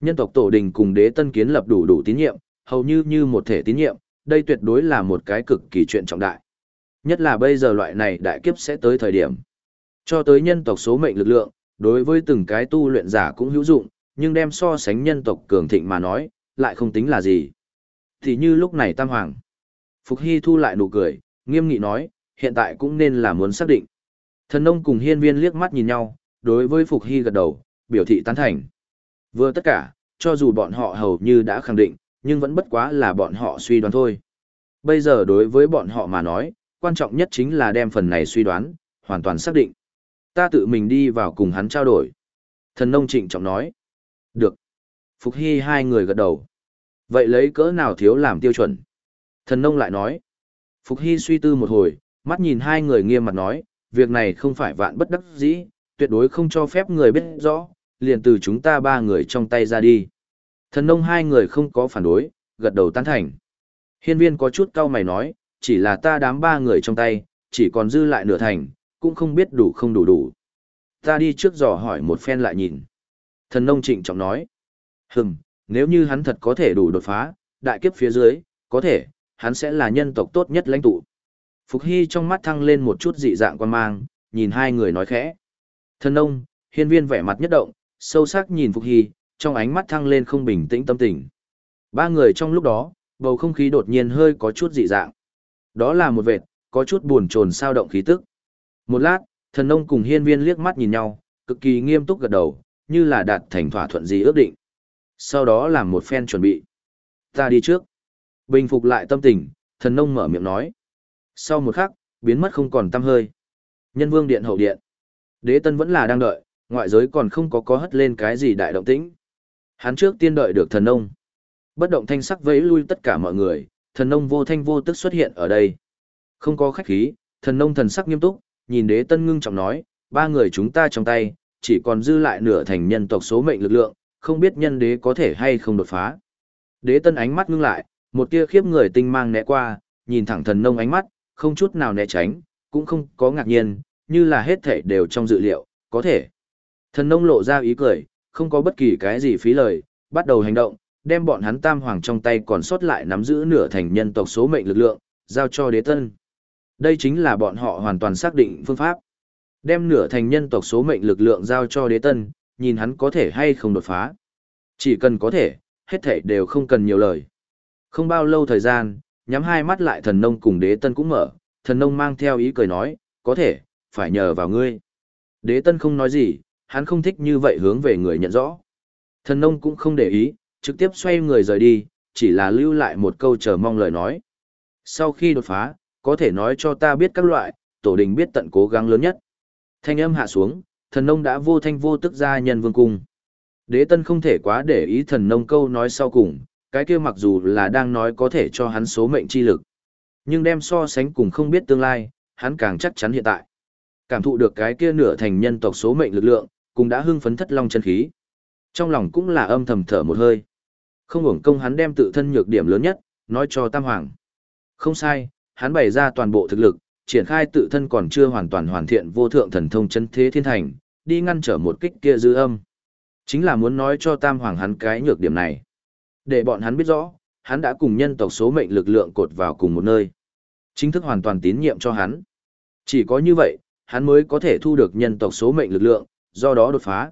Nhân tộc tổ đình cùng đế tân kiến lập đủ đủ tín nhiệm, hầu như như một thể tín nhiệm, đây tuyệt đối là một cái cực kỳ chuyện trọng đại. Nhất là bây giờ loại này đại kiếp sẽ tới thời điểm. Cho tới nhân tộc số mệnh lực lượng, đối với từng cái tu luyện giả cũng hữu dụng, nhưng đem so sánh nhân tộc cường thịnh mà nói, lại không tính là gì. Thì như lúc này Tam Hoàng. Phục Hy thu lại nụ cười, nghiêm nghị nói, hiện tại cũng nên là muốn xác định. Thần nông cùng hiên viên liếc mắt nhìn nhau, đối với Phục Hy gật đầu, biểu thị tán thành. Vừa tất cả, cho dù bọn họ hầu như đã khẳng định, nhưng vẫn bất quá là bọn họ suy đoán thôi. Bây giờ đối với bọn họ mà nói, quan trọng nhất chính là đem phần này suy đoán, hoàn toàn xác định. Ta tự mình đi vào cùng hắn trao đổi. Thần nông trịnh trọng nói. Được. Phục Hy hai người gật đầu. Vậy lấy cỡ nào thiếu làm tiêu chuẩn? Thần nông lại nói. Phục Hy suy tư một hồi, mắt nhìn hai người nghiêm mặt nói, việc này không phải vạn bất đắc dĩ, tuyệt đối không cho phép người biết rõ, liền từ chúng ta ba người trong tay ra đi. Thần nông hai người không có phản đối, gật đầu tán thành. Hiên viên có chút cau mày nói, chỉ là ta đám ba người trong tay, chỉ còn dư lại nửa thành, cũng không biết đủ không đủ đủ. Ta đi trước dò hỏi một phen lại nhìn. Thần nông trịnh trọng nói. Hừm, nếu như hắn thật có thể đủ đột phá, đại kiếp phía dưới, có thể, hắn sẽ là nhân tộc tốt nhất lãnh tụ. Phục Hy trong mắt thăng lên một chút dị dạng quan mang, nhìn hai người nói khẽ. Thần nông, hiên viên vẻ mặt nhất động, sâu sắc nhìn Phục Hy, trong ánh mắt thăng lên không bình tĩnh tâm tình. Ba người trong lúc đó, bầu không khí đột nhiên hơi có chút dị dạng. Đó là một vệt, có chút buồn chồn sao động khí tức. Một lát, thần nông cùng hiên viên liếc mắt nhìn nhau, cực kỳ nghiêm túc gật đầu, như là đạt thành thỏa thuận gì ước định. Sau đó làm một phen chuẩn bị. Ta đi trước. Bình phục lại tâm tình, thần nông mở miệng nói. Sau một khắc, biến mất không còn tâm hơi. Nhân vương điện hậu điện. Đế tân vẫn là đang đợi, ngoại giới còn không có có hất lên cái gì đại động tĩnh. Hắn trước tiên đợi được thần nông. Bất động thanh sắc vẫy lui tất cả mọi người, thần nông vô thanh vô tức xuất hiện ở đây. Không có khách khí, thần nông thần sắc nghiêm túc, nhìn đế tân ngưng trọng nói, ba người chúng ta trong tay, chỉ còn dư lại nửa thành nhân tộc số mệnh lực lượng, không biết nhân đế có thể hay không đột phá. Đế tân ánh mắt ngưng lại, một tia khiếp người tinh mang né qua, nhìn thẳng thần nông ánh mắt, không chút nào né tránh, cũng không có ngạc nhiên, như là hết thể đều trong dự liệu, có thể. Thần nông lộ ra ý cười, không có bất kỳ cái gì phí lời, bắt đầu hành động, đem bọn hắn tam hoàng trong tay còn sót lại nắm giữ nửa thành nhân tộc số mệnh lực lượng, giao cho đế tân. Đây chính là bọn họ hoàn toàn xác định phương pháp. Đem nửa thành nhân tộc số mệnh lực lượng giao cho đế tân, nhìn hắn có thể hay không đột phá. Chỉ cần có thể, hết thể đều không cần nhiều lời. Không bao lâu thời gian, nhắm hai mắt lại thần nông cùng đế tân cũng mở, thần nông mang theo ý cười nói, có thể, phải nhờ vào ngươi. Đế tân không nói gì, hắn không thích như vậy hướng về người nhận rõ. Thần nông cũng không để ý, trực tiếp xoay người rời đi, chỉ là lưu lại một câu chờ mong lời nói. Sau khi đột phá, có thể nói cho ta biết các loại, tổ đình biết tận cố gắng lớn nhất. Thanh âm hạ xuống, thần nông đã vô thanh vô tức ra nhân vương cung. Đế tân không thể quá để ý thần nông câu nói sau cùng, cái kia mặc dù là đang nói có thể cho hắn số mệnh chi lực. Nhưng đem so sánh cùng không biết tương lai, hắn càng chắc chắn hiện tại. Cảm thụ được cái kia nửa thành nhân tộc số mệnh lực lượng, cũng đã hưng phấn thất long chân khí. Trong lòng cũng là âm thầm thở một hơi. Không hưởng công hắn đem tự thân nhược điểm lớn nhất, nói cho Tam Hoàng. Không sai, hắn bày ra toàn bộ thực lực, triển khai tự thân còn chưa hoàn toàn hoàn thiện vô thượng thần thông chân thế thiên thành, đi ngăn trở một kích kia dư âm. Chính là muốn nói cho Tam Hoàng hắn cái nhược điểm này. Để bọn hắn biết rõ, hắn đã cùng nhân tộc số mệnh lực lượng cột vào cùng một nơi. Chính thức hoàn toàn tín nhiệm cho hắn. Chỉ có như vậy, hắn mới có thể thu được nhân tộc số mệnh lực lượng, do đó đột phá.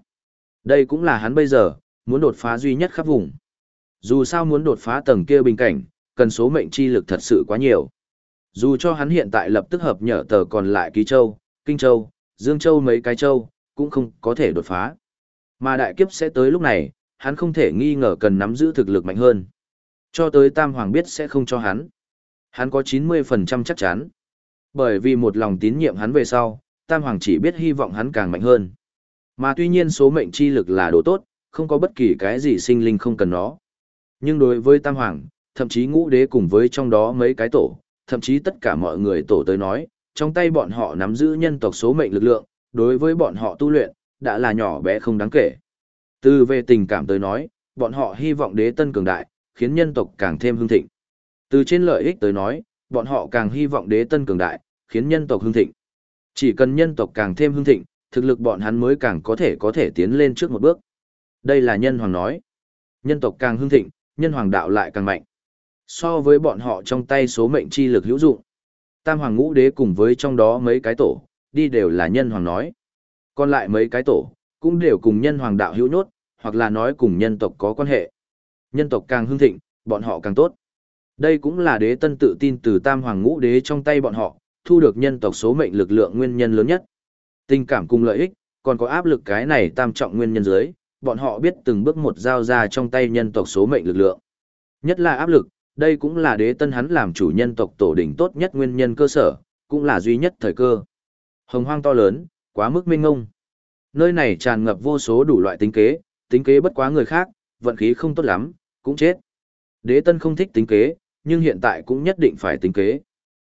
Đây cũng là hắn bây giờ, muốn đột phá duy nhất khắp vùng. Dù sao muốn đột phá tầng kia bình cảnh, cần số mệnh chi lực thật sự quá nhiều. Dù cho hắn hiện tại lập tức hợp nhở tờ còn lại Ký Châu, Kinh Châu, Dương Châu mấy cái châu, cũng không có thể đột phá. Mà đại kiếp sẽ tới lúc này, hắn không thể nghi ngờ cần nắm giữ thực lực mạnh hơn. Cho tới Tam Hoàng biết sẽ không cho hắn. Hắn có 90% chắc chắn. Bởi vì một lòng tín nhiệm hắn về sau, Tam Hoàng chỉ biết hy vọng hắn càng mạnh hơn. Mà tuy nhiên số mệnh chi lực là đồ tốt, không có bất kỳ cái gì sinh linh không cần nó. Nhưng đối với Tam Hoàng, thậm chí ngũ đế cùng với trong đó mấy cái tổ, thậm chí tất cả mọi người tổ tới nói, trong tay bọn họ nắm giữ nhân tộc số mệnh lực lượng, đối với bọn họ tu luyện, đã là nhỏ bé không đáng kể. Từ về tình cảm tới nói, bọn họ hy vọng đế tân cường đại, khiến nhân tộc càng thêm hưng thịnh. Từ trên lợi ích tới nói, bọn họ càng hy vọng đế tân cường đại, khiến nhân tộc hưng thịnh. Chỉ cần nhân tộc càng thêm hưng thịnh, thực lực bọn hắn mới càng có thể có thể tiến lên trước một bước. Đây là nhân hoàng nói. Nhân tộc càng hưng thịnh, nhân hoàng đạo lại càng mạnh. So với bọn họ trong tay số mệnh chi lực hữu dụng. Tam hoàng ngũ đế cùng với trong đó mấy cái tổ, đi đều là nhân hoàng nói. Còn lại mấy cái tổ, cũng đều cùng nhân hoàng đạo hữu nốt, hoặc là nói cùng nhân tộc có quan hệ. Nhân tộc càng hưng thịnh, bọn họ càng tốt. Đây cũng là đế tân tự tin từ tam hoàng ngũ đế trong tay bọn họ, thu được nhân tộc số mệnh lực lượng nguyên nhân lớn nhất. Tình cảm cùng lợi ích, còn có áp lực cái này tam trọng nguyên nhân dưới, bọn họ biết từng bước một giao ra trong tay nhân tộc số mệnh lực lượng. Nhất là áp lực, đây cũng là đế tân hắn làm chủ nhân tộc tổ đỉnh tốt nhất nguyên nhân cơ sở, cũng là duy nhất thời cơ. Hồng hoang to lớn, quá mức minh ngông. Nơi này tràn ngập vô số đủ loại tính kế, tính kế bất quá người khác, vận khí không tốt lắm, cũng chết. Đế tân không thích tính kế, nhưng hiện tại cũng nhất định phải tính kế.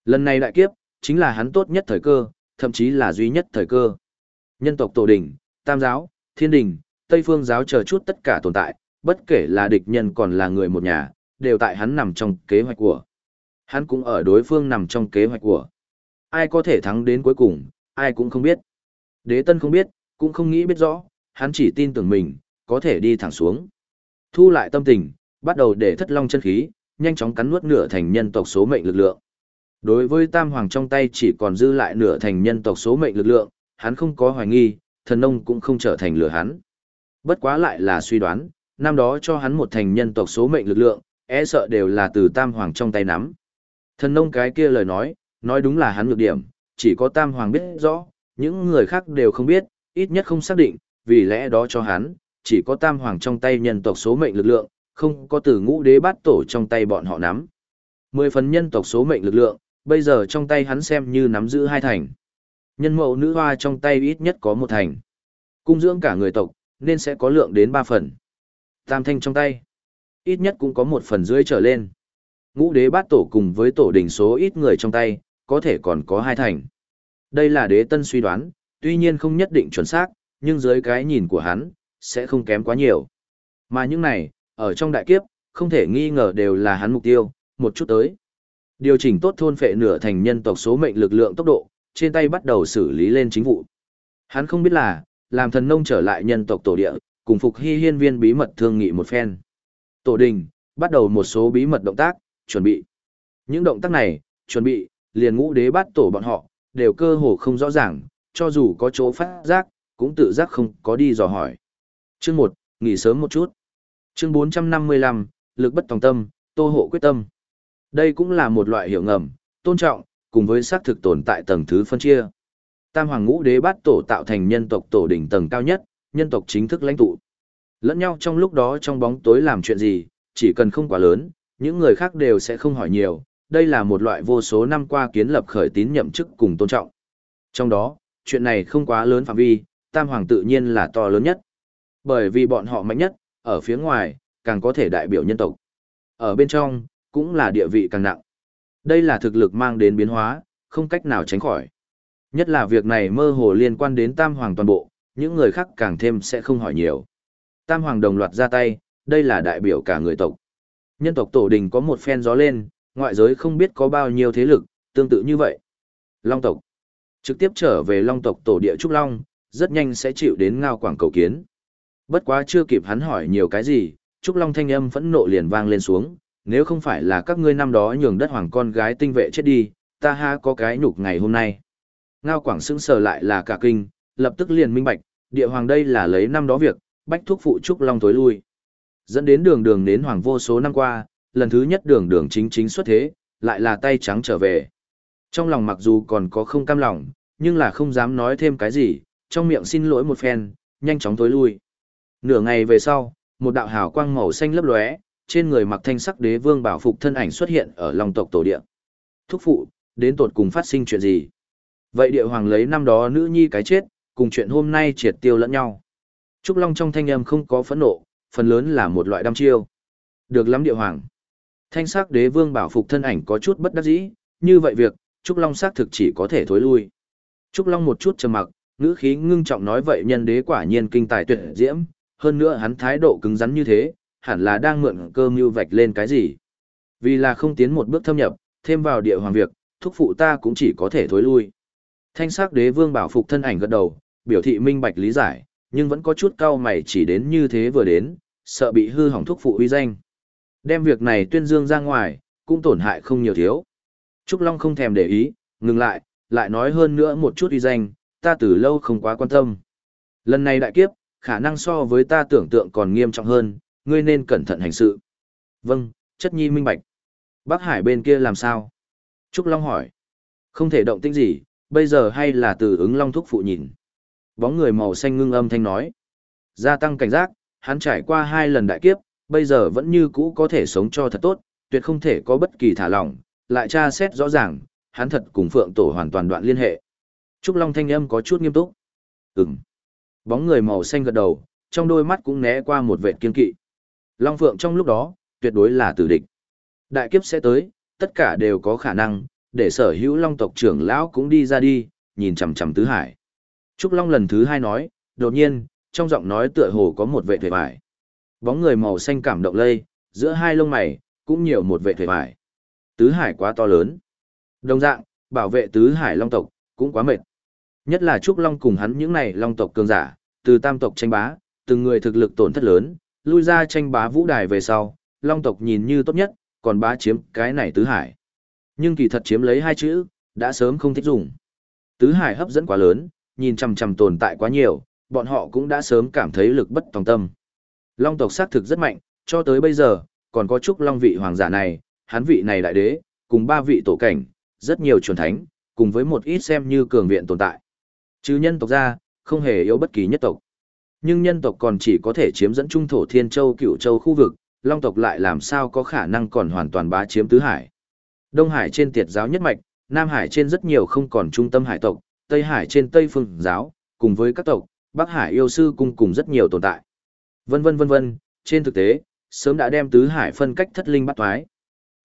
Lần này đại kiếp, chính là hắn tốt nhất thời cơ, thậm chí là duy nhất thời cơ. Nhân tộc tổ đỉnh, tam giáo, thiên đình, tây phương giáo chờ chút tất cả tồn tại, bất kể là địch nhân còn là người một nhà, đều tại hắn nằm trong kế hoạch của. Hắn cũng ở đối phương nằm trong kế hoạch của. Ai có thể thắng đến cuối cùng, ai cũng không biết. Đế tân không biết, cũng không nghĩ biết rõ, hắn chỉ tin tưởng mình, có thể đi thẳng xuống. Thu lại tâm tình, bắt đầu để thất long chân khí, nhanh chóng cắn nuốt nửa thành nhân tộc số mệnh lực lượng. Đối với Tam Hoàng trong tay chỉ còn dư lại nửa thành nhân tộc số mệnh lực lượng, hắn không có hoài nghi, thần nông cũng không trở thành lửa hắn. Bất quá lại là suy đoán, năm đó cho hắn một thành nhân tộc số mệnh lực lượng, e sợ đều là từ Tam Hoàng trong tay nắm. Thần nông cái kia lời nói, nói đúng là hắn nhược điểm, chỉ có Tam Hoàng biết rõ, những người khác đều không biết, ít nhất không xác định, vì lẽ đó cho hắn, chỉ có Tam Hoàng trong tay nhân tộc số mệnh lực lượng, không có từ ngũ đế bát tổ trong tay bọn họ nắm. Mười phần nhân tộc số mệnh lực lượng, bây giờ trong tay hắn xem như nắm giữ hai thành. Nhân mẫu nữ hoa trong tay ít nhất có một thành. Cung dưỡng cả người tộc, nên sẽ có lượng đến ba phần. Tam thanh trong tay, ít nhất cũng có một phần dưới trở lên. Ngũ đế bát tổ cùng với tổ đỉnh số ít người trong tay, có thể còn có hai thành. Đây là đế tân suy đoán, tuy nhiên không nhất định chuẩn xác, nhưng dưới cái nhìn của hắn, sẽ không kém quá nhiều. Mà những này, ở trong đại kiếp, không thể nghi ngờ đều là hắn mục tiêu, một chút tới. Điều chỉnh tốt thôn phệ nửa thành nhân tộc số mệnh lực lượng tốc độ, trên tay bắt đầu xử lý lên chính vụ. Hắn không biết là, làm thần nông trở lại nhân tộc tổ địa, cùng phục hy hiên viên bí mật thương nghị một phen. Tổ đình, bắt đầu một số bí mật động tác, chuẩn bị. Những động tác này, chuẩn bị, liền ngũ đế bắt tổ bọn họ, đều cơ hồ không rõ ràng, cho dù có chỗ phát giác, cũng tự giác không có đi dò hỏi. Chương 1, nghỉ sớm một chút. Chương 455, lực bất tòng tâm, tô hộ quyết tâm. Đây cũng là một loại hiểu ngầm, tôn trọng, cùng với xác thực tồn tại tầng thứ phân chia. Tam hoàng ngũ đế bát tổ tạo thành nhân tộc tổ đỉnh tầng cao nhất, nhân tộc chính thức lãnh tụ. Lẫn nhau trong lúc đó trong bóng tối làm chuyện gì, chỉ cần không quá lớn, những người khác đều sẽ không hỏi nhiều. Đây là một loại vô số năm qua kiến lập khởi tín nhậm chức cùng tôn trọng. Trong đó, chuyện này không quá lớn phạm vi, tam hoàng tự nhiên là to lớn nhất. Bởi vì bọn họ mạnh nhất, ở phía ngoài, càng có thể đại biểu nhân tộc. Ở bên trong, cũng là địa vị càng nặng. Đây là thực lực mang đến biến hóa, không cách nào tránh khỏi. Nhất là việc này mơ hồ liên quan đến Tam Hoàng toàn bộ, những người khác càng thêm sẽ không hỏi nhiều. Tam Hoàng đồng loạt ra tay, đây là đại biểu cả người tộc. Nhân tộc tổ đình có một phen gió lên, ngoại giới không biết có bao nhiêu thế lực, tương tự như vậy. Long tộc. Trực tiếp trở về Long tộc tổ địa Trúc Long, rất nhanh sẽ chịu đến ngao quảng cầu kiến. Bất quá chưa kịp hắn hỏi nhiều cái gì, Trúc Long thanh âm phẫn nộ liền vang lên xuống, nếu không phải là các ngươi năm đó nhường đất hoàng con gái tinh vệ chết đi, ta ha có cái nhục ngày hôm nay. Ngao Quảng sững sờ lại là cả kinh, lập tức liền minh bạch, địa hoàng đây là lấy năm đó việc, bách thuốc phụ Trúc Long tối lui. Dẫn đến đường đường đến hoàng vô số năm qua, lần thứ nhất đường đường chính chính xuất thế, lại là tay trắng trở về. Trong lòng mặc dù còn có không cam lòng, nhưng là không dám nói thêm cái gì, trong miệng xin lỗi một phen, nhanh chóng tối lui. Nửa ngày về sau, một đạo hào quang màu xanh lấp lóe, trên người mặc thanh sắc đế vương bảo phục thân ảnh xuất hiện ở lòng tộc tổ địa. Thúc phụ, đến tột cùng phát sinh chuyện gì? Vậy địa hoàng lấy năm đó nữ nhi cái chết, cùng chuyện hôm nay triệt tiêu lẫn nhau. Trúc Long trong thanh âm không có phẫn nộ, phần lớn là một loại đam chiêu. Được lắm địa hoàng. Thanh sắc đế vương bảo phục thân ảnh có chút bất đắc dĩ, như vậy việc, Trúc Long xác thực chỉ có thể thối lui. Trúc Long một chút trầm mặc, ngữ khí ngưng trọng nói vậy nhân đế quả nhiên kinh tài tuyệt diễm, hơn nữa hắn thái độ cứng rắn như thế, hẳn là đang mượn cơ mưu vạch lên cái gì. Vì là không tiến một bước thâm nhập, thêm vào địa hoàng việc, thúc phụ ta cũng chỉ có thể thối lui. Thanh sắc đế vương bảo phục thân ảnh gật đầu, biểu thị minh bạch lý giải, nhưng vẫn có chút cao mày chỉ đến như thế vừa đến, sợ bị hư hỏng thuốc phụ uy danh. Đem việc này tuyên dương ra ngoài, cũng tổn hại không nhiều thiếu. Trúc Long không thèm để ý, ngừng lại, lại nói hơn nữa một chút uy danh, ta từ lâu không quá quan tâm. Lần này đại kiếp, khả năng so với ta tưởng tượng còn nghiêm trọng hơn, ngươi nên cẩn thận hành sự. Vâng, chất nhi minh bạch. Bác Hải bên kia làm sao? Trúc Long hỏi. Không thể động tĩnh gì, bây giờ hay là từ ứng Long thúc phụ nhìn. Bóng người màu xanh ngưng âm thanh nói. Gia tăng cảnh giác, hắn trải qua hai lần đại kiếp, bây giờ vẫn như cũ có thể sống cho thật tốt, tuyệt không thể có bất kỳ thả lỏng, lại tra xét rõ ràng, hắn thật cùng Phượng Tổ hoàn toàn đoạn liên hệ. Trúc Long thanh âm có chút nghiêm túc. Ừm. Bóng người màu xanh gật đầu, trong đôi mắt cũng né qua một vệt kiên kỵ. Long Phượng trong lúc đó, tuyệt đối là tử địch. Đại kiếp sẽ tới, tất cả đều có khả năng, để sở hữu Long tộc trưởng lão cũng đi ra đi, nhìn chằm chằm Tứ Hải. Trúc Long lần thứ hai nói, đột nhiên, trong giọng nói tựa hồ có một vệ thuệ vải. Bóng người màu xanh cảm động lây, giữa hai lông mày, cũng nhiều một vệ thuệ vải. Tứ Hải quá to lớn. Đồng dạng, bảo vệ Tứ Hải Long tộc, cũng quá mệt. Nhất là Trúc Long cùng hắn những này Long tộc cường giả, từ tam tộc tranh bá, từng người thực lực tổn thất lớn, lui ra tranh bá vũ đài về sau, Long tộc nhìn như tốt nhất, còn bá chiếm cái này Tứ Hải. Nhưng kỳ thật chiếm lấy hai chữ, đã sớm không thích dùng. Tứ Hải hấp dẫn quá lớn, nhìn chằm chằm tồn tại quá nhiều, bọn họ cũng đã sớm cảm thấy lực bất tòng tâm. Long tộc xác thực rất mạnh, cho tới bây giờ, còn có chúc long vị hoàng giả này, hắn vị này đại đế, cùng ba vị tổ cảnh, rất nhiều truyền thánh, cùng với một ít xem như cường viện tồn tại. Chứ nhân tộc ra, không hề yếu bất kỳ nhất tộc. Nhưng nhân tộc còn chỉ có thể chiếm dẫn trung thổ thiên châu cựu châu khu vực, long tộc lại làm sao có khả năng còn hoàn toàn bá chiếm tứ hải. Đông Hải trên tiệt giáo nhất mạch, Nam Hải trên rất nhiều không còn trung tâm hải tộc, Tây Hải trên Tây phương giáo, cùng với các tộc, Bắc Hải yêu sư cung cùng rất nhiều tồn tại. Vân vân vân vân, trên thực tế, sớm đã đem tứ hải phân cách thất linh bắt thoái.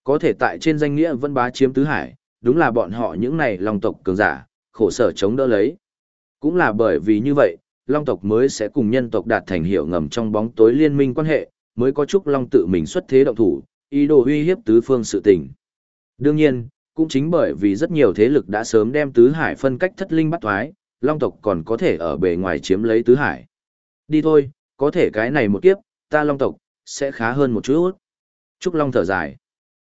Có thể tại trên danh nghĩa vẫn bá chiếm tứ hải, đúng là bọn họ những này long tộc cường giả, khổ sở chống đỡ lấy. Cũng là bởi vì như vậy, long tộc mới sẽ cùng nhân tộc đạt thành hiệu ngầm trong bóng tối liên minh quan hệ, mới có chúc long tự mình xuất thế động thủ, ý đồ uy hiếp tứ phương sự tình. Đương nhiên, cũng chính bởi vì rất nhiều thế lực đã sớm đem tứ hải phân cách thất linh bắt thoái, long tộc còn có thể ở bề ngoài chiếm lấy tứ hải. Đi thôi, có thể cái này một kiếp, ta long tộc, sẽ khá hơn một chút. Trúc Long thở dài.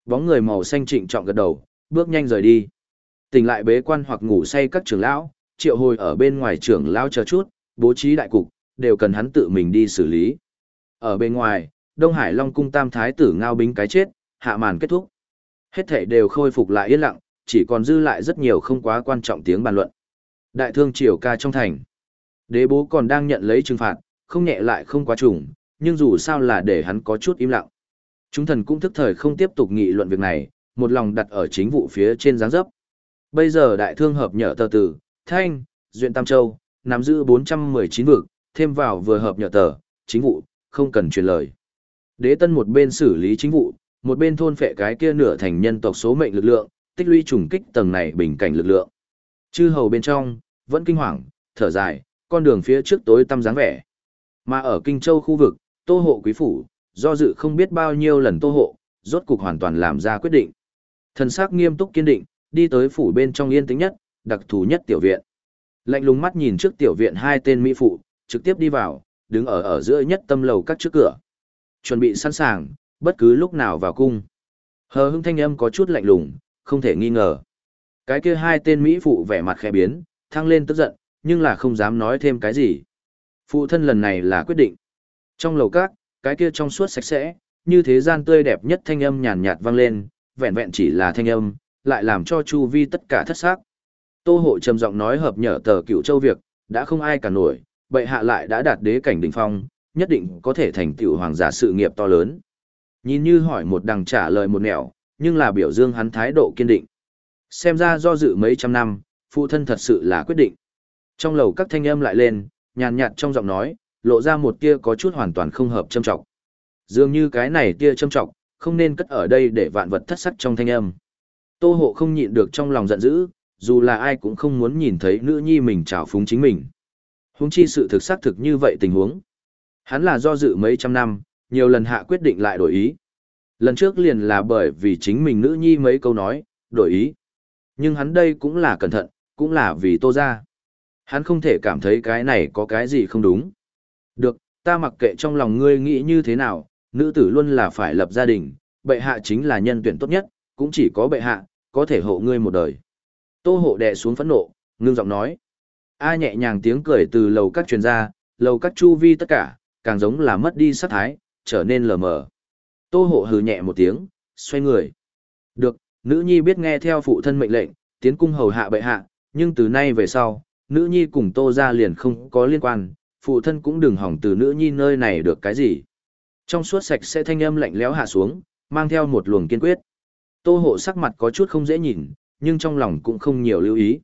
Bóng người màu xanh trịnh trọng gật đầu, bước nhanh rời đi. Tỉnh lại bế quan hoặc ngủ say các trưởng lão, triệu hồi ở bên ngoài trưởng lão chờ chút, bố trí đại cục, đều cần hắn tự mình đi xử lý. Ở bên ngoài, Đông Hải Long cung tam thái tử ngao bính cái chết, hạ màn kết thúc. Hết thể đều khôi phục lại yên lặng, chỉ còn dư lại rất nhiều không quá quan trọng tiếng bàn luận. Đại thương triều ca trong thành. Đế bố còn đang nhận lấy trừng phạt, không nhẹ lại không quá trùng, nhưng dù sao là để hắn có chút im lặng. Chúng thần cũng thức thời không tiếp tục nghị luận việc này, một lòng đặt ở chính vụ phía trên giáng dấp. Bây giờ đại thương hợp nhở tờ tử, thanh, duyện Tam Châu, nắm giữ 419 vực, thêm vào vừa hợp nhờ tờ, chính vụ, không cần truyền lời. Đế tân một bên xử lý chính vụ, một bên thôn phệ cái kia nửa thành nhân tộc số mệnh lực lượng, tích lũy trùng kích tầng này bình cảnh lực lượng. Chư hầu bên trong, vẫn kinh hoàng, thở dài, con đường phía trước tối tăm dáng vẻ. Mà ở Kinh Châu khu vực, Tô hộ quý phủ, do dự không biết bao nhiêu lần Tô hộ, rốt cục hoàn toàn làm ra quyết định. Thần sắc nghiêm túc kiên định, đi tới phủ bên trong yên tĩnh nhất, đặc thù nhất tiểu viện. Lạnh lùng mắt nhìn trước tiểu viện hai tên mỹ phụ, trực tiếp đi vào, đứng ở ở giữa nhất tâm lầu các trước cửa. Chuẩn bị sẵn sàng, bất cứ lúc nào vào cung. Hờ hưng thanh âm có chút lạnh lùng, không thể nghi ngờ. Cái kia hai tên Mỹ phụ vẻ mặt khẽ biến, thăng lên tức giận, nhưng là không dám nói thêm cái gì. Phụ thân lần này là quyết định. Trong lầu các, cái kia trong suốt sạch sẽ, như thế gian tươi đẹp nhất thanh âm nhàn nhạt vang lên, vẹn vẹn chỉ là thanh âm, lại làm cho chu vi tất cả thất xác. Tô hộ trầm giọng nói hợp nhở tờ cựu châu việc, đã không ai cả nổi, bệ hạ lại đã đạt đế cảnh đỉnh phong, nhất định có thể thành tựu hoàng giả sự nghiệp to lớn. Nhìn như hỏi một đằng trả lời một nẻo, nhưng là biểu dương hắn thái độ kiên định. Xem ra do dự mấy trăm năm, phụ thân thật sự là quyết định. Trong lầu các thanh âm lại lên, nhàn nhạt trong giọng nói, lộ ra một tia có chút hoàn toàn không hợp châm trọng. Dường như cái này tia châm trọng, không nên cất ở đây để vạn vật thất sắc trong thanh âm. Tô hộ không nhịn được trong lòng giận dữ, dù là ai cũng không muốn nhìn thấy nữ nhi mình trào phúng chính mình. Huống chi sự thực xác thực như vậy tình huống. Hắn là do dự mấy trăm năm, nhiều lần hạ quyết định lại đổi ý. Lần trước liền là bởi vì chính mình nữ nhi mấy câu nói, đổi ý. Nhưng hắn đây cũng là cẩn thận, cũng là vì tô ra. Hắn không thể cảm thấy cái này có cái gì không đúng. Được, ta mặc kệ trong lòng ngươi nghĩ như thế nào, nữ tử luôn là phải lập gia đình, bệ hạ chính là nhân tuyển tốt nhất, cũng chỉ có bệ hạ, có thể hộ ngươi một đời. Tô hộ đè xuống phẫn nộ, ngưng giọng nói. A nhẹ nhàng tiếng cười từ lầu các truyền ra, lầu các chu vi tất cả, càng giống là mất đi sát thái, trở nên lờ mờ. Tô hộ hừ nhẹ một tiếng, xoay người. Được, nữ nhi biết nghe theo phụ thân mệnh lệnh, tiến cung hầu hạ bệ hạ, nhưng từ nay về sau, nữ nhi cùng tô ra liền không có liên quan, phụ thân cũng đừng hỏng từ nữ nhi nơi này được cái gì. Trong suốt sạch sẽ thanh âm lạnh lẽo hạ xuống, mang theo một luồng kiên quyết. Tô hộ sắc mặt có chút không dễ nhìn, nhưng trong lòng cũng không nhiều lưu ý.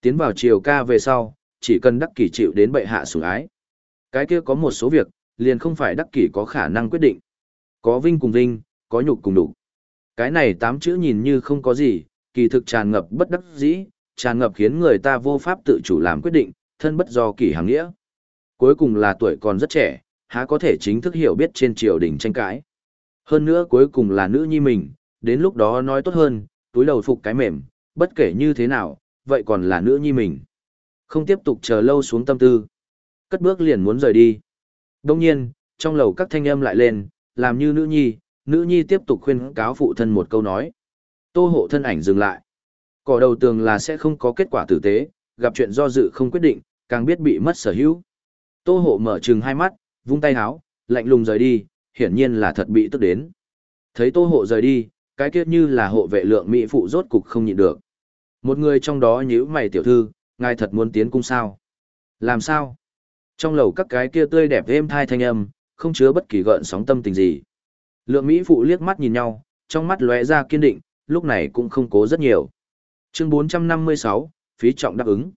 Tiến vào triều ca về sau, chỉ cần đắc kỷ chịu đến bệ hạ sủng ái. Cái kia có một số việc, liền không phải đắc kỷ có khả năng quyết định. Có vinh cùng vinh, có nhục cùng đủ. Cái này tám chữ nhìn như không có gì, kỳ thực tràn ngập bất đắc dĩ, tràn ngập khiến người ta vô pháp tự chủ làm quyết định, thân bất do kỷ hàng nghĩa. Cuối cùng là tuổi còn rất trẻ, há có thể chính thức hiểu biết trên triều đình tranh cãi. Hơn nữa cuối cùng là nữ nhi mình, đến lúc đó nói tốt hơn, túi đầu phục cái mềm, bất kể như thế nào, vậy còn là nữ nhi mình. Không tiếp tục chờ lâu xuống tâm tư. Cất bước liền muốn rời đi. Đông nhiên, trong lầu các thanh âm lại lên, làm như nữ nhi, nữ nhi tiếp tục khuyên cáo phụ thân một câu nói. Tô hộ thân ảnh dừng lại. Cỏ đầu tường là sẽ không có kết quả tử tế, gặp chuyện do dự không quyết định, càng biết bị mất sở hữu. Tô hộ mở trừng hai mắt, vung tay háo, lạnh lùng rời đi, hiển nhiên là thật bị tức đến. Thấy tô hộ rời đi, cái kia như là hộ vệ lượng mỹ phụ rốt cục không nhịn được. Một người trong đó nhíu mày tiểu thư, ngài thật muốn tiến cung sao? Làm sao? Trong lầu các cái kia tươi đẹp êm thai thanh âm, không chứa bất kỳ gợn sóng tâm tình gì. Lượng Mỹ phụ liếc mắt nhìn nhau, trong mắt lóe ra kiên định, lúc này cũng không cố rất nhiều. Chương 456, phí trọng đáp ứng.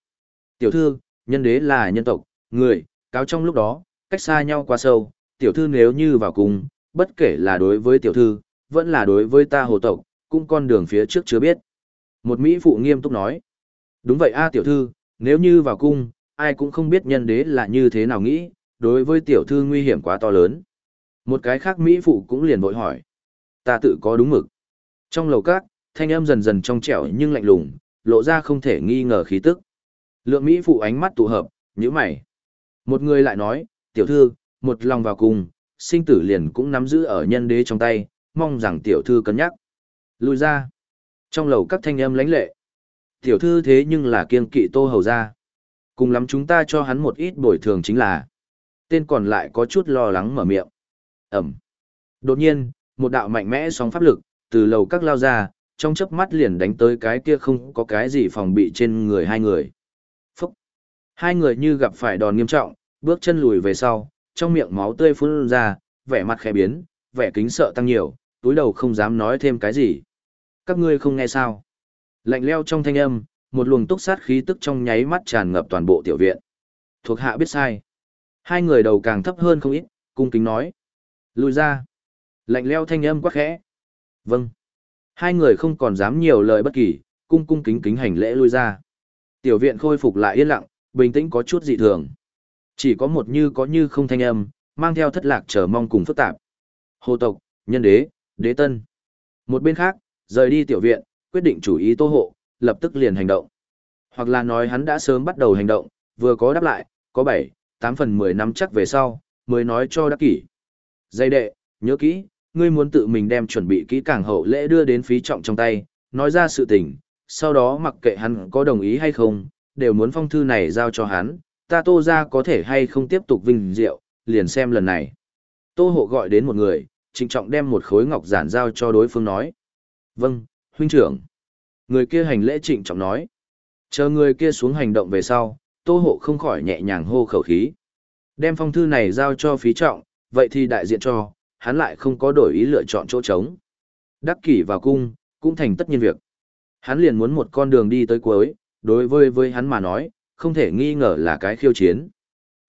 Tiểu thư, nhân đế là nhân tộc, người, cáo trong lúc đó, cách xa nhau quá sâu, tiểu thư nếu như vào cùng, bất kể là đối với tiểu thư, vẫn là đối với ta hồ tộc, cũng con đường phía trước chưa biết. Một Mỹ phụ nghiêm túc nói. Đúng vậy a tiểu thư, nếu như vào cung, ai cũng không biết nhân đế là như thế nào nghĩ, đối với tiểu thư nguy hiểm quá to lớn. Một cái khác Mỹ phụ cũng liền vội hỏi. Ta tự có đúng mực. Trong lầu các, thanh âm dần dần trong trẻo nhưng lạnh lùng, lộ ra không thể nghi ngờ khí tức. Lượng Mỹ phụ ánh mắt tụ hợp, như mày. Một người lại nói, tiểu thư, một lòng vào cùng, sinh tử liền cũng nắm giữ ở nhân đế trong tay, mong rằng tiểu thư cân nhắc. Lùi ra. Trong lầu các thanh âm lãnh lệ. Tiểu thư thế nhưng là kiêng kỵ tô hầu ra. Cùng lắm chúng ta cho hắn một ít bồi thường chính là. Tên còn lại có chút lo lắng mở miệng. Ẩm. Đột nhiên, một đạo mạnh mẽ sóng pháp lực, từ lầu các lao ra, trong chớp mắt liền đánh tới cái kia không có cái gì phòng bị trên người hai người. Phúc. Hai người như gặp phải đòn nghiêm trọng, bước chân lùi về sau, trong miệng máu tươi phun ra, vẻ mặt khẽ biến, vẻ kính sợ tăng nhiều, túi đầu không dám nói thêm cái gì. Các ngươi không nghe sao? Lạnh leo trong thanh âm, một luồng túc sát khí tức trong nháy mắt tràn ngập toàn bộ tiểu viện. Thuộc hạ biết sai. Hai người đầu càng thấp hơn không ít, cung kính nói. Lùi ra. Lạnh leo thanh âm quá khẽ. Vâng. Hai người không còn dám nhiều lời bất kỳ, cung cung kính kính hành lễ lui ra. Tiểu viện khôi phục lại yên lặng, bình tĩnh có chút dị thường. Chỉ có một như có như không thanh âm, mang theo thất lạc chờ mong cùng phức tạp. Hồ tộc, nhân đế, đế tân. Một bên khác, rời đi tiểu viện, quyết định chủ ý tô hộ, lập tức liền hành động. Hoặc là nói hắn đã sớm bắt đầu hành động, vừa có đáp lại, có 7, 8 phần 10 năm chắc về sau, mới nói cho đắc kỷ. Dây đệ, nhớ kỹ, ngươi muốn tự mình đem chuẩn bị kỹ càng hậu lễ đưa đến phí trọng trong tay, nói ra sự tình, sau đó mặc kệ hắn có đồng ý hay không, đều muốn phong thư này giao cho hắn, ta tô ra có thể hay không tiếp tục vinh diệu, liền xem lần này. Tô hộ gọi đến một người, trịnh trọng đem một khối ngọc giản giao cho đối phương nói. Vâng, huynh trưởng. Người kia hành lễ trịnh trọng nói. Chờ người kia xuống hành động về sau, tô hộ không khỏi nhẹ nhàng hô khẩu khí. Đem phong thư này giao cho phí trọng, vậy thì đại diện cho, hắn lại không có đổi ý lựa chọn chỗ trống. Đắc kỷ vào cung, cũng thành tất nhiên việc. Hắn liền muốn một con đường đi tới cuối, đối với với hắn mà nói, không thể nghi ngờ là cái khiêu chiến.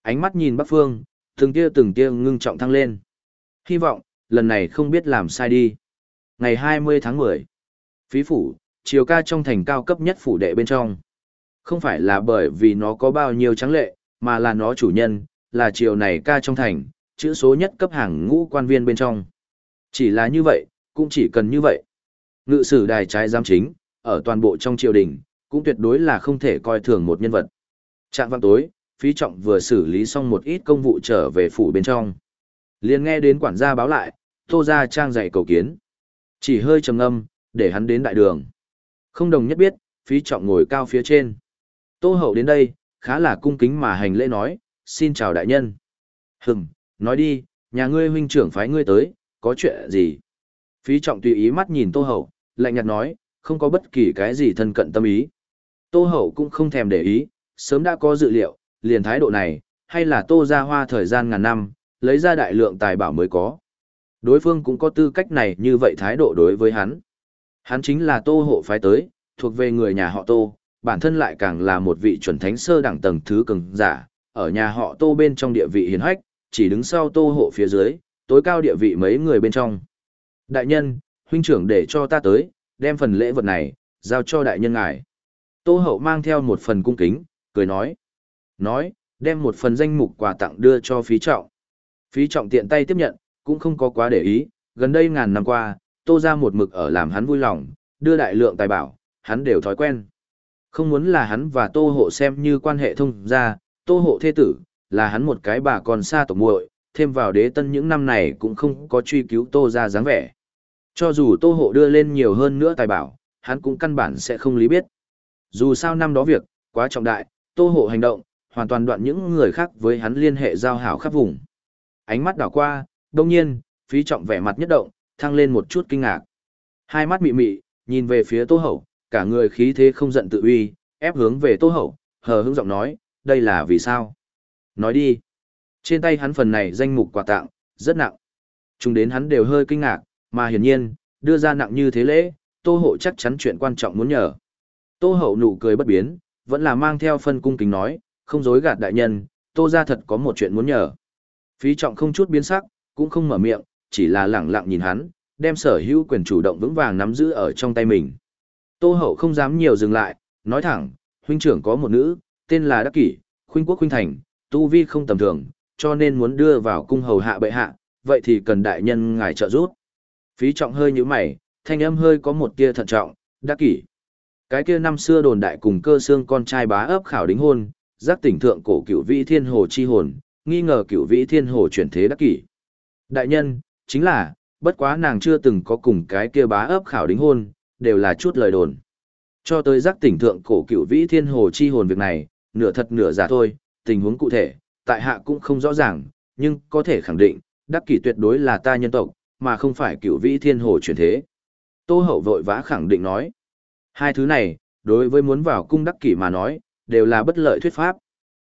Ánh mắt nhìn bắc phương, từng tia từng tia ngưng trọng thăng lên. Hy vọng, lần này không biết làm sai đi. Ngày 20 tháng 10, phí phủ, chiều ca trong thành cao cấp nhất phủ đệ bên trong. Không phải là bởi vì nó có bao nhiêu trắng lệ, mà là nó chủ nhân, là chiều này ca trong thành, chữ số nhất cấp hàng ngũ quan viên bên trong. Chỉ là như vậy, cũng chỉ cần như vậy. Ngự sử đài trái giám chính, ở toàn bộ trong triều đình, cũng tuyệt đối là không thể coi thường một nhân vật. Trạng văn tối, phí trọng vừa xử lý xong một ít công vụ trở về phủ bên trong. liền nghe đến quản gia báo lại, tô ra trang dạy cầu kiến. Chỉ hơi trầm ngâm, để hắn đến đại đường. Không đồng nhất biết, phí trọng ngồi cao phía trên. Tô hậu đến đây, khá là cung kính mà hành lễ nói, xin chào đại nhân. Hừm, nói đi, nhà ngươi huynh trưởng phái ngươi tới, có chuyện gì? Phí trọng tùy ý mắt nhìn tô hậu, lạnh nhạt nói, không có bất kỳ cái gì thân cận tâm ý. Tô hậu cũng không thèm để ý, sớm đã có dự liệu, liền thái độ này, hay là tô ra hoa thời gian ngàn năm, lấy ra đại lượng tài bảo mới có. Đối phương cũng có tư cách này như vậy thái độ đối với hắn. Hắn chính là tô hộ phái tới, thuộc về người nhà họ tô, bản thân lại càng là một vị chuẩn thánh sơ đẳng tầng thứ cường giả, ở nhà họ tô bên trong địa vị hiền hách, chỉ đứng sau tô hộ phía dưới, tối cao địa vị mấy người bên trong. Đại nhân, huynh trưởng để cho ta tới, đem phần lễ vật này, giao cho đại nhân ngài. Tô hậu mang theo một phần cung kính, cười nói. Nói, đem một phần danh mục quà tặng đưa cho phí trọng. Phí trọng tiện tay tiếp nhận, cũng không có quá để ý, gần đây ngàn năm qua, tô ra một mực ở làm hắn vui lòng, đưa đại lượng tài bảo, hắn đều thói quen. Không muốn là hắn và tô hộ xem như quan hệ thông ra, tô hộ thế tử, là hắn một cái bà con xa tổ muội thêm vào đế tân những năm này cũng không có truy cứu tô ra dáng vẻ. Cho dù tô hộ đưa lên nhiều hơn nữa tài bảo, hắn cũng căn bản sẽ không lý biết. Dù sao năm đó việc, quá trọng đại, tô hộ hành động, hoàn toàn đoạn những người khác với hắn liên hệ giao hảo khắp vùng. Ánh mắt đảo qua, đông nhiên, phí trọng vẻ mặt nhất động, thăng lên một chút kinh ngạc. Hai mắt mị mị, nhìn về phía tô hậu, cả người khí thế không giận tự uy, ép hướng về tô hậu, hờ hững giọng nói, đây là vì sao? Nói đi. Trên tay hắn phần này danh mục quà tặng, rất nặng. Chúng đến hắn đều hơi kinh ngạc, mà hiển nhiên, đưa ra nặng như thế lễ, tô hậu chắc chắn chuyện quan trọng muốn nhờ. Tô hậu nụ cười bất biến, vẫn là mang theo phân cung kính nói, không dối gạt đại nhân, tô ra thật có một chuyện muốn nhờ. Phí trọng không chút biến sắc, cũng không mở miệng, chỉ là lẳng lặng nhìn hắn, đem sở hữu quyền chủ động vững vàng nắm giữ ở trong tay mình. Tô hậu không dám nhiều dừng lại, nói thẳng, huynh trưởng có một nữ, tên là Đắc Kỷ, khuynh quốc khuynh thành, tu vi không tầm thường, cho nên muốn đưa vào cung hầu hạ bệ hạ, vậy thì cần đại nhân ngài trợ giúp. Phí trọng hơi như mày, thanh âm hơi có một tia thận trọng, Đắc Kỷ. Cái kia năm xưa đồn đại cùng cơ xương con trai bá ấp khảo đính hôn, giác tỉnh thượng cổ cửu vĩ thiên hồ chi hồn, nghi ngờ cửu vĩ thiên hồ chuyển thế Đắc Kỷ. Đại nhân, chính là, bất quá nàng chưa từng có cùng cái kia bá ấp khảo đính hôn, đều là chút lời đồn. Cho tới giác tỉnh thượng cổ cửu vĩ thiên hồ chi hồn việc này, nửa thật nửa giả thôi, tình huống cụ thể, tại hạ cũng không rõ ràng, nhưng có thể khẳng định, đắc kỷ tuyệt đối là ta nhân tộc, mà không phải cửu vĩ thiên hồ chuyển thế. Tô hậu vội vã khẳng định nói. Hai thứ này, đối với muốn vào cung đắc kỷ mà nói, đều là bất lợi thuyết pháp.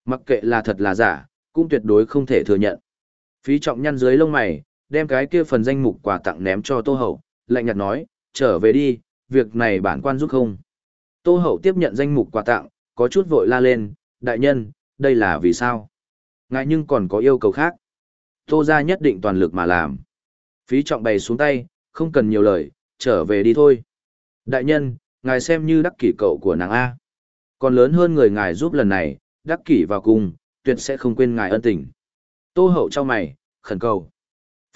Mặc kệ là thật là giả, cũng tuyệt đối không thể thừa nhận. Phí trọng nhăn dưới lông mày, đem cái kia phần danh mục quà tặng ném cho tô hậu, lạnh nhạt nói, trở về đi, việc này bản quan giúp không. Tô hậu tiếp nhận danh mục quà tặng, có chút vội la lên, đại nhân, đây là vì sao? Ngại nhưng còn có yêu cầu khác. Tô ra nhất định toàn lực mà làm. Phí trọng bày xuống tay, không cần nhiều lời, trở về đi thôi. Đại nhân, ngài xem như đắc kỷ cậu của nàng A. Còn lớn hơn người ngài giúp lần này, đắc kỷ vào cùng, tuyệt sẽ không quên ngài ân tình. Tô hậu cho mày, khẩn cầu.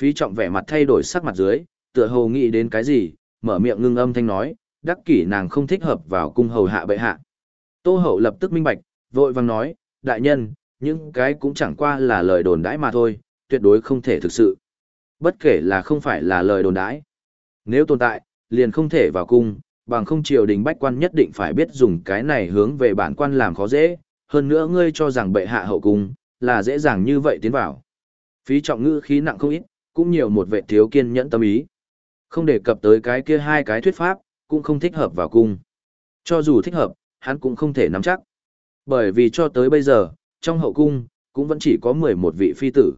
Phí trọng vẻ mặt thay đổi sắc mặt dưới, tựa hồ nghĩ đến cái gì, mở miệng ngưng âm thanh nói, đắc kỷ nàng không thích hợp vào cung hầu hạ bệ hạ. Tô hậu lập tức minh bạch, vội vàng nói, đại nhân, những cái cũng chẳng qua là lời đồn đãi mà thôi, tuyệt đối không thể thực sự. Bất kể là không phải là lời đồn đãi. Nếu tồn tại, liền không thể vào cung, bằng không triều đình bách quan nhất định phải biết dùng cái này hướng về bản quan làm khó dễ, hơn nữa ngươi cho rằng bệ hạ hậu cung, là dễ dàng như vậy tiến vào. Phí trọng ngữ khí nặng không ít, cũng nhiều một vệ thiếu kiên nhẫn tâm ý. Không đề cập tới cái kia hai cái thuyết pháp, cũng không thích hợp vào cung. Cho dù thích hợp, hắn cũng không thể nắm chắc. Bởi vì cho tới bây giờ, trong hậu cung, cũng vẫn chỉ có 11 vị phi tử.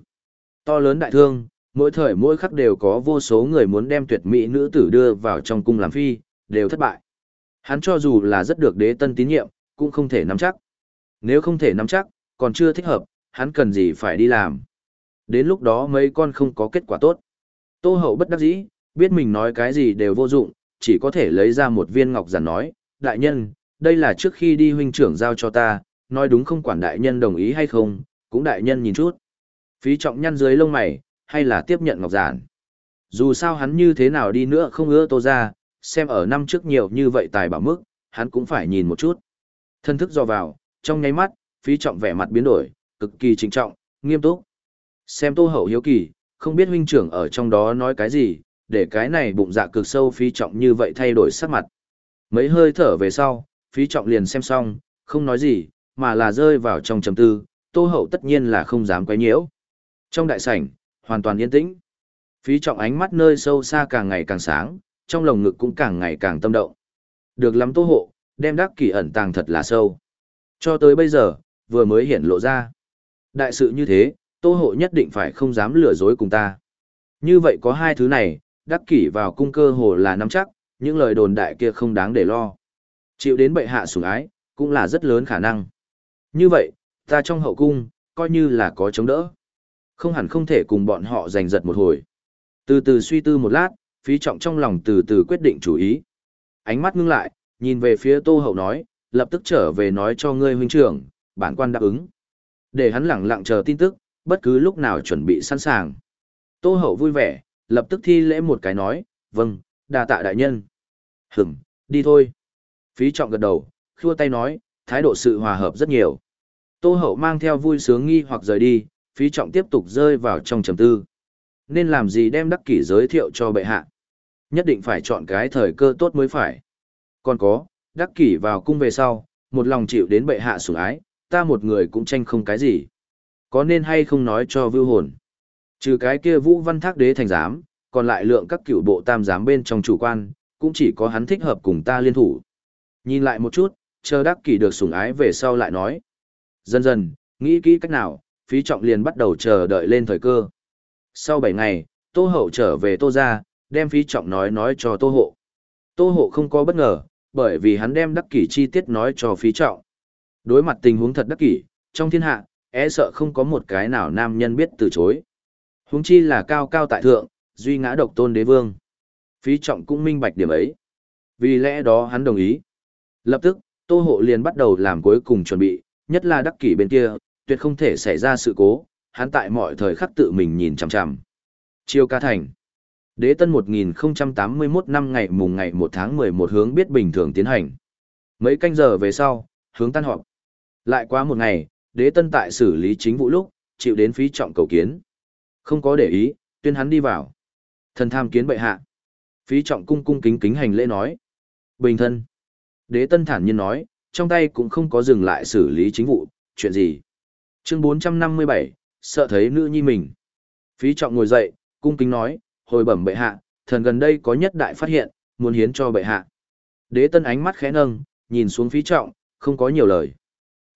To lớn đại thương, mỗi thời mỗi khắc đều có vô số người muốn đem tuyệt mỹ nữ tử đưa vào trong cung làm phi, đều thất bại. Hắn cho dù là rất được đế tân tín nhiệm, cũng không thể nắm chắc. Nếu không thể nắm chắc, còn chưa thích hợp, hắn cần gì phải đi làm. Đến lúc đó mấy con không có kết quả tốt. Tô hậu bất đắc dĩ, biết mình nói cái gì đều vô dụng, chỉ có thể lấy ra một viên ngọc giản nói, đại nhân, đây là trước khi đi huynh trưởng giao cho ta, nói đúng không quản đại nhân đồng ý hay không, cũng đại nhân nhìn chút. Phí trọng nhăn dưới lông mày, hay là tiếp nhận ngọc giản. Dù sao hắn như thế nào đi nữa không ưa tô ra, xem ở năm trước nhiều như vậy tài bảo mức, hắn cũng phải nhìn một chút. Thân thức dò vào, trong nháy mắt, phí trọng vẻ mặt biến đổi, cực kỳ trịnh trọng, nghiêm túc. Xem tô hậu hiếu kỳ, không biết huynh trưởng ở trong đó nói cái gì, để cái này bụng dạ cực sâu phí trọng như vậy thay đổi sắc mặt. Mấy hơi thở về sau, phí trọng liền xem xong, không nói gì, mà là rơi vào trong trầm tư, tô hậu tất nhiên là không dám quấy nhiễu. Trong đại sảnh, hoàn toàn yên tĩnh. Phí trọng ánh mắt nơi sâu xa càng ngày càng sáng, trong lồng ngực cũng càng ngày càng tâm động. Được lắm tô hộ, đem đắc kỷ ẩn tàng thật là sâu. Cho tới bây giờ, vừa mới hiện lộ ra. Đại sự như thế, tô hộ nhất định phải không dám lừa dối cùng ta. Như vậy có hai thứ này, đắc kỷ vào cung cơ hồ là nắm chắc, những lời đồn đại kia không đáng để lo. Chịu đến bệ hạ sủng ái, cũng là rất lớn khả năng. Như vậy, ta trong hậu cung, coi như là có chống đỡ. Không hẳn không thể cùng bọn họ giành giật một hồi. Từ từ suy tư một lát, phí trọng trong lòng từ từ quyết định chủ ý. Ánh mắt ngưng lại, nhìn về phía tô hậu nói, lập tức trở về nói cho ngươi huynh trưởng, bản quan đáp ứng. Để hắn lẳng lặng chờ tin tức, bất cứ lúc nào chuẩn bị sẵn sàng. Tô hậu vui vẻ, lập tức thi lễ một cái nói, vâng, đà tạ đại nhân. Hửm, đi thôi. Phí trọng gật đầu, khua tay nói, thái độ sự hòa hợp rất nhiều. Tô hậu mang theo vui sướng nghi hoặc rời đi, phí trọng tiếp tục rơi vào trong trầm tư. Nên làm gì đem đắc kỷ giới thiệu cho bệ hạ? Nhất định phải chọn cái thời cơ tốt mới phải. Còn có, đắc kỷ vào cung về sau, một lòng chịu đến bệ hạ sủng ái, ta một người cũng tranh không cái gì. Có nên hay không nói cho vưu hồn? Trừ cái kia vũ văn thác đế thành giám, còn lại lượng các cựu bộ tam giám bên trong chủ quan, cũng chỉ có hắn thích hợp cùng ta liên thủ. Nhìn lại một chút, chờ đắc kỷ được sủng ái về sau lại nói. Dần dần, nghĩ kỹ cách nào, phí trọng liền bắt đầu chờ đợi lên thời cơ. Sau 7 ngày, Tô Hậu trở về Tô ra, đem phí trọng nói nói cho Tô Hộ. Tô Hộ không có bất ngờ, bởi vì hắn đem đắc kỷ chi tiết nói cho phí trọng. Đối mặt tình huống thật đắc kỷ, trong thiên hạ, e sợ không có một cái nào nam nhân biết từ chối. Huống chi là cao cao tại thượng, duy ngã độc tôn đế vương. Phí trọng cũng minh bạch điểm ấy. Vì lẽ đó hắn đồng ý. Lập tức, Tô Hộ liền bắt đầu làm cuối cùng chuẩn bị, nhất là đắc kỷ bên kia, tuyệt không thể xảy ra sự cố, hắn tại mọi thời khắc tự mình nhìn chằm chằm. Chiêu ca thành. Đế tân 1081 năm ngày mùng ngày 1 tháng 11 hướng biết bình thường tiến hành. Mấy canh giờ về sau, hướng tan họp. Lại qua một ngày, đế tân tại xử lý chính vụ lúc, chịu đến phí trọng cầu kiến. Không có để ý, tuyên hắn đi vào. Thần tham kiến bệ hạ. Phí trọng cung cung kính kính hành lễ nói. Bình thân. Đế tân thản nhiên nói, trong tay cũng không có dừng lại xử lý chính vụ, chuyện gì. Chương 457, sợ thấy nữ nhi mình. Phí trọng ngồi dậy, cung kính nói, hồi bẩm bệ hạ, thần gần đây có nhất đại phát hiện, muốn hiến cho bệ hạ. Đế tân ánh mắt khẽ nâng, nhìn xuống phí trọng, không có nhiều lời.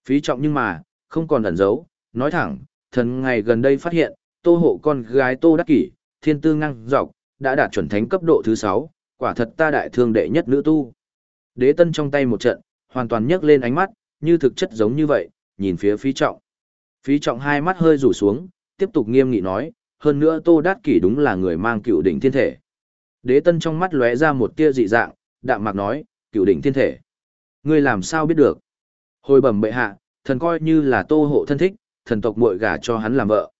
Phí trọng nhưng mà, không còn ẩn giấu, nói thẳng, thần ngày gần đây phát hiện, tô hộ con gái tô đắc kỷ, thiên tư ngang dọc, đã đạt chuẩn thánh cấp độ thứ 6, quả thật ta đại thương đệ nhất nữ tu. Đế tân trong tay một trận, hoàn toàn nhấc lên ánh mắt, như thực chất giống như vậy, nhìn phía phí trọng. Phí trọng hai mắt hơi rủ xuống, tiếp tục nghiêm nghị nói, hơn nữa Tô Đát Kỷ đúng là người mang cựu đỉnh thiên thể. Đế tân trong mắt lóe ra một tia dị dạng, đạm mạc nói, cựu đỉnh thiên thể. Ngươi làm sao biết được? Hồi bẩm bệ hạ, thần coi như là Tô hộ thân thích, thần tộc muội gả cho hắn làm vợ.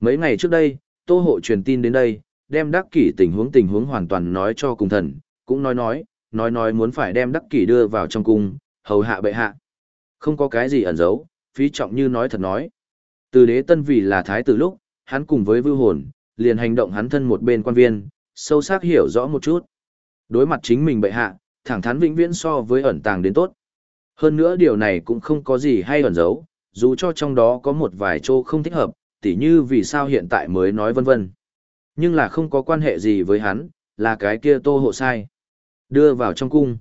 Mấy ngày trước đây, Tô hộ truyền tin đến đây, đem Đắc Kỷ tình huống tình huống hoàn toàn nói cho cùng thần, cũng nói nói, nói nói muốn phải đem Đắc Kỷ đưa vào trong cung, hầu hạ bệ hạ. Không có cái gì ẩn giấu, phí trọng như nói thật nói. Từ đế tân vì là thái tử lúc, hắn cùng với vưu hồn, liền hành động hắn thân một bên quan viên, sâu sắc hiểu rõ một chút. Đối mặt chính mình bệ hạ, thẳng thắn vĩnh viễn so với ẩn tàng đến tốt. Hơn nữa điều này cũng không có gì hay ẩn giấu, dù cho trong đó có một vài chỗ không thích hợp, tỉ như vì sao hiện tại mới nói vân vân. Nhưng là không có quan hệ gì với hắn, là cái kia tô hộ sai. Đưa vào trong cung.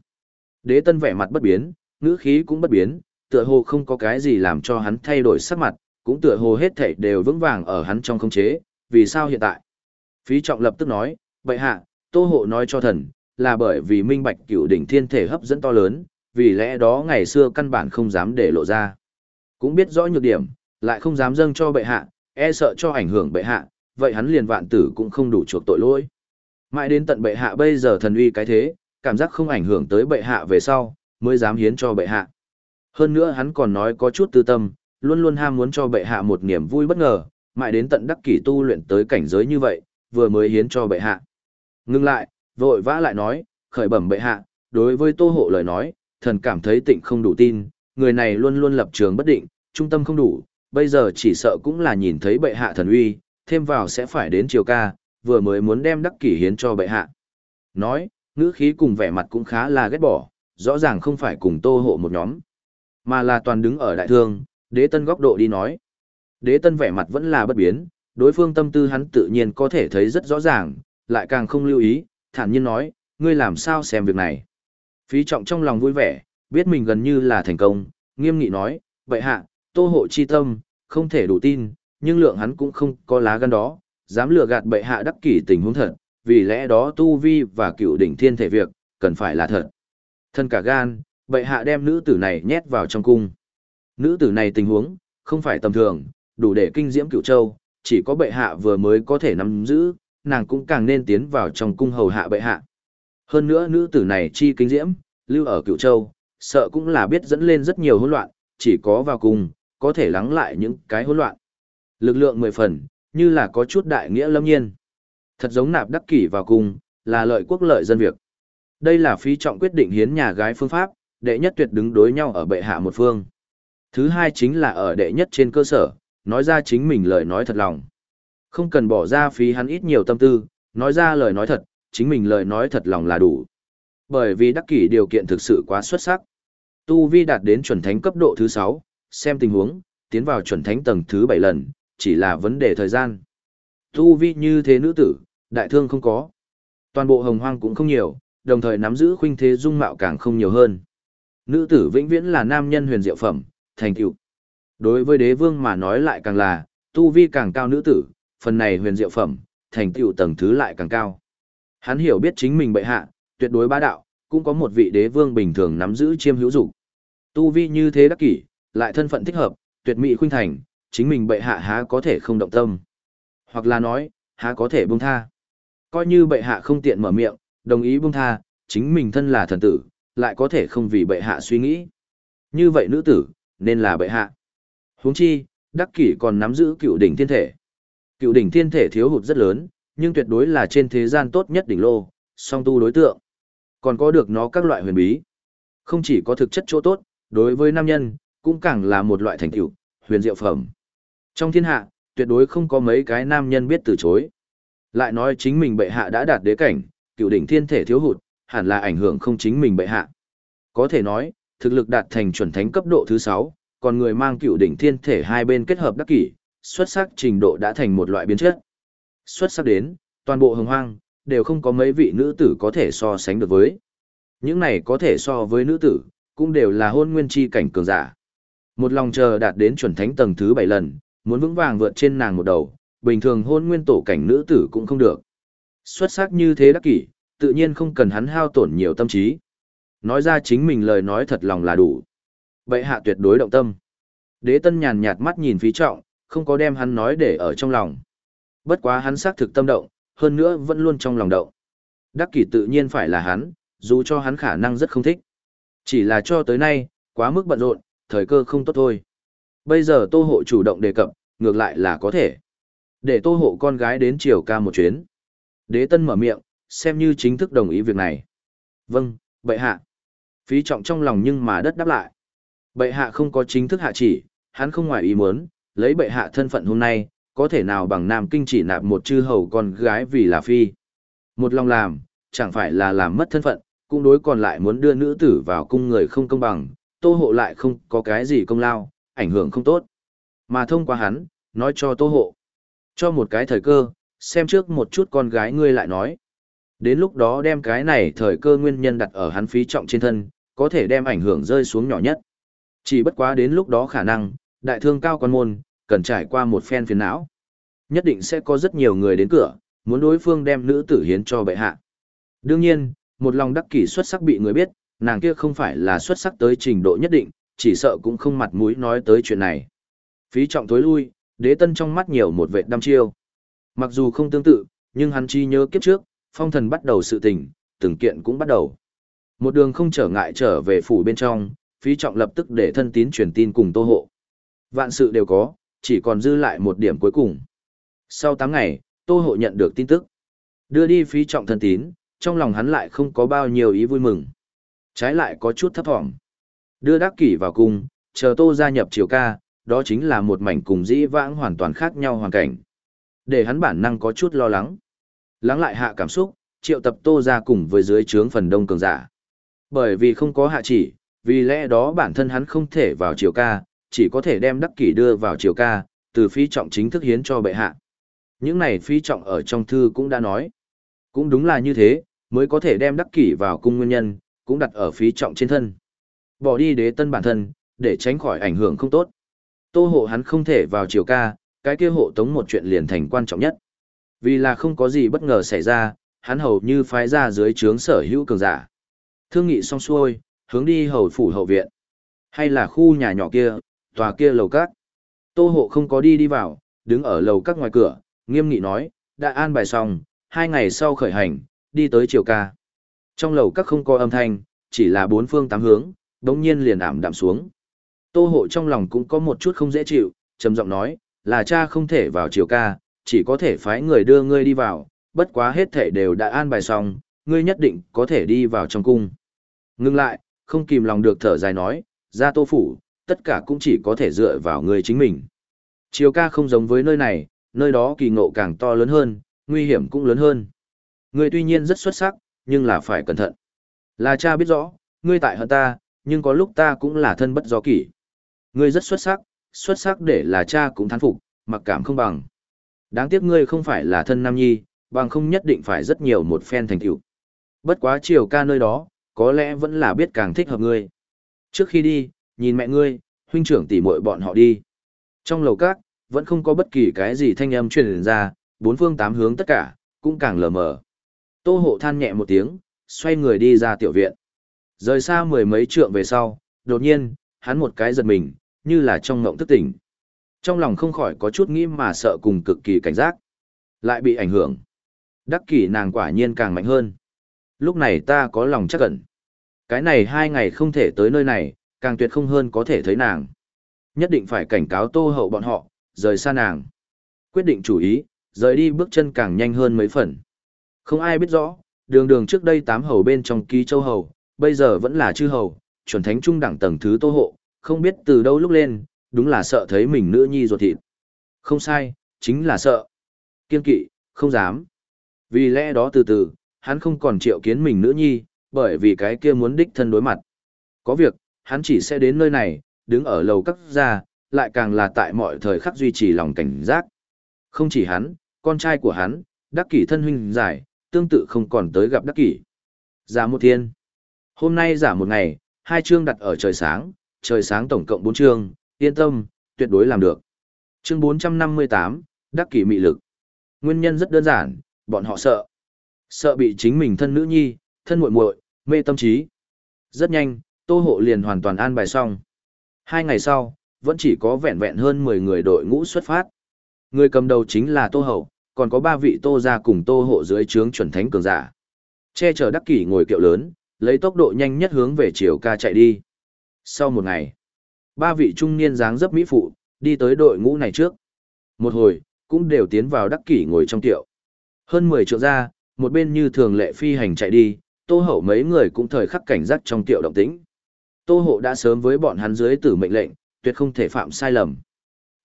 Đế tân vẻ mặt bất biến, ngữ khí cũng bất biến, tựa hồ không có cái gì làm cho hắn thay đổi sắc mặt, cũng tựa hồ hết thảy đều vững vàng ở hắn trong khống chế, vì sao hiện tại? Phí trọng lập tức nói, vậy hạ, tô hộ nói cho thần, là bởi vì minh bạch cựu đỉnh thiên thể hấp dẫn to lớn, vì lẽ đó ngày xưa căn bản không dám để lộ ra. Cũng biết rõ nhược điểm, lại không dám dâng cho bệ hạ, e sợ cho ảnh hưởng bệ hạ, vậy hắn liền vạn tử cũng không đủ chuộc tội lỗi. Mãi đến tận bệ hạ bây giờ thần uy cái thế, cảm giác không ảnh hưởng tới bệ hạ về sau, mới dám hiến cho bệ hạ. Hơn nữa hắn còn nói có chút tư tâm, luôn luôn ham muốn cho bệ hạ một niềm vui bất ngờ, mãi đến tận đắc kỷ tu luyện tới cảnh giới như vậy, vừa mới hiến cho bệ hạ. Ngưng lại, vội vã lại nói, khởi bẩm bệ hạ, đối với tô hộ lời nói, thần cảm thấy tịnh không đủ tin, người này luôn luôn lập trường bất định, trung tâm không đủ, bây giờ chỉ sợ cũng là nhìn thấy bệ hạ thần uy, thêm vào sẽ phải đến triều ca, vừa mới muốn đem đắc kỷ hiến cho bệ hạ. Nói, ngữ khí cùng vẻ mặt cũng khá là ghét bỏ, rõ ràng không phải cùng tô hộ một nhóm, mà là toàn đứng ở đại thương, đế tân góc độ đi nói. Đế tân vẻ mặt vẫn là bất biến, đối phương tâm tư hắn tự nhiên có thể thấy rất rõ ràng, lại càng không lưu ý, thản nhiên nói, ngươi làm sao xem việc này. Phí trọng trong lòng vui vẻ, biết mình gần như là thành công, nghiêm nghị nói, vậy hạ, tô hộ chi tâm, không thể đủ tin, nhưng lượng hắn cũng không có lá gan đó, dám lừa gạt bệ hạ đắc kỷ tình huống thật, vì lẽ đó tu vi và cựu đỉnh thiên thể việc, cần phải là thật. Thân cả gan, bệ hạ đem nữ tử này nhét vào trong cung. Nữ tử này tình huống, không phải tầm thường, đủ để kinh diễm cựu châu, chỉ có bệ hạ vừa mới có thể nắm giữ, nàng cũng càng nên tiến vào trong cung hầu hạ bệ hạ. Hơn nữa nữ tử này chi kinh diễm, lưu ở cựu châu, sợ cũng là biết dẫn lên rất nhiều hỗn loạn, chỉ có vào cung, có thể lắng lại những cái hỗn loạn. Lực lượng mười phần, như là có chút đại nghĩa lâm nhiên. Thật giống nạp đắc kỷ vào cung, là lợi quốc lợi dân việc. Đây là phí trọng quyết định hiến nhà gái phương pháp, đệ nhất tuyệt đứng đối nhau ở bệ hạ một phương. Thứ hai chính là ở đệ nhất trên cơ sở, nói ra chính mình lời nói thật lòng. Không cần bỏ ra phí hắn ít nhiều tâm tư, nói ra lời nói thật, chính mình lời nói thật lòng là đủ. Bởi vì đắc kỷ điều kiện thực sự quá xuất sắc. Tu Vi đạt đến chuẩn thánh cấp độ thứ 6, xem tình huống, tiến vào chuẩn thánh tầng thứ 7 lần, chỉ là vấn đề thời gian. Tu Vi như thế nữ tử, đại thương không có. Toàn bộ hồng hoang cũng không nhiều, đồng thời nắm giữ khuynh thế dung mạo càng không nhiều hơn. Nữ tử vĩnh viễn là nam nhân huyền diệu phẩm, thành tựu. Đối với đế vương mà nói lại càng là, tu vi càng cao nữ tử, phần này huyền diệu phẩm, thành tựu tầng thứ lại càng cao. Hắn hiểu biết chính mình bệ hạ, tuyệt đối bá đạo, cũng có một vị đế vương bình thường nắm giữ chiêm hữu dục. Tu vi như thế đắc kỷ, lại thân phận thích hợp, tuyệt mỹ khuynh thành, chính mình bệ hạ há có thể không động tâm. Hoặc là nói, há có thể buông tha. Coi như bệ hạ không tiện mở miệng, đồng ý buông tha, chính mình thân là thần tử, lại có thể không vì bệ hạ suy nghĩ. Như vậy nữ tử, nên là bệ hạ. huống chi, đắc kỷ còn nắm giữ cựu đỉnh thiên thể. Cựu đỉnh thiên thể thiếu hụt rất lớn, nhưng tuyệt đối là trên thế gian tốt nhất đỉnh lô, song tu đối tượng. Còn có được nó các loại huyền bí. Không chỉ có thực chất chỗ tốt, đối với nam nhân, cũng càng là một loại thành tựu, huyền diệu phẩm. Trong thiên hạ, tuyệt đối không có mấy cái nam nhân biết từ chối. Lại nói chính mình bệ hạ đã đạt đế cảnh, cựu đỉnh thiên thể thiếu hụt, hẳn là ảnh hưởng không chính mình bệ hạ. Có thể nói, thực lực đạt thành chuẩn thánh cấp độ thứ 6, còn người mang cựu đỉnh thiên thể hai bên kết hợp đắc kỷ, xuất sắc trình độ đã thành một loại biến chất. Xuất sắc đến, toàn bộ hồng hoang, đều không có mấy vị nữ tử có thể so sánh được với. Những này có thể so với nữ tử, cũng đều là hôn nguyên chi cảnh cường giả. Một lòng chờ đạt đến chuẩn thánh tầng thứ 7 lần, muốn vững vàng vượt trên nàng một đầu, bình thường hôn nguyên tổ cảnh nữ tử cũng không được. Xuất sắc như thế đắc kỷ, tự nhiên không cần hắn hao tổn nhiều tâm trí. Nói ra chính mình lời nói thật lòng là đủ. Bệ hạ tuyệt đối động tâm. Đế tân nhàn nhạt mắt nhìn phí trọng, không có đem hắn nói để ở trong lòng. Bất quá hắn xác thực tâm động, hơn nữa vẫn luôn trong lòng động. Đắc kỷ tự nhiên phải là hắn, dù cho hắn khả năng rất không thích. Chỉ là cho tới nay, quá mức bận rộn, thời cơ không tốt thôi. Bây giờ tô hộ chủ động đề cập, ngược lại là có thể. Để tô hộ con gái đến triều ca một chuyến. Đế tân mở miệng, xem như chính thức đồng ý việc này. Vâng, bệ hạ. Phí trọng trong lòng nhưng mà đất đáp lại. Bệ hạ không có chính thức hạ chỉ, hắn không ngoài ý muốn, lấy bệ hạ thân phận hôm nay, có thể nào bằng nam kinh chỉ nạp một chư hầu con gái vì là phi. Một lòng làm, chẳng phải là làm mất thân phận, cũng đối còn lại muốn đưa nữ tử vào cung người không công bằng, tô hộ lại không có cái gì công lao, ảnh hưởng không tốt. Mà thông qua hắn, nói cho tô hộ. Cho một cái thời cơ, xem trước một chút con gái ngươi lại nói. Đến lúc đó đem cái này thời cơ nguyên nhân đặt ở hắn phí trọng trên thân, có thể đem ảnh hưởng rơi xuống nhỏ nhất. Chỉ bất quá đến lúc đó khả năng, đại thương cao quan môn, cần trải qua một phen phiền não. Nhất định sẽ có rất nhiều người đến cửa, muốn đối phương đem nữ tử hiến cho bệ hạ. Đương nhiên, một lòng đắc kỷ xuất sắc bị người biết, nàng kia không phải là xuất sắc tới trình độ nhất định, chỉ sợ cũng không mặt mũi nói tới chuyện này. Phí trọng tối lui, đế tân trong mắt nhiều một vệt đăm chiêu. Mặc dù không tương tự, nhưng hắn chi nhớ kiếp trước, phong thần bắt đầu sự tình, từng kiện cũng bắt đầu. Một đường không trở ngại trở về phủ bên trong, phí trọng lập tức để thân tín truyền tin cùng tô hộ. Vạn sự đều có, chỉ còn dư lại một điểm cuối cùng. Sau 8 ngày, tô hộ nhận được tin tức. Đưa đi phí trọng thân tín, trong lòng hắn lại không có bao nhiêu ý vui mừng. Trái lại có chút thấp thỏm. Đưa đắc kỷ vào cung, chờ tô gia nhập triều ca, đó chính là một mảnh cùng dĩ vãng hoàn toàn khác nhau hoàn cảnh. Để hắn bản năng có chút lo lắng. Lắng lại hạ cảm xúc, triệu tập tô ra cùng với dưới trướng phần đông cường giả. Bởi vì không có hạ chỉ, vì lẽ đó bản thân hắn không thể vào triều ca, chỉ có thể đem đắc kỷ đưa vào triều ca, từ phi trọng chính thức hiến cho bệ hạ. Những này phi trọng ở trong thư cũng đã nói. Cũng đúng là như thế, mới có thể đem đắc kỷ vào cung nguyên nhân, cũng đặt ở phi trọng trên thân. Bỏ đi đế tân bản thân, để tránh khỏi ảnh hưởng không tốt. Tô hộ hắn không thể vào triều ca, cái kia hộ tống một chuyện liền thành quan trọng nhất. Vì là không có gì bất ngờ xảy ra, hắn hầu như phái ra dưới trướng sở hữu cường giả. Thương nghị xong xuôi, hướng đi hầu phủ hậu viện. Hay là khu nhà nhỏ kia, tòa kia lầu các. Tô hộ không có đi đi vào, đứng ở lầu các ngoài cửa, nghiêm nghị nói, đã an bài xong, hai ngày sau khởi hành, đi tới triều ca. Trong lầu các không có âm thanh, chỉ là bốn phương tám hướng, đống nhiên liền ảm đạm xuống. Tô hộ trong lòng cũng có một chút không dễ chịu, trầm giọng nói, là cha không thể vào triều ca, chỉ có thể phái người đưa ngươi đi vào, bất quá hết thể đều đã an bài xong, ngươi nhất định có thể đi vào trong cung. Ngưng lại, không kìm lòng được thở dài nói, ra tô phủ, tất cả cũng chỉ có thể dựa vào ngươi chính mình. Triều ca không giống với nơi này, nơi đó kỳ ngộ càng to lớn hơn, nguy hiểm cũng lớn hơn. Ngươi tuy nhiên rất xuất sắc, nhưng là phải cẩn thận. Là cha biết rõ, ngươi tại hận ta, nhưng có lúc ta cũng là thân bất do kỷ. Ngươi rất xuất sắc, xuất sắc để là cha cũng thán phục, mặc cảm không bằng. Đáng tiếc ngươi không phải là thân nam nhi, bằng không nhất định phải rất nhiều một phen thành tựu. Bất quá chiều ca nơi đó, có lẽ vẫn là biết càng thích hợp ngươi. Trước khi đi, nhìn mẹ ngươi, huynh trưởng tỉ muội bọn họ đi. Trong lầu các, vẫn không có bất kỳ cái gì thanh âm truyền ra, bốn phương tám hướng tất cả, cũng càng lờ mờ. Tô hộ than nhẹ một tiếng, xoay người đi ra tiểu viện. Rời xa mười mấy trượng về sau, đột nhiên, hắn một cái giật mình, như là trong ngộng thức tỉnh. Trong lòng không khỏi có chút nghĩ mà sợ cùng cực kỳ cảnh giác. Lại bị ảnh hưởng. Đắc kỷ nàng quả nhiên càng mạnh hơn. Lúc này ta có lòng chắc ẩn. Cái này hai ngày không thể tới nơi này, càng tuyệt không hơn có thể thấy nàng. Nhất định phải cảnh cáo tô hậu bọn họ, rời xa nàng. Quyết định chủ ý, rời đi bước chân càng nhanh hơn mấy phần. Không ai biết rõ, đường đường trước đây tám hầu bên trong ký châu hầu, bây giờ vẫn là chư hầu, chuẩn thánh trung đẳng tầng thứ tô hộ, không biết từ đâu lúc lên, đúng là sợ thấy mình nữ nhi ruột thịt. Không sai, chính là sợ. Kiên kỵ, không dám. Vì lẽ đó từ từ, hắn không còn triệu kiến mình nữ nhi, bởi vì cái kia muốn đích thân đối mặt. Có việc, hắn chỉ sẽ đến nơi này, đứng ở lầu cấp ra, lại càng là tại mọi thời khắc duy trì lòng cảnh giác. Không chỉ hắn, con trai của hắn, đắc kỷ thân huynh giải, tương tự không còn tới gặp đắc kỷ. Giả một thiên. Hôm nay giả một ngày, hai chương đặt ở trời sáng, trời sáng tổng cộng bốn chương, yên tâm, tuyệt đối làm được. Chương 458, đắc kỷ mị lực. Nguyên nhân rất đơn giản, bọn họ sợ. Sợ bị chính mình thân nữ nhi, thân muội muội, mê tâm trí. Rất nhanh, Tô Hộ liền hoàn toàn an bài xong. Hai ngày sau, vẫn chỉ có vẹn vẹn hơn 10 người đội ngũ xuất phát. Người cầm đầu chính là Tô Hậu, còn có ba vị Tô gia cùng Tô Hộ dưới trướng chuẩn thánh cường giả. Che chở đắc kỷ ngồi kiệu lớn, lấy tốc độ nhanh nhất hướng về chiều ca chạy đi. Sau một ngày, ba vị trung niên dáng dấp mỹ phụ, đi tới đội ngũ này trước. Một hồi, cũng đều tiến vào đắc kỷ ngồi trong tiệu. Hơn 10 triệu ra, một bên như thường lệ phi hành chạy đi, tô hậu mấy người cũng thời khắc cảnh giác trong tiểu động tĩnh. Tô hộ đã sớm với bọn hắn dưới tử mệnh lệnh, tuyệt không thể phạm sai lầm.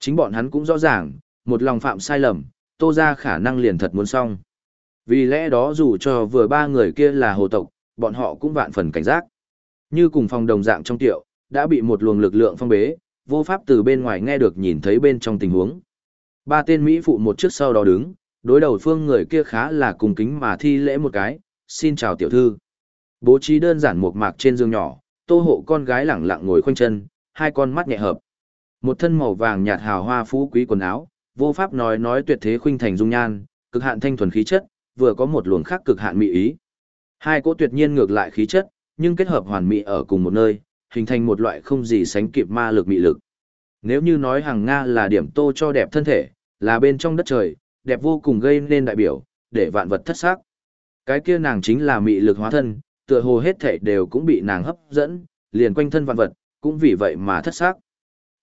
Chính bọn hắn cũng rõ ràng, một lòng phạm sai lầm, tô ra khả năng liền thật muốn xong. Vì lẽ đó dù cho vừa ba người kia là hồ tộc, bọn họ cũng vạn phần cảnh giác. Như cùng phòng đồng dạng trong tiệu, đã bị một luồng lực lượng phong bế, vô pháp từ bên ngoài nghe được nhìn thấy bên trong tình huống. Ba tên Mỹ phụ một trước sau đó đứng, đối đầu phương người kia khá là cùng kính mà thi lễ một cái, xin chào tiểu thư. Bố trí đơn giản một mạc trên giường nhỏ, tô hộ con gái lẳng lặng ngồi khoanh chân, hai con mắt nhẹ hợp. Một thân màu vàng nhạt hào hoa phú quý quần áo, vô pháp nói nói tuyệt thế khuynh thành dung nhan, cực hạn thanh thuần khí chất, vừa có một luồng khác cực hạn mỹ ý. Hai cỗ tuyệt nhiên ngược lại khí chất, nhưng kết hợp hoàn mỹ ở cùng một nơi, hình thành một loại không gì sánh kịp ma lực mị lực. Nếu như nói hàng Nga là điểm tô cho đẹp thân thể, là bên trong đất trời, đẹp vô cùng gây nên đại biểu, để vạn vật thất sắc. Cái kia nàng chính là mị lực hóa thân, tựa hồ hết thể đều cũng bị nàng hấp dẫn, liền quanh thân vạn vật, cũng vì vậy mà thất sắc.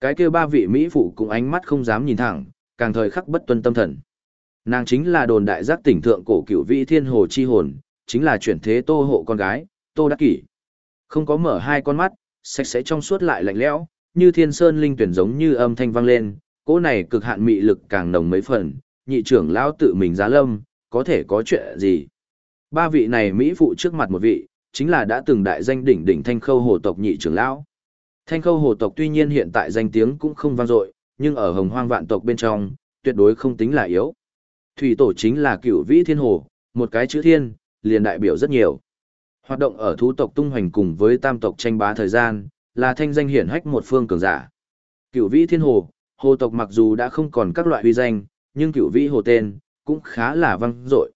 Cái kia ba vị Mỹ phụ cũng ánh mắt không dám nhìn thẳng, càng thời khắc bất tuân tâm thần. Nàng chính là đồn đại giác tỉnh thượng cổ cửu vị thiên hồ chi hồn, chính là chuyển thế tô hộ con gái, tô đắc kỷ. Không có mở hai con mắt, sạch sẽ trong suốt lại lạnh lẽo, như thiên sơn linh tuyển giống như âm thanh vang lên, cỗ này cực hạn mị lực càng nồng mấy phần, nhị trưởng lão tự mình giá lâm, có thể có chuyện gì. Ba vị này Mỹ phụ trước mặt một vị, chính là đã từng đại danh đỉnh đỉnh thanh khâu hồ tộc nhị trưởng lão. Thanh khâu hồ tộc tuy nhiên hiện tại danh tiếng cũng không vang dội, nhưng ở hồng hoang vạn tộc bên trong, tuyệt đối không tính là yếu. Thủy tổ chính là cựu vĩ thiên hồ, một cái chữ thiên, liền đại biểu rất nhiều. Hoạt động ở thú tộc tung hoành cùng với tam tộc tranh bá thời gian, là thanh danh hiển hách một phương cường giả. Cựu vĩ thiên hồ, hồ tộc mặc dù đã không còn các loại uy danh, nhưng cựu vĩ hồ tên, cũng khá là vang dội.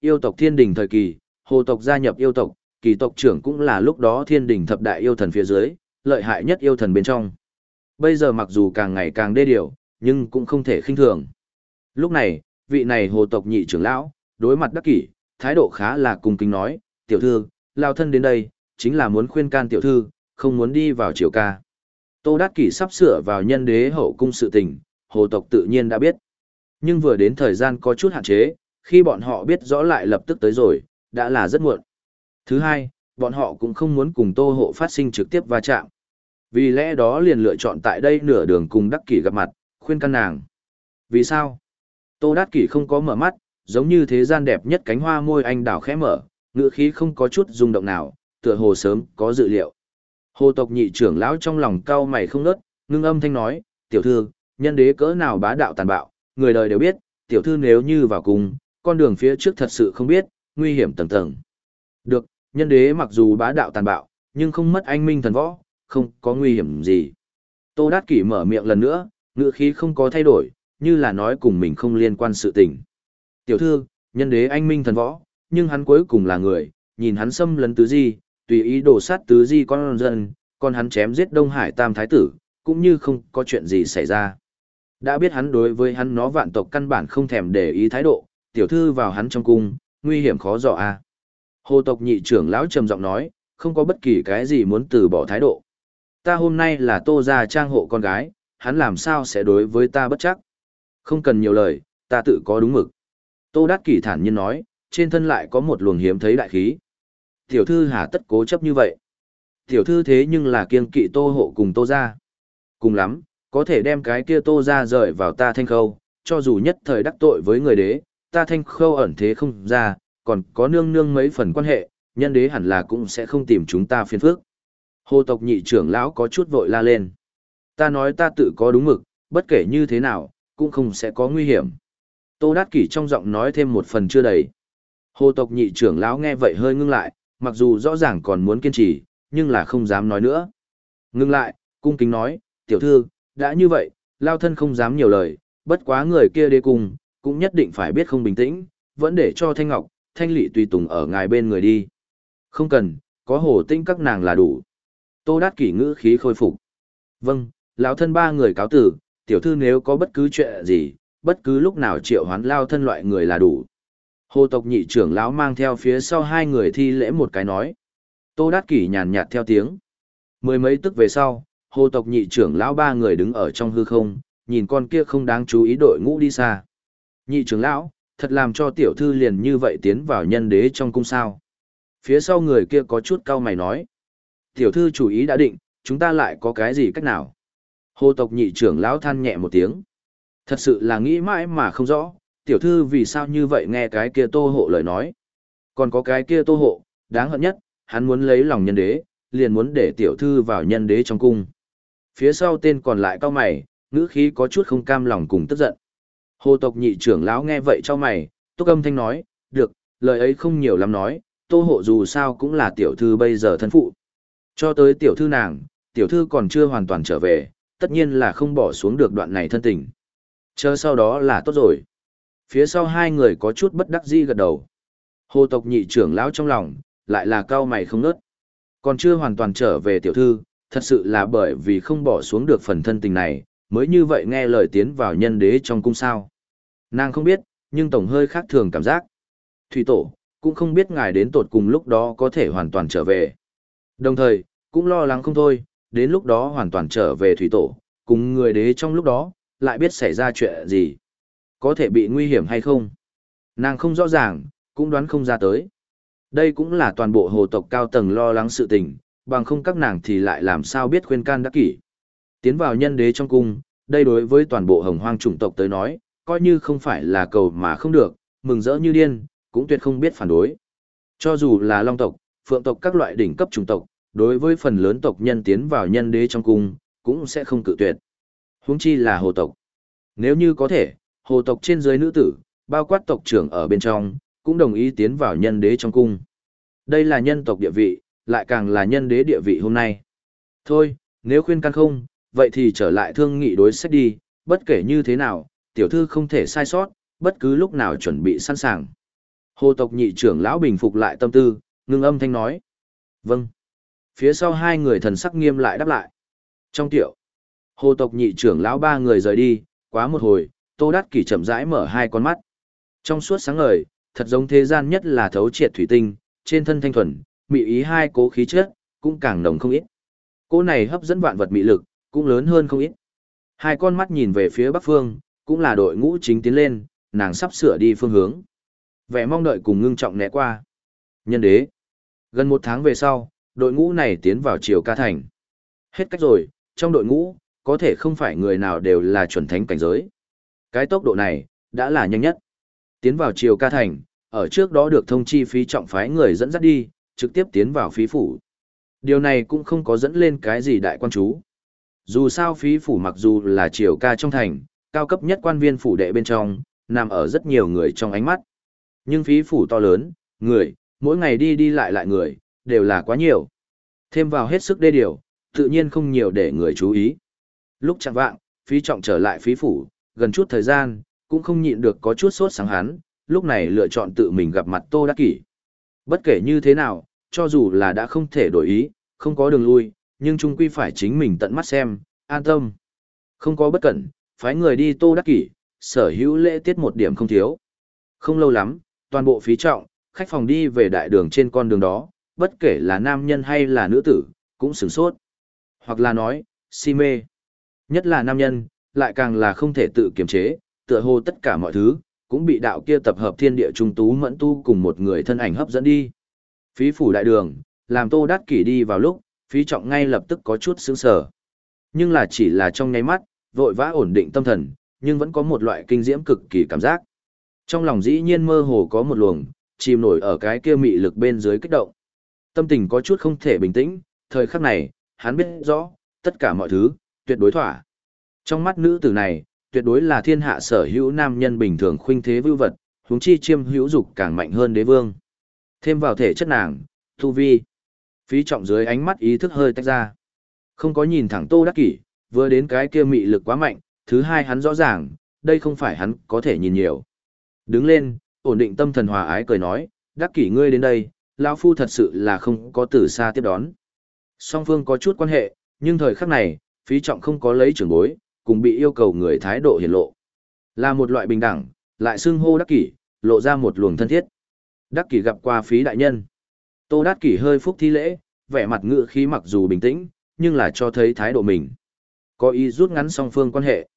Yêu tộc thiên đình thời kỳ, hồ tộc gia nhập yêu tộc, kỳ tộc trưởng cũng là lúc đó thiên đình thập đại yêu thần phía dưới, lợi hại nhất yêu thần bên trong. Bây giờ mặc dù càng ngày càng đê điều, nhưng cũng không thể khinh thường. Lúc này, vị này hồ tộc nhị trưởng lão, đối mặt đắc kỷ, thái độ khá là cung kính nói, tiểu thư, lao thân đến đây, chính là muốn khuyên can tiểu thư, không muốn đi vào triều ca. Tô Đắc Kỷ sắp sửa vào nhân đế hậu cung sự tình, hồ tộc tự nhiên đã biết. Nhưng vừa đến thời gian có chút hạn chế, khi bọn họ biết rõ lại lập tức tới rồi, đã là rất muộn. Thứ hai, bọn họ cũng không muốn cùng Tô Hộ phát sinh trực tiếp va chạm. Vì lẽ đó liền lựa chọn tại đây nửa đường cùng Đắc Kỷ gặp mặt, khuyên căn nàng. Vì sao? Tô Đắc Kỷ không có mở mắt, giống như thế gian đẹp nhất cánh hoa môi anh đào khẽ mở, ngựa khí không có chút rung động nào, tựa hồ sớm có dự liệu. Hồ tộc nhị trưởng lão trong lòng cao mày không ngớt, ngưng âm thanh nói, tiểu thư, nhân đế cỡ nào bá đạo tàn bạo, người đời đều biết, tiểu thư nếu như vào cùng, con đường phía trước thật sự không biết, nguy hiểm tầng tầng. Được, nhân đế mặc dù bá đạo tàn bạo, nhưng không mất anh minh thần võ, không có nguy hiểm gì. Tô Đát Kỷ mở miệng lần nữa, ngữ khí không có thay đổi, như là nói cùng mình không liên quan sự tình. Tiểu thư, nhân đế anh minh thần võ, nhưng hắn cuối cùng là người, nhìn hắn xâm lấn tứ di, tùy ý đổ sát tứ di con dân, còn hắn chém giết Đông Hải Tam Thái Tử, cũng như không có chuyện gì xảy ra. Đã biết hắn đối với hắn nó vạn tộc căn bản không thèm để ý thái độ, tiểu thư vào hắn trong cung, nguy hiểm khó dò a. Hồ tộc nhị trưởng lão trầm giọng nói, không có bất kỳ cái gì muốn từ bỏ thái độ. Ta hôm nay là tô gia trang hộ con gái, hắn làm sao sẽ đối với ta bất chắc. Không cần nhiều lời, ta tự có đúng mực. Tô Đát Kỷ thản nhiên nói, trên thân lại có một luồng hiếm thấy đại khí. Tiểu thư hà tất cố chấp như vậy. Tiểu thư thế nhưng là kiên kỵ tô hộ cùng tô gia Cùng lắm, có thể đem cái kia tô ra rời vào ta thanh khâu, cho dù nhất thời đắc tội với người đế, ta thanh khâu ẩn thế không ra, còn có nương nương mấy phần quan hệ, nhân đế hẳn là cũng sẽ không tìm chúng ta phiền phức. Hồ tộc nhị trưởng lão có chút vội la lên. Ta nói ta tự có đúng mực, bất kể như thế nào, cũng không sẽ có nguy hiểm. Tô Đát Kỷ trong giọng nói thêm một phần chưa đầy. Hồ tộc nhị trưởng lão nghe vậy hơi ngưng lại, mặc dù rõ ràng còn muốn kiên trì, nhưng là không dám nói nữa. Ngưng lại, cung kính nói, tiểu thư, đã như vậy, lao thân không dám nhiều lời, bất quá người kia đế cùng, cũng nhất định phải biết không bình tĩnh, vẫn để cho Thanh Ngọc, Thanh Lị tùy tùng ở ngài bên người đi. Không cần, có hồ tinh các nàng là đủ. Tô Đát Kỷ ngữ khí khôi phục. Vâng, lão thân ba người cáo tử, tiểu thư nếu có bất cứ chuyện gì, bất cứ lúc nào triệu hoán lao thân loại người là đủ. Hồ tộc nhị trưởng lão mang theo phía sau hai người thi lễ một cái nói. Tô Đát Kỷ nhàn nhạt theo tiếng. Mười mấy tức về sau, hồ tộc nhị trưởng lão ba người đứng ở trong hư không, nhìn con kia không đáng chú ý đội ngũ đi xa. Nhị trưởng lão, thật làm cho tiểu thư liền như vậy tiến vào nhân đế trong cung sao. Phía sau người kia có chút cau mày nói. Tiểu thư chủ ý đã định, chúng ta lại có cái gì cách nào? Hồ tộc nhị trưởng lão than nhẹ một tiếng. Thật sự là nghĩ mãi mà không rõ, tiểu thư vì sao như vậy nghe cái kia tô hộ lời nói. Còn có cái kia tô hộ, đáng hận nhất, hắn muốn lấy lòng nhân đế, liền muốn để tiểu thư vào nhân đế trong cung. Phía sau tên còn lại cao mày, ngữ khí có chút không cam lòng cùng tức giận. Hồ tộc nhị trưởng lão nghe vậy cho mày, túc âm thanh nói, được, lời ấy không nhiều lắm nói, tô hộ dù sao cũng là tiểu thư bây giờ thân phụ. Cho tới tiểu thư nàng, tiểu thư còn chưa hoàn toàn trở về, tất nhiên là không bỏ xuống được đoạn này thân tình. Chờ sau đó là tốt rồi. Phía sau hai người có chút bất đắc dĩ gật đầu. Hồ tộc nhị trưởng lão trong lòng, lại là cao mày không nớt. Còn chưa hoàn toàn trở về tiểu thư, thật sự là bởi vì không bỏ xuống được phần thân tình này, mới như vậy nghe lời tiến vào nhân đế trong cung sao. Nàng không biết, nhưng tổng hơi khác thường cảm giác. Thủy tổ, cũng không biết ngài đến tột cùng lúc đó có thể hoàn toàn trở về. Đồng thời, cũng lo lắng không thôi, đến lúc đó hoàn toàn trở về thủy tổ, cùng người đế trong lúc đó, lại biết xảy ra chuyện gì. Có thể bị nguy hiểm hay không? Nàng không rõ ràng, cũng đoán không ra tới. Đây cũng là toàn bộ hồ tộc cao tầng lo lắng sự tình, bằng không các nàng thì lại làm sao biết khuyên can đắc kỷ. Tiến vào nhân đế trong cung, đây đối với toàn bộ hồng hoang chủng tộc tới nói, coi như không phải là cầu mà không được, mừng rỡ như điên, cũng tuyệt không biết phản đối. Cho dù là long tộc, phượng tộc các loại đỉnh cấp chủng tộc, đối với phần lớn tộc nhân tiến vào nhân đế trong cung, cũng sẽ không cự tuyệt. Huống chi là hồ tộc. Nếu như có thể, hồ tộc trên dưới nữ tử, bao quát tộc trưởng ở bên trong, cũng đồng ý tiến vào nhân đế trong cung. Đây là nhân tộc địa vị, lại càng là nhân đế địa vị hôm nay. Thôi, nếu khuyên can không, vậy thì trở lại thương nghị đối sách đi, bất kể như thế nào, tiểu thư không thể sai sót, bất cứ lúc nào chuẩn bị sẵn sàng. Hồ tộc nhị trưởng lão bình phục lại tâm tư, ngưng âm thanh nói. Vâng. Phía sau hai người thần sắc nghiêm lại đáp lại. Trong tiểu, hồ tộc nhị trưởng lão ba người rời đi, quá một hồi, tô đắt kỷ chậm rãi mở hai con mắt. Trong suốt sáng ngời, thật giống thế gian nhất là thấu triệt thủy tinh, trên thân thanh thuần, mị ý hai cố khí chất, cũng càng nồng không ít. Cô này hấp dẫn vạn vật mị lực, cũng lớn hơn không ít. Hai con mắt nhìn về phía bắc phương, cũng là đội ngũ chính tiến lên, nàng sắp sửa đi phương hướng. Vẻ mong đợi cùng ngưng trọng né qua. Nhân đế. Gần một tháng về sau, đội ngũ này tiến vào triều ca thành. Hết cách rồi, trong đội ngũ, có thể không phải người nào đều là chuẩn thánh cảnh giới. Cái tốc độ này, đã là nhanh nhất. Tiến vào triều ca thành, ở trước đó được thông chi phí trọng phái người dẫn dắt đi, trực tiếp tiến vào phí phủ. Điều này cũng không có dẫn lên cái gì đại quan chú. Dù sao phí phủ mặc dù là triều ca trong thành, cao cấp nhất quan viên phủ đệ bên trong, nằm ở rất nhiều người trong ánh mắt. Nhưng phí phủ to lớn, người, mỗi ngày đi đi lại lại người, đều là quá nhiều. Thêm vào hết sức đê điều, tự nhiên không nhiều để người chú ý. Lúc chẳng vạng, phí trọng trở lại phí phủ, gần chút thời gian, cũng không nhịn được có chút sốt sáng hắn, lúc này lựa chọn tự mình gặp mặt Tô Đắc Kỷ. Bất kể như thế nào, cho dù là đã không thể đổi ý, không có đường lui, nhưng chung quy phải chính mình tận mắt xem, an tâm. Không có bất cẩn, phái người đi Tô Đắc Kỷ, sở hữu lễ tiết một điểm không thiếu. Không lâu lắm, toàn bộ phí trọng, khách phòng đi về đại đường trên con đường đó, bất kể là nam nhân hay là nữ tử, cũng sửng sốt. Hoặc là nói, si mê. Nhất là nam nhân, lại càng là không thể tự kiềm chế, tựa hồ tất cả mọi thứ, cũng bị đạo kia tập hợp thiên địa trung tú mẫn tu cùng một người thân ảnh hấp dẫn đi. Phí phủ đại đường, làm tô đát kỷ đi vào lúc, phí trọng ngay lập tức có chút sững sở. Nhưng là chỉ là trong nháy mắt, vội vã ổn định tâm thần, nhưng vẫn có một loại kinh diễm cực kỳ cảm giác. Trong lòng dĩ nhiên mơ hồ có một luồng, chìm nổi ở cái kia mị lực bên dưới kích động. Tâm tình có chút không thể bình tĩnh, thời khắc này, hắn biết rõ, tất cả mọi thứ, tuyệt đối thỏa. Trong mắt nữ tử này, tuyệt đối là thiên hạ sở hữu nam nhân bình thường khuynh thế vưu vật, huống chi chiêm hữu dục càng mạnh hơn đế vương. Thêm vào thể chất nàng, tu vi. Phí trọng dưới ánh mắt ý thức hơi tách ra. Không có nhìn thẳng Tô Đắc Kỷ, vừa đến cái kia mị lực quá mạnh, thứ hai hắn rõ ràng, đây không phải hắn có thể nhìn nhiều. Đứng lên, ổn định tâm thần hòa ái cười nói, Đắc Kỷ ngươi đến đây, lão phu thật sự là không có từ xa tiếp đón. Song phương có chút quan hệ, nhưng thời khắc này, phí trọng không có lấy trưởng bối, cùng bị yêu cầu người thái độ hiển lộ. Là một loại bình đẳng, lại xưng hô đắc kỷ, lộ ra một luồng thân thiết. Đắc kỷ gặp qua phí đại nhân. Tô đắc kỷ hơi phúc thi lễ, vẻ mặt ngự khí mặc dù bình tĩnh, nhưng là cho thấy thái độ mình. Có ý rút ngắn song phương quan hệ.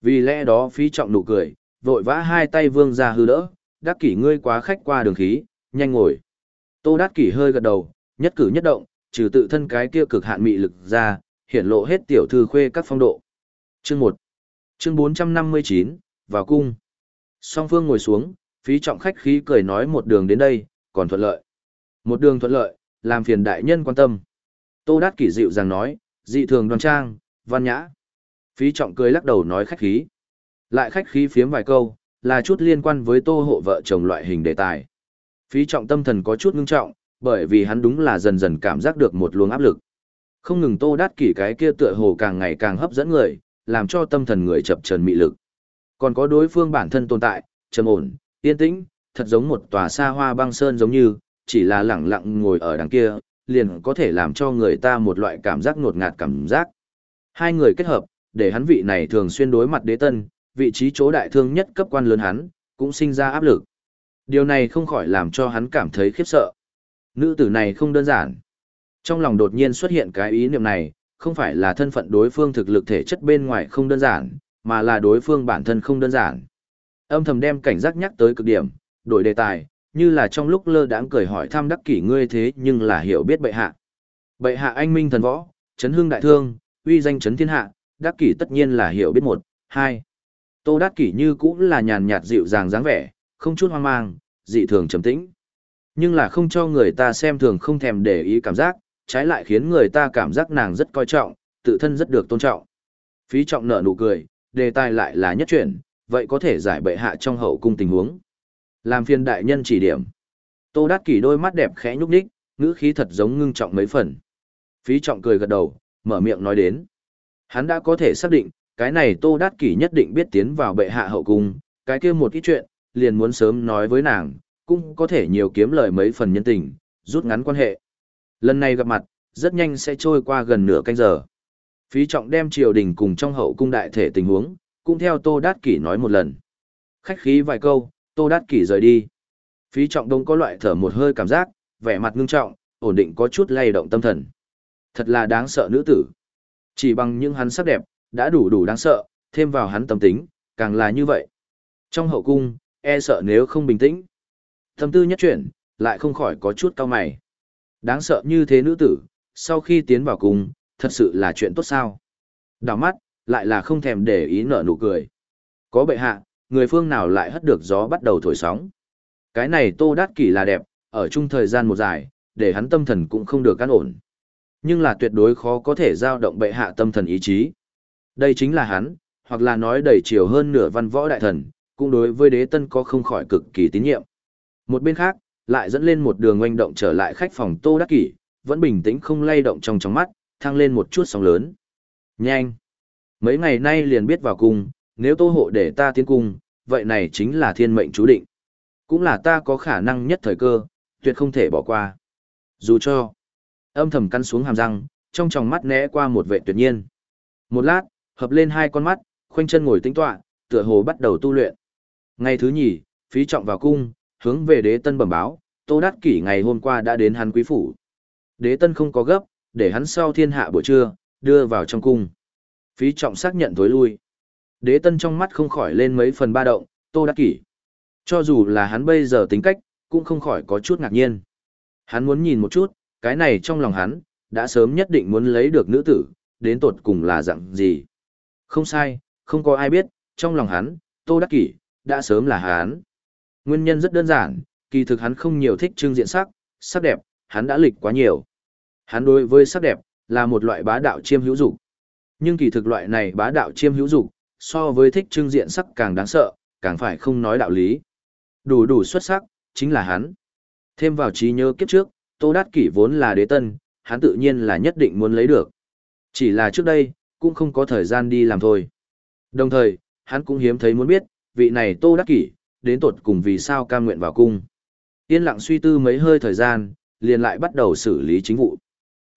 Vì lẽ đó phí trọng nụ cười, vội vã hai tay vương ra hư đỡ, đắc kỷ ngươi quá khách qua đường khí, nhanh ngồi. Tô đắc kỷ hơi gật đầu, nhất cử nhất động, trừ tự thân cái kia cực hạn mị lực ra, hiển lộ hết tiểu thư khuê các phong độ. Chương 1 Chương 459, vào cung. Song phương ngồi xuống, phí trọng khách khí cười nói một đường đến đây, còn thuận lợi. Một đường thuận lợi, làm phiền đại nhân quan tâm. Tô Đát kỷ dịu dàng nói, dị thường đoan trang, văn nhã. Phí trọng cười lắc đầu nói khách khí. Lại khách khí phiếm vài câu, là chút liên quan với tô hộ vợ chồng loại hình đề tài. Phí trọng tâm thần có chút ngưng trọng, bởi vì hắn đúng là dần dần cảm giác được một luồng áp lực. Không ngừng tô đát kỷ cái kia tựa hồ càng ngày càng hấp dẫn người, làm cho tâm thần người chập trần mị lực. Còn có đối phương bản thân tồn tại, trầm ổn, yên tĩnh, thật giống một tòa xa hoa băng sơn giống như, chỉ là lẳng lặng ngồi ở đằng kia, liền có thể làm cho người ta một loại cảm giác ngột ngạt cảm giác. Hai người kết hợp, để hắn vị này thường xuyên đối mặt đế tân, vị trí chỗ đại thương nhất cấp quan lớn hắn, cũng sinh ra áp lực. Điều này không khỏi làm cho hắn cảm thấy khiếp sợ. Nữ tử này không đơn giản. Trong lòng đột nhiên xuất hiện cái ý niệm này, không phải là thân phận đối phương thực lực thể chất bên ngoài không đơn giản, mà là đối phương bản thân không đơn giản. Âm thầm đem cảnh giác nhắc tới cực điểm, đổi đề tài, như là trong lúc lơ đãng cười hỏi thăm đắc kỷ ngươi thế nhưng là hiểu biết bệ hạ. Bệ hạ anh minh thần võ, chấn hương đại thương, uy danh chấn thiên hạ, Đắc Kỷ tất nhiên là hiểu biết một, hai. Tô Đắc Kỷ như cũng là nhàn nhạt dịu dàng dáng vẻ, không chút hoang mang, dị thường trầm tĩnh. Nhưng là không cho người ta xem thường không thèm để ý cảm giác, trái lại khiến người ta cảm giác nàng rất coi trọng, tự thân rất được tôn trọng. Phí trọng nợ nụ cười, đề tài lại là nhất chuyển, vậy có thể giải bệ hạ trong hậu cung tình huống. Làm phiên đại nhân chỉ điểm. Tô Đát Kỷ đôi mắt đẹp khẽ nhúc nhích, ngữ khí thật giống ngưng trọng mấy phần. Phí trọng cười gật đầu, mở miệng nói đến. Hắn đã có thể xác định, cái này Tô Đát Kỷ nhất định biết tiến vào bệ hạ hậu cung, cái kia một ít chuyện, liền muốn sớm nói với nàng, cũng có thể nhiều kiếm lời mấy phần nhân tình, rút ngắn quan hệ. Lần này gặp mặt, rất nhanh sẽ trôi qua gần nửa canh giờ. Phí trọng đem triều đình cùng trong hậu cung đại thể tình huống, cũng theo Tô Đát Kỷ nói một lần. Khách khí vài câu, Tô Đát Kỷ rời đi. Phí trọng đông có loại thở một hơi cảm giác, vẻ mặt ngưng trọng, ổn định có chút lay động tâm thần. Thật là đáng sợ nữ tử. Chỉ bằng những hắn sắc đẹp, đã đủ đủ đáng sợ, thêm vào hắn tâm tính, càng là như vậy. Trong hậu cung, e sợ nếu không bình tĩnh. Tâm tư nhất chuyển, lại không khỏi có chút cao mày. Đáng sợ như thế nữ tử, sau khi tiến vào cung, thật sự là chuyện tốt sao. Đào mắt, lại là không thèm để ý nở nụ cười. Có bệ hạ, người phương nào lại hất được gió bắt đầu thổi sóng. Cái này tô đát kỷ là đẹp, ở chung thời gian một dài, để hắn tâm thần cũng không được căn ổn. Nhưng là tuyệt đối khó có thể giao động bệ hạ tâm thần ý chí. Đây chính là hắn, hoặc là nói đầy chiều hơn nửa văn võ đại thần, cũng đối với đế tân có không khỏi cực kỳ tín nhiệm. Một bên khác, lại dẫn lên một đường oanh động trở lại khách phòng Tô Đắc Kỷ, vẫn bình tĩnh không lay động trong trong mắt, thăng lên một chút sóng lớn. Nhanh! Mấy ngày nay liền biết vào cung, nếu Tô Hộ để ta tiến cung, vậy này chính là thiên mệnh chú định. Cũng là ta có khả năng nhất thời cơ, tuyệt không thể bỏ qua. Dù cho, âm thầm căn xuống hàm răng, trong tròng mắt né qua một vệ tuyệt nhiên. Một lát, hợp lên hai con mắt, khoanh chân ngồi tĩnh tọa, tựa hồ bắt đầu tu luyện. Ngày thứ nhì, phí trọng vào cung, hướng về đế tân bẩm báo, Tô Đát Kỷ ngày hôm qua đã đến hắn quý phủ. Đế tân không có gấp, để hắn sau thiên hạ buổi trưa, đưa vào trong cung. Phí trọng xác nhận tối lui. Đế tân trong mắt không khỏi lên mấy phần ba động, Tô Đắc Kỷ. Cho dù là hắn bây giờ tính cách, cũng không khỏi có chút ngạc nhiên. Hắn muốn nhìn một chút, cái này trong lòng hắn, đã sớm nhất định muốn lấy được nữ tử, đến tột cùng là dạng gì. Không sai, không có ai biết, trong lòng hắn, Tô Đắc Kỷ, đã sớm là hắn. Nguyên nhân rất đơn giản, kỳ thực hắn không nhiều thích trưng diện sắc, sắc đẹp, hắn đã lịch quá nhiều. Hắn đối với sắc đẹp, là một loại bá đạo chiêm hữu dục. Nhưng kỳ thực loại này bá đạo chiêm hữu dục, so với thích trưng diện sắc càng đáng sợ, càng phải không nói đạo lý. Đủ đủ xuất sắc, chính là hắn. Thêm vào trí nhớ kiếp trước, Tô Đát Kỷ vốn là đế tân, hắn tự nhiên là nhất định muốn lấy được. Chỉ là trước đây, cũng không có thời gian đi làm thôi. Đồng thời, hắn cũng hiếm thấy muốn biết, vị này Tô Đắc Kỷ, đến tột cùng vì sao cam nguyện vào cung. Yên lặng suy tư mấy hơi thời gian, liền lại bắt đầu xử lý chính vụ.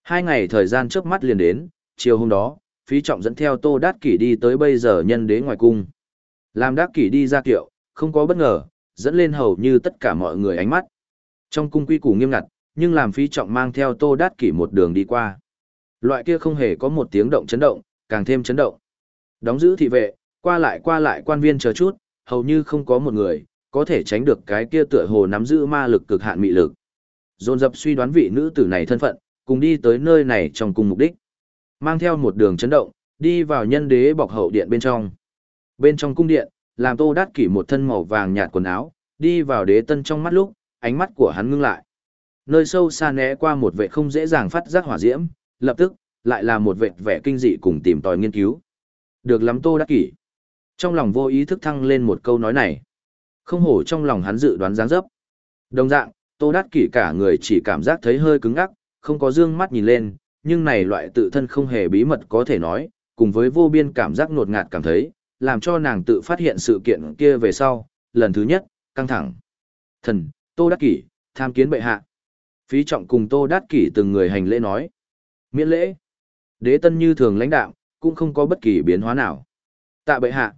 Hai ngày thời gian trước mắt liền đến, chiều hôm đó, phí trọng dẫn theo Tô Đát Kỷ đi tới bây giờ nhân đế ngoài cung. Làm Đát Kỷ đi ra kiệu, không có bất ngờ, dẫn lên hầu như tất cả mọi người ánh mắt. Trong cung quy củ nghiêm ngặt, nhưng làm phí trọng mang theo Tô Đát Kỷ một đường đi qua. Loại kia không hề có một tiếng động chấn động, càng thêm chấn động. Đóng giữ thị vệ, qua lại qua lại quan viên chờ chút, hầu như không có một người, có thể tránh được cái kia tựa hồ nắm giữ ma lực cực hạn mị lực. Dồn dập suy đoán vị nữ tử này thân phận, cùng đi tới nơi này trong cùng mục đích. Mang theo một đường chấn động, đi vào nhân đế bọc hậu điện bên trong. Bên trong cung điện, làm tô đát kỷ một thân màu vàng nhạt quần áo, đi vào đế tân trong mắt lúc, ánh mắt của hắn ngưng lại. Nơi sâu xa né qua một vệ không dễ dàng phát giác hỏa diễm, lập tức, lại là một vệ vẻ kinh dị cùng tìm tòi nghiên cứu. Được lắm tô đát kỷ. Trong lòng vô ý thức thăng lên một câu nói này. Không hổ trong lòng hắn dự đoán dáng dấp. Đồng dạng, tô đát kỷ cả người chỉ cảm giác thấy hơi cứng ngắc, không có dương mắt nhìn lên, nhưng này loại tự thân không hề bí mật có thể nói, cùng với vô biên cảm giác nột ngạt cảm thấy, làm cho nàng tự phát hiện sự kiện kia về sau, lần thứ nhất, căng thẳng. Thần, Tô Đắc Kỷ, tham kiến bệ hạ. Phí trọng cùng Tô Đắc Kỷ từng người hành lễ nói. Miễn lễ. Đế tân như thường lãnh đạo, cũng không có bất kỳ biến hóa nào. Tạ bệ hạ.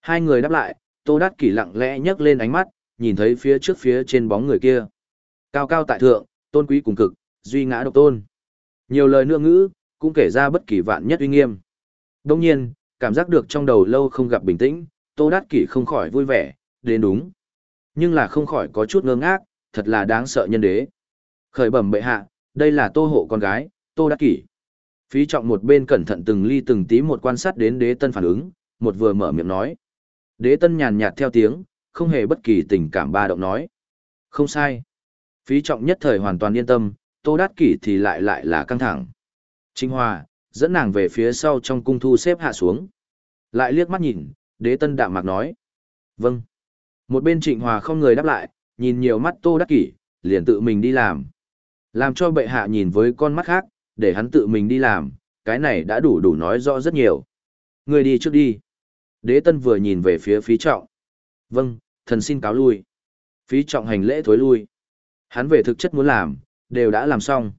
Hai người đáp lại, Tô Đắc Kỷ lặng lẽ nhấc lên ánh mắt, nhìn thấy phía trước phía trên bóng người kia. Cao cao tại thượng, tôn quý cùng cực, duy ngã độc tôn. Nhiều lời nương ngữ, cũng kể ra bất kỳ vạn nhất uy nghiêm. Đông nhiên, cảm giác được trong đầu lâu không gặp bình tĩnh, Tô Đát Kỷ không khỏi vui vẻ, đến đúng. Nhưng là không khỏi có chút ngơ ngác, thật là đáng sợ nhân đế. Khởi bẩm bệ hạ, đây là Tô hộ con gái, Tô Đát Kỷ. Phí trọng một bên cẩn thận từng ly từng tí một quan sát đến đế tân phản ứng, một vừa mở miệng nói. Đế tân nhàn nhạt theo tiếng, không hề bất kỳ tình cảm ba động nói. Không sai. Phí trọng nhất thời hoàn toàn yên tâm, tô đát kỷ thì lại lại là căng thẳng. Trinh Hoa, dẫn nàng về phía sau trong cung thu xếp hạ xuống. Lại liếc mắt nhìn, đế tân đạm mạc nói. Vâng. Một bên trịnh hòa không người đáp lại, nhìn nhiều mắt tô đắc kỷ, liền tự mình đi làm. Làm cho bệ hạ nhìn với con mắt khác, để hắn tự mình đi làm, cái này đã đủ đủ nói rõ rất nhiều. Người đi trước đi. Đế tân vừa nhìn về phía phí trọng. Vâng, thần xin cáo lui. Phí trọng hành lễ thối lui. Hắn về thực chất muốn làm, đều đã làm xong.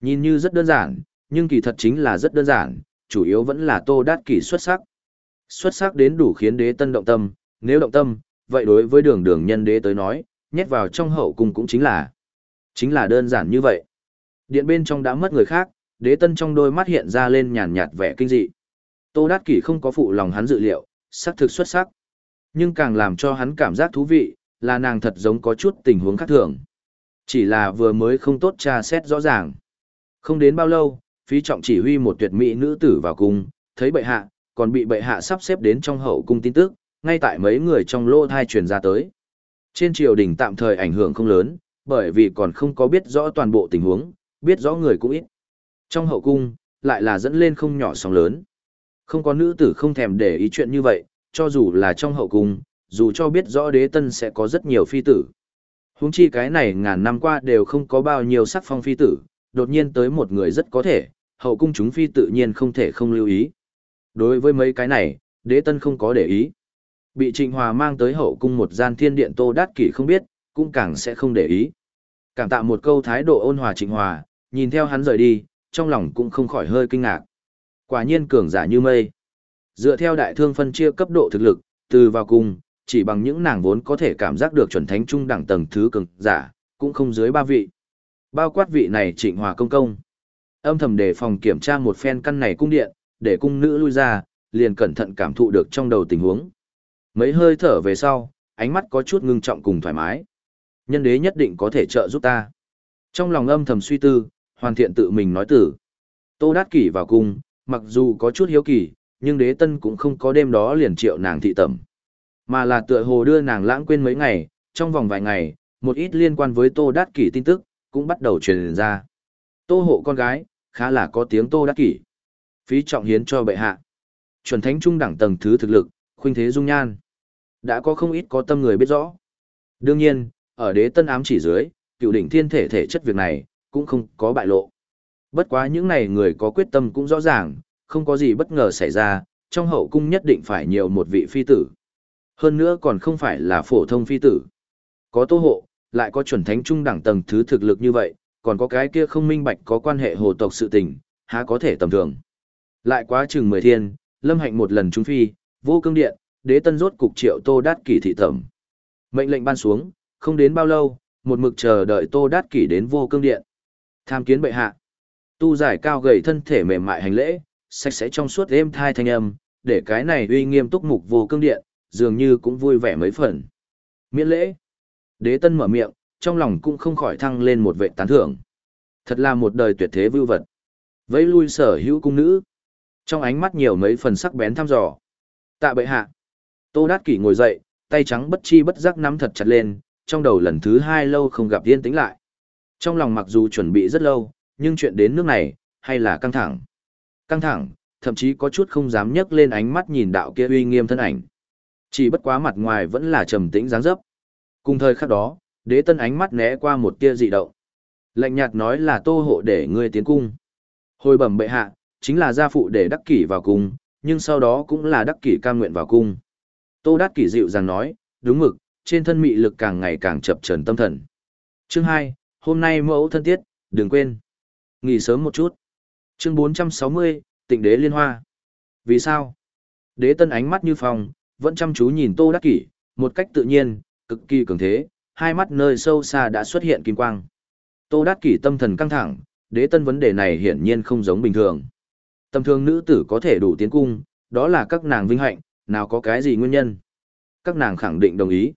Nhìn như rất đơn giản, nhưng kỳ thật chính là rất đơn giản, chủ yếu vẫn là tô đát kỷ xuất sắc. Xuất sắc đến đủ khiến đế tân động tâm, nếu động tâm, vậy đối với đường đường nhân đế tới nói, nhét vào trong hậu cung cũng chính là, chính là đơn giản như vậy. Điện bên trong đã mất người khác, đế tân trong đôi mắt hiện ra lên nhàn nhạt vẻ kinh dị. Tô Đát Kỷ không có phụ lòng hắn dự liệu, sắc thực xuất sắc. Nhưng càng làm cho hắn cảm giác thú vị, là nàng thật giống có chút tình huống khác thường. Chỉ là vừa mới không tốt tra xét rõ ràng. Không đến bao lâu, phí trọng chỉ huy một tuyệt mỹ nữ tử vào cung, thấy bệ hạ, còn bị bệ hạ sắp xếp đến trong hậu cung tin tức, ngay tại mấy người trong lô thai truyền ra tới. Trên triều đình tạm thời ảnh hưởng không lớn, bởi vì còn không có biết rõ toàn bộ tình huống, biết rõ người cũng ít. Trong hậu cung, lại là dẫn lên không nhỏ sóng lớn. Không có nữ tử không thèm để ý chuyện như vậy, cho dù là trong hậu cung, dù cho biết rõ đế tân sẽ có rất nhiều phi tử. Huống chi cái này ngàn năm qua đều không có bao nhiêu sắc phong phi tử, đột nhiên tới một người rất có thể, hậu cung chúng phi tự nhiên không thể không lưu ý. Đối với mấy cái này, đế tân không có để ý. Bị Trịnh Hòa mang tới hậu cung một gian thiên điện Tô Đát Kỷ không biết, cũng càng sẽ không để ý. Cảm tạ một câu thái độ ôn hòa Trịnh Hòa, nhìn theo hắn rời đi, trong lòng cũng không khỏi hơi kinh ngạc. Quả nhiên cường giả như mây. Dựa theo đại thương phân chia cấp độ thực lực, từ vào cung, chỉ bằng những nàng vốn có thể cảm giác được chuẩn thánh trung đẳng tầng thứ cường giả, cũng không dưới ba vị. Bao quát vị này Trịnh Hòa công công. Âm thầm đề phòng kiểm tra một phen căn này cung điện, để cung nữ lui ra, liền cẩn thận cảm thụ được trong đầu tình huống. Mấy hơi thở về sau, ánh mắt có chút ngưng trọng cùng thoải mái. Nhân đế nhất định có thể trợ giúp ta. Trong lòng âm thầm suy tư, hoàn thiện tự mình nói tử. Tô Đát Kỷ vào cung, mặc dù có chút hiếu kỳ, nhưng đế tân cũng không có đêm đó liền triệu nàng thị tẩm. Mà là tựa hồ đưa nàng lãng quên mấy ngày, trong vòng vài ngày, một ít liên quan với Tô Đát Kỷ tin tức, cũng bắt đầu truyền ra. Tô hộ con gái, khá là có tiếng Tô Đát Kỷ. Phí trọng hiến cho bệ hạ. Chuẩn thánh trung đẳng tầng thứ thực lực, khuynh thế dung nhan. Đã có không ít có tâm người biết rõ. Đương nhiên, ở đế tân ám chỉ dưới, cựu đỉnh thiên thể thể chất việc này, cũng không có bại lộ. Bất quá những này người có quyết tâm cũng rõ ràng, không có gì bất ngờ xảy ra, trong hậu cung nhất định phải nhiều một vị phi tử. Hơn nữa còn không phải là phổ thông phi tử. Có tô hộ, lại có chuẩn thánh trung đẳng tầng thứ thực lực như vậy, còn có cái kia không minh bạch có quan hệ hồ tộc sự tình, há có thể tầm thường. Lại quá chừng mười thiên, lâm hạnh một lần trung phi, vô cương điện, đế tân rốt cục triệu tô đát kỷ thị thẩm. Mệnh lệnh ban xuống, không đến bao lâu, một mực chờ đợi tô đát kỷ đến vô cương điện. Tham kiến bệ hạ. Tu giải cao gầy thân thể mềm mại hành lễ, sạch sẽ trong suốt êm thai thanh âm, để cái này uy nghiêm túc mục vô cương điện, dường như cũng vui vẻ mấy phần. Miễn lễ. Đế tân mở miệng, trong lòng cũng không khỏi thăng lên một vệ tán thưởng. Thật là một đời tuyệt thế vưu vật. Vẫy lui sở hữu cung nữ. Trong ánh mắt nhiều mấy phần sắc bén thăm dò. Tạ bệ hạ. Tô Đát Kỷ ngồi dậy, tay trắng bất chi bất giác nắm thật chặt lên, trong đầu lần thứ hai lâu không gặp yên tĩnh lại. Trong lòng mặc dù chuẩn bị rất lâu, nhưng chuyện đến nước này, hay là căng thẳng. Căng thẳng, thậm chí có chút không dám nhấc lên ánh mắt nhìn đạo kia uy nghiêm thân ảnh. Chỉ bất quá mặt ngoài vẫn là trầm tĩnh dáng dấp. Cùng thời khắc đó, đế tân ánh mắt né qua một tia dị động. Lạnh nhạt nói là tô hộ để ngươi tiến cung. Hồi bẩm bệ hạ, chính là gia phụ để đắc kỷ vào cung, nhưng sau đó cũng là đắc kỷ cam nguyện vào cung. Tô đắc Kỷ dịu dàng nói, đúng mực, trên thân mị lực càng ngày càng chập trần tâm thần. Chương 2, hôm nay mẫu thân tiết, đừng quên. Nghỉ sớm một chút. Chương 460, tịnh đế liên hoa. Vì sao? Đế tân ánh mắt như phòng, vẫn chăm chú nhìn Tô Đắc Kỷ, một cách tự nhiên, cực kỳ cường thế, hai mắt nơi sâu xa đã xuất hiện kim quang. Tô Đắc Kỷ tâm thần căng thẳng, đế tân vấn đề này hiển nhiên không giống bình thường. Tâm thường nữ tử có thể đủ tiến cung, đó là các nàng vinh hạnh, nào có cái gì nguyên nhân? Các nàng khẳng định đồng ý.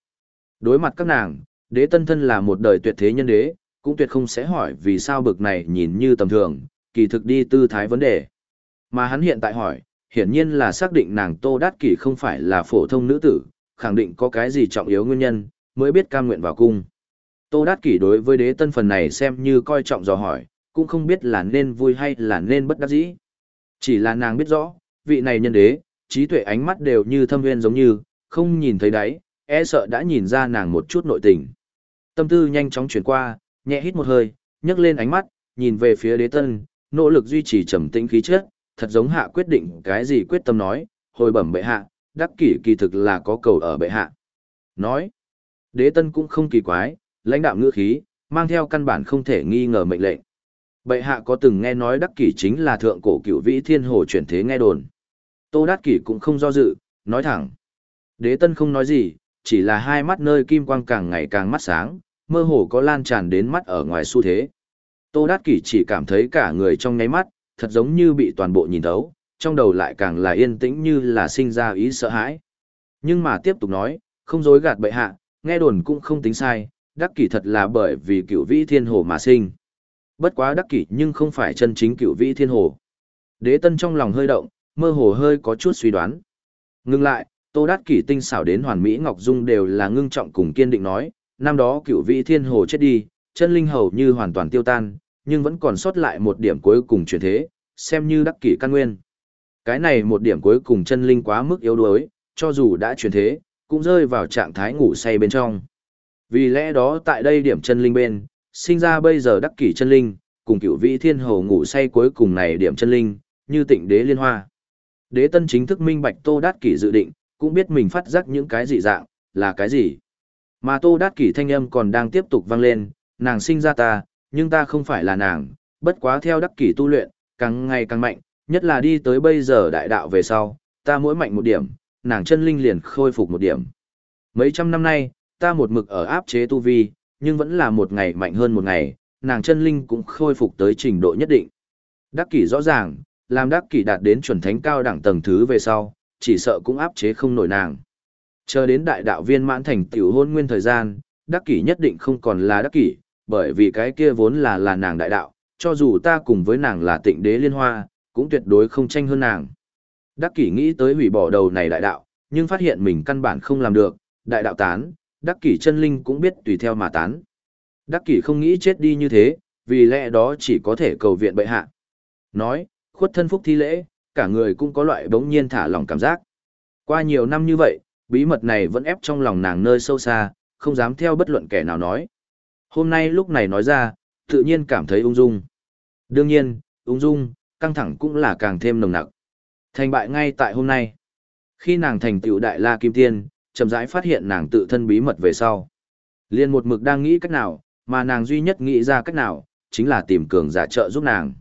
Đối mặt các nàng, đế tân thân là một đời tuyệt thế nhân đế, cũng tuyệt không sẽ hỏi vì sao bực này nhìn như tầm thường, kỳ thực đi tư thái vấn đề. Mà hắn hiện tại hỏi, hiển nhiên là xác định nàng Tô Đát Kỷ không phải là phổ thông nữ tử, khẳng định có cái gì trọng yếu nguyên nhân, mới biết cam nguyện vào cung. Tô Đát Kỷ đối với đế tân phần này xem như coi trọng dò hỏi, cũng không biết là nên vui hay là nên bất đắc dĩ. Chỉ là nàng biết rõ, vị này nhân đế, trí tuệ ánh mắt đều như thâm nguyên giống như, không nhìn thấy đáy, e sợ đã nhìn ra nàng một chút nội tình. Tâm tư nhanh chóng chuyển qua, nhẹ hít một hơi, nhấc lên ánh mắt, nhìn về phía đế tân, nỗ lực duy trì trầm tĩnh khí chất, thật giống hạ quyết định cái gì quyết tâm nói, hồi bẩm bệ hạ, đắc kỷ kỳ thực là có cầu ở bệ hạ. Nói, đế tân cũng không kỳ quái, lãnh đạo ngữ khí, mang theo căn bản không thể nghi ngờ mệnh lệnh. Bệ hạ có từng nghe nói đắc kỷ chính là thượng cổ cựu vĩ thiên hồ chuyển thế nghe đồn. Tô đắc kỷ cũng không do dự, nói thẳng. Đế tân không nói gì, chỉ là hai mắt nơi kim quang càng ngày càng mắt sáng, mơ hồ có lan tràn đến mắt ở ngoài xu thế. Tô Đát Kỷ chỉ cảm thấy cả người trong nháy mắt, thật giống như bị toàn bộ nhìn thấu, trong đầu lại càng là yên tĩnh như là sinh ra ý sợ hãi. Nhưng mà tiếp tục nói, không dối gạt bệ hạ, nghe đồn cũng không tính sai, Đắc Kỷ thật là bởi vì cựu vĩ thiên hồ mà sinh. Bất quá Đắc Kỷ nhưng không phải chân chính cựu vĩ thiên hồ. Đế tân trong lòng hơi động, mơ hồ hơi có chút suy đoán. Ngưng lại, Tô đắc Kỷ tinh xảo đến hoàn mỹ Ngọc Dung đều là ngưng trọng cùng kiên định nói, năm đó cựu vĩ thiên hồ chết đi, chân linh hầu như hoàn toàn tiêu tan, nhưng vẫn còn sót lại một điểm cuối cùng chuyển thế, xem như đắc kỷ căn nguyên. Cái này một điểm cuối cùng chân linh quá mức yếu đuối, cho dù đã chuyển thế, cũng rơi vào trạng thái ngủ say bên trong. Vì lẽ đó tại đây điểm chân linh bên, sinh ra bây giờ đắc kỷ chân linh, cùng cựu vị thiên hồ ngủ say cuối cùng này điểm chân linh, như tịnh đế liên hoa. Đế tân chính thức minh bạch tô đắc kỷ dự định, cũng biết mình phát giác những cái dị dạng, là cái gì. Mà Tô đắc Kỷ thanh âm còn đang tiếp tục vang lên, nàng sinh ra ta, nhưng ta không phải là nàng, bất quá theo Đắc Kỷ tu luyện, càng ngày càng mạnh, nhất là đi tới bây giờ đại đạo về sau, ta mỗi mạnh một điểm, nàng chân linh liền khôi phục một điểm. Mấy trăm năm nay, ta một mực ở áp chế tu vi, nhưng vẫn là một ngày mạnh hơn một ngày, nàng chân linh cũng khôi phục tới trình độ nhất định. Đắc Kỷ rõ ràng, làm Đắc Kỷ đạt đến chuẩn thánh cao đẳng tầng thứ về sau, chỉ sợ cũng áp chế không nổi nàng. Chờ đến đại đạo viên mãn thành tiểu hôn nguyên thời gian, đắc kỷ nhất định không còn là đắc kỷ, bởi vì cái kia vốn là là nàng đại đạo, cho dù ta cùng với nàng là tịnh đế liên hoa, cũng tuyệt đối không tranh hơn nàng. Đắc kỷ nghĩ tới hủy bỏ đầu này đại đạo, nhưng phát hiện mình căn bản không làm được, đại đạo tán, đắc kỷ chân linh cũng biết tùy theo mà tán. Đắc kỷ không nghĩ chết đi như thế, vì lẽ đó chỉ có thể cầu viện bệ hạ. Nói, khuất thân phúc thi lễ, cả người cũng có loại bỗng nhiên thả lòng cảm giác. Qua nhiều năm như vậy, bí mật này vẫn ép trong lòng nàng nơi sâu xa, không dám theo bất luận kẻ nào nói. Hôm nay lúc này nói ra, tự nhiên cảm thấy ung dung. Đương nhiên, ung dung, căng thẳng cũng là càng thêm nồng nặc. Thành bại ngay tại hôm nay. Khi nàng thành tựu đại la kim tiên, chậm rãi phát hiện nàng tự thân bí mật về sau. Liên một mực đang nghĩ cách nào, mà nàng duy nhất nghĩ ra cách nào, chính là tìm cường giả trợ giúp nàng.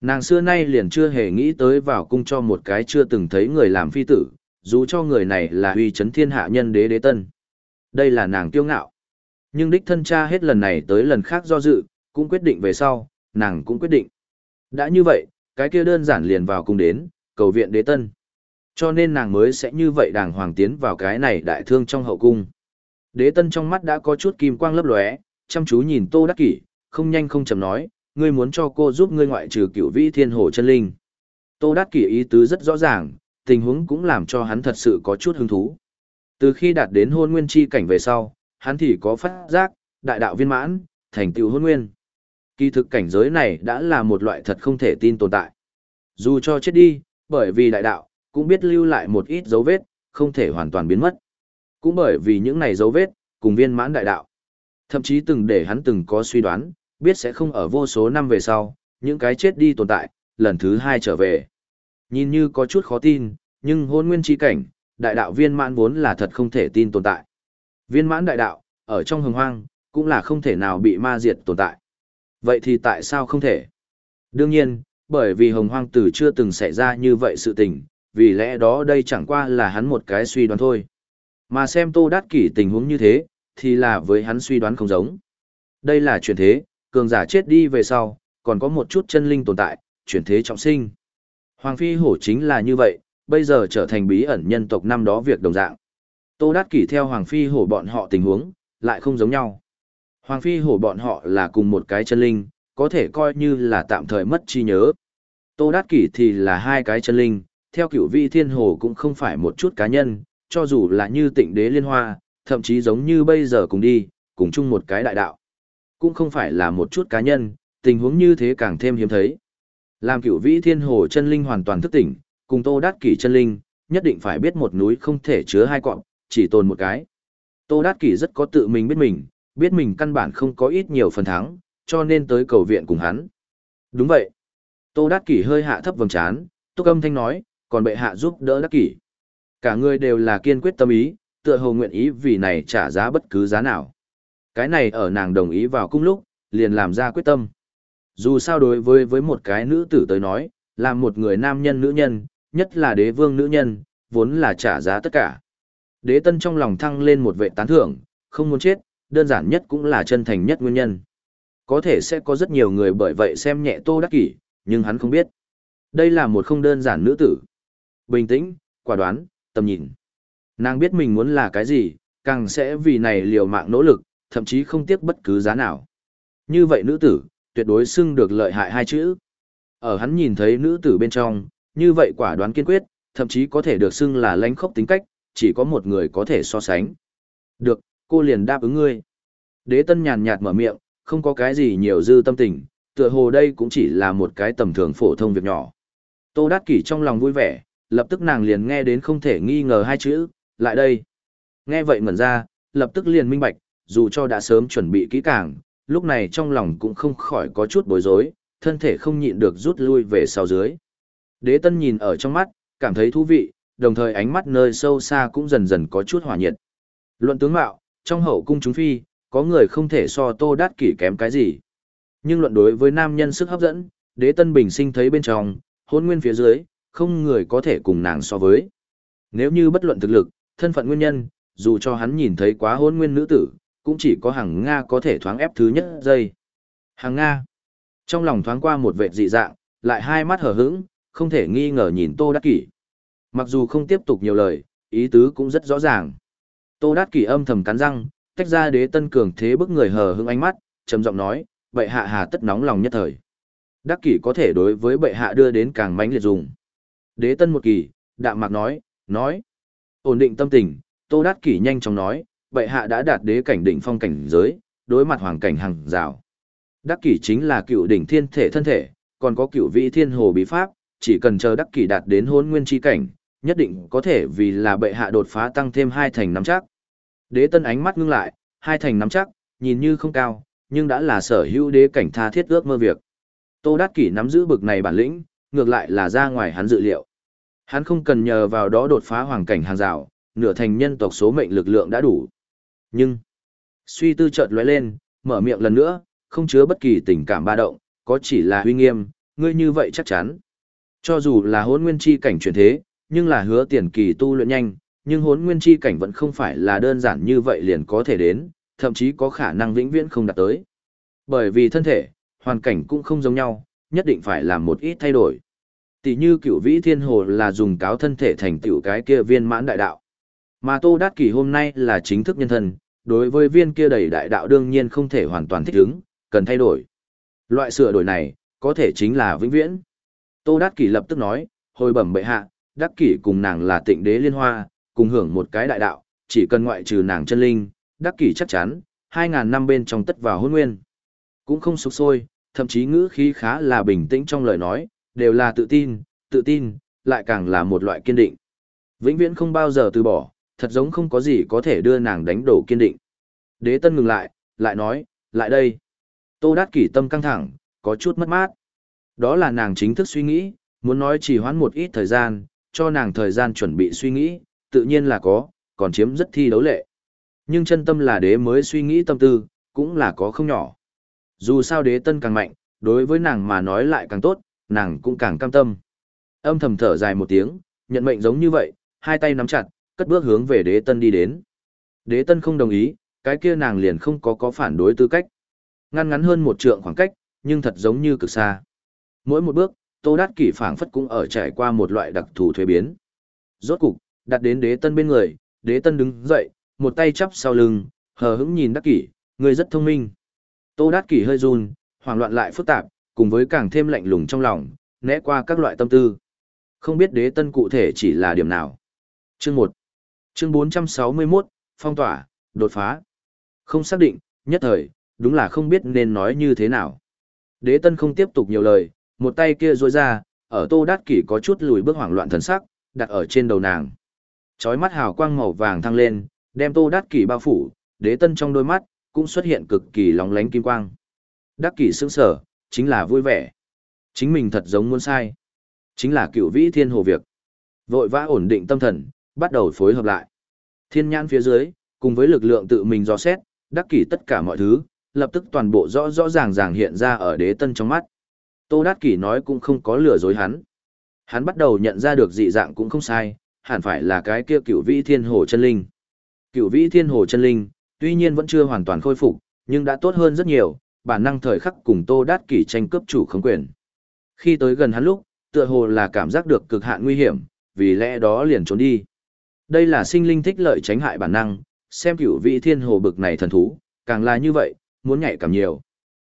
Nàng xưa nay liền chưa hề nghĩ tới vào cung cho một cái chưa từng thấy người làm phi tử, dù cho người này là uy chấn thiên hạ nhân đế đế tân. Đây là nàng kiêu ngạo. Nhưng đích thân cha hết lần này tới lần khác do dự, cũng quyết định về sau, nàng cũng quyết định. Đã như vậy, cái kia đơn giản liền vào cung đến, cầu viện đế tân. Cho nên nàng mới sẽ như vậy đàng hoàng tiến vào cái này đại thương trong hậu cung. Đế tân trong mắt đã có chút kim quang lấp lóe, chăm chú nhìn tô đắc kỷ, không nhanh không chậm nói, ngươi muốn cho cô giúp ngươi ngoại trừ cửu vĩ thiên hồ chân linh. Tô đắc kỷ ý tứ rất rõ ràng, tình huống cũng làm cho hắn thật sự có chút hứng thú. Từ khi đạt đến hôn nguyên chi cảnh về sau, hắn thì có phát giác, đại đạo viên mãn, thành tựu hôn nguyên. Kỳ thực cảnh giới này đã là một loại thật không thể tin tồn tại. Dù cho chết đi, bởi vì đại đạo, cũng biết lưu lại một ít dấu vết, không thể hoàn toàn biến mất. Cũng bởi vì những này dấu vết, cùng viên mãn đại đạo. Thậm chí từng để hắn từng có suy đoán, biết sẽ không ở vô số năm về sau, những cái chết đi tồn tại, lần thứ hai trở về. Nhìn như có chút khó tin, nhưng hôn nguyên chi cảnh, đại đạo viên mãn vốn là thật không thể tin tồn tại. Viên mãn đại đạo, ở trong hồng hoang, cũng là không thể nào bị ma diệt tồn tại. Vậy thì tại sao không thể? Đương nhiên, bởi vì hồng hoang từ chưa từng xảy ra như vậy sự tình, vì lẽ đó đây chẳng qua là hắn một cái suy đoán thôi. Mà xem tô đát kỷ tình huống như thế, thì là với hắn suy đoán không giống. Đây là chuyển thế, cường giả chết đi về sau, còn có một chút chân linh tồn tại, chuyển thế trọng sinh. Hoàng Phi Hổ chính là như vậy, bây giờ trở thành bí ẩn nhân tộc năm đó việc đồng dạng. Tô Đát Kỷ theo Hoàng Phi Hổ bọn họ tình huống, lại không giống nhau. Hoàng Phi Hổ bọn họ là cùng một cái chân linh, có thể coi như là tạm thời mất trí nhớ. Tô Đát Kỷ thì là hai cái chân linh, theo cửu vị thiên hồ cũng không phải một chút cá nhân, cho dù là như tịnh đế liên hoa, thậm chí giống như bây giờ cùng đi, cùng chung một cái đại đạo. Cũng không phải là một chút cá nhân, tình huống như thế càng thêm hiếm thấy. Làm cửu vĩ thiên hồ chân linh hoàn toàn thức tỉnh, cùng tô đát kỷ chân linh, nhất định phải biết một núi không thể chứa hai cọng, chỉ tồn một cái. Tô đát kỷ rất có tự mình biết mình, biết mình căn bản không có ít nhiều phần thắng, cho nên tới cầu viện cùng hắn. Đúng vậy. Tô đát kỷ hơi hạ thấp vầng trán, túc âm thanh nói, còn bệ hạ giúp đỡ Đát kỷ. Cả người đều là kiên quyết tâm ý, tựa hồ nguyện ý vì này trả giá bất cứ giá nào. Cái này ở nàng đồng ý vào cung lúc, liền làm ra quyết tâm. Dù sao đối với với một cái nữ tử tới nói, là một người nam nhân nữ nhân, nhất là đế vương nữ nhân, vốn là trả giá tất cả. Đế tân trong lòng thăng lên một vệ tán thưởng, không muốn chết, đơn giản nhất cũng là chân thành nhất nguyên nhân. Có thể sẽ có rất nhiều người bởi vậy xem nhẹ tô đắc kỷ, nhưng hắn không biết. Đây là một không đơn giản nữ tử. Bình tĩnh, quả đoán, tầm nhìn. Nàng biết mình muốn là cái gì, càng sẽ vì này liều mạng nỗ lực, thậm chí không tiếc bất cứ giá nào. Như vậy nữ tử, tuyệt đối xưng được lợi hại hai chữ. Ở hắn nhìn thấy nữ tử bên trong, như vậy quả đoán kiên quyết, thậm chí có thể được xưng là lãnh khốc tính cách, chỉ có một người có thể so sánh. Được, cô liền đáp ứng ngươi. Đế tân nhàn nhạt mở miệng, không có cái gì nhiều dư tâm tình, tựa hồ đây cũng chỉ là một cái tầm thường phổ thông việc nhỏ. Tô Đát Kỷ trong lòng vui vẻ, lập tức nàng liền nghe đến không thể nghi ngờ hai chữ, lại đây. Nghe vậy ngẩn ra, lập tức liền minh bạch, dù cho đã sớm chuẩn bị kỹ càng, lúc này trong lòng cũng không khỏi có chút bối rối, thân thể không nhịn được rút lui về sau dưới. Đế tân nhìn ở trong mắt, cảm thấy thú vị, đồng thời ánh mắt nơi sâu xa cũng dần dần có chút hỏa nhiệt. Luận tướng mạo, trong hậu cung chúng phi, có người không thể so tô đát kỷ kém cái gì. Nhưng luận đối với nam nhân sức hấp dẫn, đế tân bình sinh thấy bên trong, hôn nguyên phía dưới, không người có thể cùng nàng so với. Nếu như bất luận thực lực, thân phận nguyên nhân, dù cho hắn nhìn thấy quá hôn nguyên nữ tử, cũng chỉ có hàng Nga có thể thoáng ép thứ nhất giây. Hàng Nga. Trong lòng thoáng qua một vệ dị dạng, lại hai mắt hở hững, không thể nghi ngờ nhìn Tô Đắc Kỷ. Mặc dù không tiếp tục nhiều lời, ý tứ cũng rất rõ ràng. Tô Đắc Kỷ âm thầm cắn răng, tách ra đế tân cường thế bức người hờ hững ánh mắt, trầm giọng nói, bệ hạ hà tất nóng lòng nhất thời. Đắc Kỷ có thể đối với bệ hạ đưa đến càng mãnh liệt dùng. Đế tân một kỳ, đạm mạc nói, nói. Ổn định tâm tình, Tô Đát Kỷ nhanh chóng nói, bệ hạ đã đạt đế cảnh đỉnh phong cảnh giới, đối mặt hoàng cảnh hàng rào. Đắc Kỷ chính là cựu đỉnh thiên thể thân thể, còn có cựu vị thiên hồ bí pháp, chỉ cần chờ Đắc Kỷ đạt đến hôn nguyên chi cảnh, nhất định có thể vì là bệ hạ đột phá tăng thêm hai thành nắm chắc. Đế tân ánh mắt ngưng lại, hai thành nắm chắc, nhìn như không cao, nhưng đã là sở hữu đế cảnh tha thiết ước mơ việc. Tô Đát Kỷ nắm giữ bực này bản lĩnh, ngược lại là ra ngoài hắn dự liệu. Hắn không cần nhờ vào đó đột phá hoàng cảnh hàng rào, nửa thành nhân tộc số mệnh lực lượng đã đủ. Nhưng, suy tư chợt lóe lên, mở miệng lần nữa, không chứa bất kỳ tình cảm ba động, có chỉ là huy nghiêm, ngươi như vậy chắc chắn. Cho dù là hôn nguyên chi cảnh chuyển thế, nhưng là hứa tiền kỳ tu luyện nhanh, nhưng hốn nguyên chi cảnh vẫn không phải là đơn giản như vậy liền có thể đến, thậm chí có khả năng vĩnh viễn không đạt tới. Bởi vì thân thể, hoàn cảnh cũng không giống nhau, nhất định phải làm một ít thay đổi. Tỷ như cựu vĩ thiên hồ là dùng cáo thân thể thành tiểu cái kia viên mãn đại đạo. Mà Tô Đát kỳ hôm nay là chính thức nhân thân, đối với viên kia đầy đại đạo đương nhiên không thể hoàn toàn thích ứng, cần thay đổi. Loại sửa đổi này, có thể chính là vĩnh viễn. Tô Đát kỳ lập tức nói, hồi bẩm bệ hạ, Đắc Kỷ cùng nàng là tịnh đế liên hoa, cùng hưởng một cái đại đạo, chỉ cần ngoại trừ nàng chân linh, Đắc Kỷ chắc chắn, 2.000 năm bên trong tất vào hôn nguyên. Cũng không sục sôi, thậm chí ngữ khí khá là bình tĩnh trong lời nói, đều là tự tin, tự tin, lại càng là một loại kiên định. Vĩnh viễn không bao giờ từ bỏ, thật giống không có gì có thể đưa nàng đánh đổ kiên định. Đế tân ngừng lại, lại nói, lại đây. Tô đát kỷ tâm căng thẳng, có chút mất mát. Đó là nàng chính thức suy nghĩ, muốn nói chỉ hoãn một ít thời gian, cho nàng thời gian chuẩn bị suy nghĩ, tự nhiên là có, còn chiếm rất thi đấu lệ. Nhưng chân tâm là đế mới suy nghĩ tâm tư, cũng là có không nhỏ. Dù sao đế tân càng mạnh, đối với nàng mà nói lại càng tốt, nàng cũng càng cam tâm. Âm thầm thở dài một tiếng, nhận mệnh giống như vậy, hai tay nắm chặt, cất bước hướng về đế tân đi đến. Đế tân không đồng ý, cái kia nàng liền không có có phản đối tư cách. Ngăn ngắn hơn một trượng khoảng cách, nhưng thật giống như cực xa. Mỗi một bước, Tô Đát Kỷ phảng phất cũng ở trải qua một loại đặc thù thuế biến. Rốt cục, đặt đến đế tân bên người, đế tân đứng dậy, một tay chắp sau lưng, hờ hững nhìn Đắc Kỷ, người rất thông minh. Tô Đát Kỷ hơi run, hoảng loạn lại phức tạp, cùng với càng thêm lạnh lùng trong lòng, né qua các loại tâm tư. Không biết đế tân cụ thể chỉ là điểm nào. Chương 1 Chương 461, Phong tỏa, đột phá. Không xác định, nhất thời, đúng là không biết nên nói như thế nào. Đế tân không tiếp tục nhiều lời, một tay kia rôi ra, ở tô đát kỷ có chút lùi bước hoảng loạn thần sắc, đặt ở trên đầu nàng. Chói mắt hào quang màu vàng thăng lên, đem tô đát kỷ bao phủ, đế tân trong đôi mắt, cũng xuất hiện cực kỳ lóng lánh kim quang. Đắc kỷ sững sở, chính là vui vẻ. Chính mình thật giống muốn sai. Chính là cựu vĩ thiên hồ việc. Vội vã ổn định tâm thần, bắt đầu phối hợp lại. Thiên nhãn phía dưới, cùng với lực lượng tự mình dò xét, đắc kỷ tất cả mọi thứ, lập tức toàn bộ rõ rõ ràng ràng hiện ra ở đế tân trong mắt. Tô Đát Kỷ nói cũng không có lừa dối hắn. Hắn bắt đầu nhận ra được dị dạng cũng không sai, hẳn phải là cái kia cựu vĩ thiên hồ chân linh. Cựu vĩ thiên hồ chân linh, tuy nhiên vẫn chưa hoàn toàn khôi phục, nhưng đã tốt hơn rất nhiều, bản năng thời khắc cùng Tô Đát Kỷ tranh cướp chủ khống quyền. Khi tới gần hắn lúc, tựa hồ là cảm giác được cực hạn nguy hiểm, vì lẽ đó liền trốn đi. Đây là sinh linh thích lợi tránh hại bản năng, xem cửu vị thiên hồ bực này thần thú, càng là như vậy, muốn nhảy càng nhiều.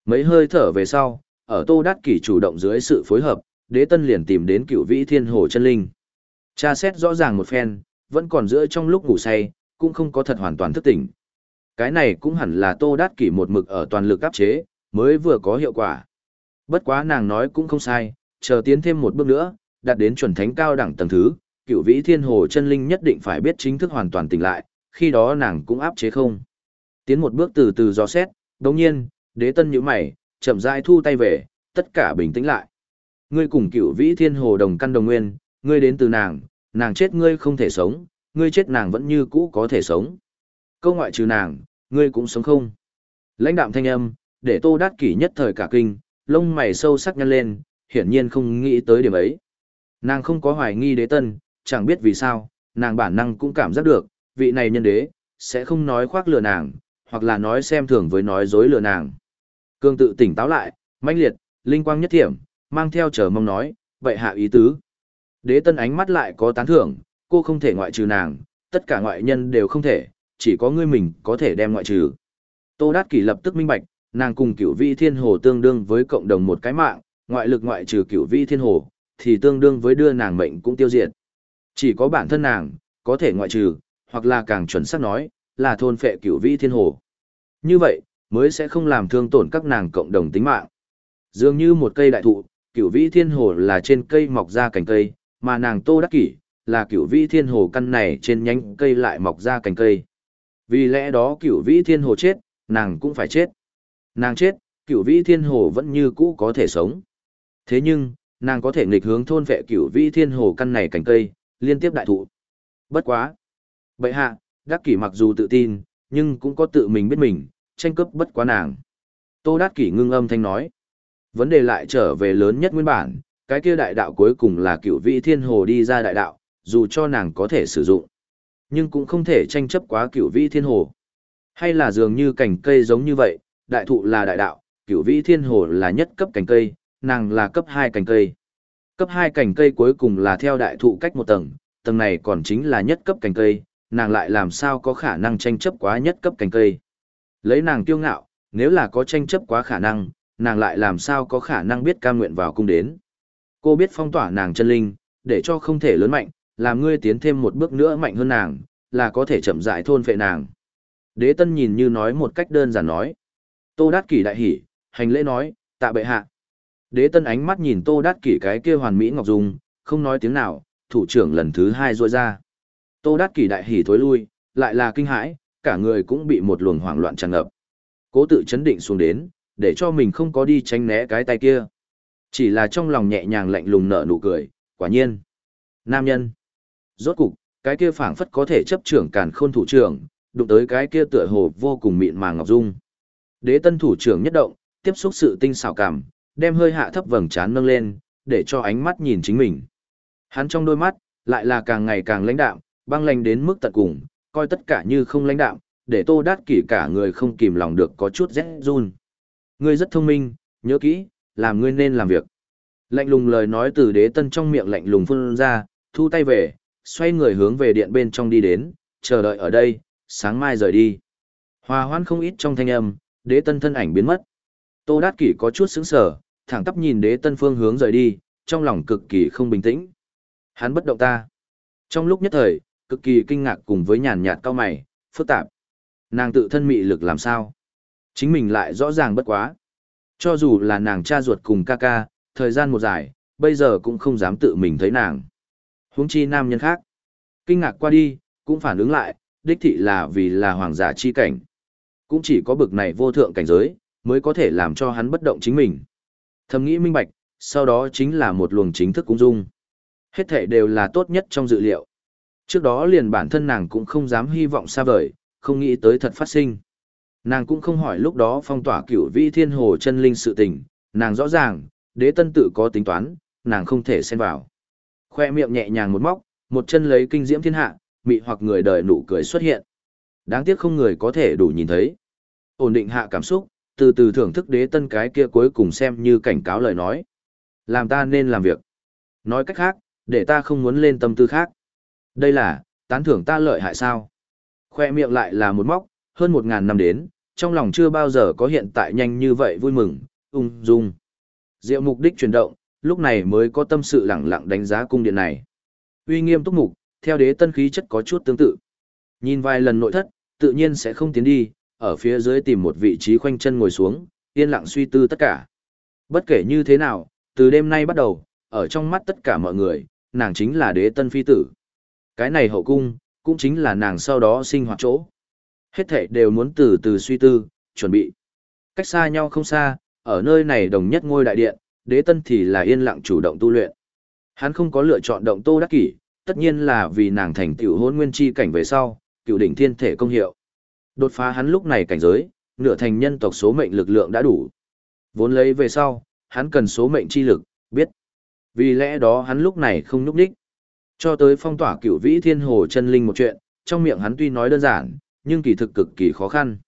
Mấy hơi thở về sau, ở Tô Đát Kỷ chủ động dưới sự phối hợp, Đế Tân liền tìm đến cửu vĩ thiên hồ chân linh. Tra xét rõ ràng một phen, vẫn còn giữa trong lúc ngủ say, cũng không có thật hoàn toàn thức tỉnh. Cái này cũng hẳn là Tô Đát Kỷ một mực ở toàn lực áp chế, mới vừa có hiệu quả. Bất quá nàng nói cũng không sai, chờ tiến thêm một bước nữa, đạt đến chuẩn thánh cao đẳng tầng thứ, cựu vĩ thiên hồ chân linh nhất định phải biết chính thức hoàn toàn tỉnh lại, khi đó nàng cũng áp chế không. Tiến một bước từ từ dò xét, đồng nhiên, đế tân nhíu mày, chậm rãi thu tay về, tất cả bình tĩnh lại. Ngươi cùng cựu vĩ thiên hồ đồng căn đồng nguyên, ngươi đến từ nàng, nàng chết ngươi không thể sống, ngươi chết nàng vẫn như cũ có thể sống. Câu ngoại trừ nàng, ngươi cũng sống không. Lãnh đạm thanh âm, để tô đát kỷ nhất thời cả kinh, lông mày sâu sắc nhăn lên, hiển nhiên không nghĩ tới điểm ấy. Nàng không có hoài nghi đế tân, chẳng biết vì sao, nàng bản năng cũng cảm giác được, vị này nhân đế, sẽ không nói khoác lừa nàng, hoặc là nói xem thường với nói dối lừa nàng. Cương tự tỉnh táo lại, mãnh liệt, linh quang nhất thiểm, mang theo chờ mong nói, vậy hạ ý tứ. Đế tân ánh mắt lại có tán thưởng, cô không thể ngoại trừ nàng, tất cả ngoại nhân đều không thể, chỉ có ngươi mình có thể đem ngoại trừ. Tô Đát Kỷ lập tức minh bạch, nàng cùng cửu vi thiên hồ tương đương với cộng đồng một cái mạng, ngoại lực ngoại trừ cửu vi thiên hồ, thì tương đương với đưa nàng mệnh cũng tiêu diệt. Chỉ có bản thân nàng, có thể ngoại trừ, hoặc là càng chuẩn xác nói, là thôn phệ cửu vi thiên hồ. Như vậy, mới sẽ không làm thương tổn các nàng cộng đồng tính mạng. Dường như một cây đại thụ, cửu vĩ thiên hồ là trên cây mọc ra cành cây, mà nàng tô đắc kỷ, là cửu vĩ thiên hồ căn này trên nhánh cây lại mọc ra cành cây. Vì lẽ đó cửu vĩ thiên hồ chết, nàng cũng phải chết. Nàng chết, cửu vĩ thiên hồ vẫn như cũ có thể sống. Thế nhưng, nàng có thể nghịch hướng thôn vệ cửu vĩ thiên hồ căn này cành cây, liên tiếp đại thụ. Bất quá. Bậy hạ, đắc kỷ mặc dù tự tin, nhưng cũng có tự mình biết mình, tranh cướp bất quá nàng. Tô Đát Kỷ ngưng âm thanh nói. Vấn đề lại trở về lớn nhất nguyên bản, cái kia đại đạo cuối cùng là cửu vị thiên hồ đi ra đại đạo, dù cho nàng có thể sử dụng nhưng cũng không thể tranh chấp quá cửu vị thiên hồ. Hay là dường như cành cây giống như vậy, đại thụ là đại đạo, cửu vị thiên hồ là nhất cấp cành cây, nàng là cấp 2 cành cây. Cấp 2 cành cây cuối cùng là theo đại thụ cách một tầng, tầng này còn chính là nhất cấp cành cây, nàng lại làm sao có khả năng tranh chấp quá nhất cấp cành cây. Lấy nàng kiêu ngạo, nếu là có tranh chấp quá khả năng, nàng lại làm sao có khả năng biết cam nguyện vào cung đến. Cô biết phong tỏa nàng chân linh, để cho không thể lớn mạnh, làm ngươi tiến thêm một bước nữa mạnh hơn nàng, là có thể chậm rãi thôn phệ nàng. Đế tân nhìn như nói một cách đơn giản nói. Tô Đát Kỷ đại hỉ, hành lễ nói, tạ bệ hạ. Đế tân ánh mắt nhìn Tô Đát Kỷ cái kia hoàn mỹ ngọc dung, không nói tiếng nào, thủ trưởng lần thứ hai rôi ra. Tô Đát Kỷ đại hỉ thối lui, lại là kinh hãi, cả người cũng bị một luồng hoảng loạn tràn ngập. Cố tự chấn định xuống đến, để cho mình không có đi tránh né cái tay kia. Chỉ là trong lòng nhẹ nhàng lạnh lùng nở nụ cười, quả nhiên. Nam nhân. Rốt cục, cái kia phảng phất có thể chấp trưởng càn khôn thủ trưởng, đụng tới cái kia tựa hồ vô cùng mịn màng ngọc dung. Đế tân thủ trưởng nhất động, tiếp xúc sự tinh xảo cảm, đem hơi hạ thấp vầng trán nâng lên, để cho ánh mắt nhìn chính mình. Hắn trong đôi mắt, lại là càng ngày càng lãnh đạm, băng lãnh đến mức tận cùng, coi tất cả như không lãnh đạm, để Tô Đát Kỷ cả người không kìm lòng được có chút rét run. Ngươi rất thông minh, nhớ kỹ, làm ngươi nên làm việc. Lạnh lùng lời nói từ đế tân trong miệng lạnh lùng phun ra, thu tay về, xoay người hướng về điện bên trong đi đến, chờ đợi ở đây, sáng mai rời đi. Hòa hoan không ít trong thanh âm, đế tân thân ảnh biến mất. Tô Đát Kỷ có chút sững sờ, thẳng tắp nhìn đế tân phương hướng rời đi, trong lòng cực kỳ không bình tĩnh. Hắn bất động ta. Trong lúc nhất thời, cực kỳ kinh ngạc cùng với nhàn nhạt cao mày, phức tạp. Nàng tự thân mị lực làm sao? Chính mình lại rõ ràng bất quá. Cho dù là nàng cha ruột cùng ca ca, thời gian một dài, bây giờ cũng không dám tự mình thấy nàng. Huống chi nam nhân khác. Kinh ngạc qua đi, cũng phản ứng lại, đích thị là vì là hoàng giả chi cảnh. Cũng chỉ có bực này vô thượng cảnh giới, mới có thể làm cho hắn bất động chính mình. Thầm nghĩ minh bạch, sau đó chính là một luồng chính thức cung dung. Hết thể đều là tốt nhất trong dự liệu. Trước đó liền bản thân nàng cũng không dám hy vọng xa vời, không nghĩ tới thật phát sinh. Nàng cũng không hỏi lúc đó phong tỏa cửu vi thiên hồ chân linh sự tình, nàng rõ ràng, đế tân tự có tính toán, nàng không thể xen vào. Khoe miệng nhẹ nhàng một móc, một chân lấy kinh diễm thiên hạ, mị hoặc người đời nụ cười xuất hiện. Đáng tiếc không người có thể đủ nhìn thấy. Ổn định hạ cảm xúc, từ từ thưởng thức đế tân cái kia cuối cùng xem như cảnh cáo lời nói. Làm ta nên làm việc. Nói cách khác, để ta không muốn lên tâm tư khác. Đây là, tán thưởng ta lợi hại sao? Khoe miệng lại là một móc, hơn một ngàn năm đến, trong lòng chưa bao giờ có hiện tại nhanh như vậy vui mừng, ung dung. Diệu mục đích chuyển động, lúc này mới có tâm sự lẳng lặng đánh giá cung điện này. Uy nghiêm túc mục, theo đế tân khí chất có chút tương tự. Nhìn vài lần nội thất, tự nhiên sẽ không tiến đi, ở phía dưới tìm một vị trí khoanh chân ngồi xuống, yên lặng suy tư tất cả. Bất kể như thế nào, từ đêm nay bắt đầu, ở trong mắt tất cả mọi người, nàng chính là đế tân phi tử. Cái này hậu cung, cũng chính là nàng sau đó sinh hoạt chỗ. Hết thảy đều muốn từ từ suy tư, chuẩn bị. Cách xa nhau không xa, ở nơi này đồng nhất ngôi đại điện, đế tân thì là yên lặng chủ động tu luyện. Hắn không có lựa chọn động tô đắc kỷ, tất nhiên là vì nàng thành tiểu hôn nguyên chi cảnh về sau, cựu đỉnh thiên thể công hiệu. Đột phá hắn lúc này cảnh giới, nửa thành nhân tộc số mệnh lực lượng đã đủ. Vốn lấy về sau, hắn cần số mệnh chi lực, biết. Vì lẽ đó hắn lúc này không núp đích. Cho tới phong tỏa cửu vĩ thiên hồ chân linh một chuyện, trong miệng hắn tuy nói đơn giản, nhưng kỳ thực cực kỳ khó khăn.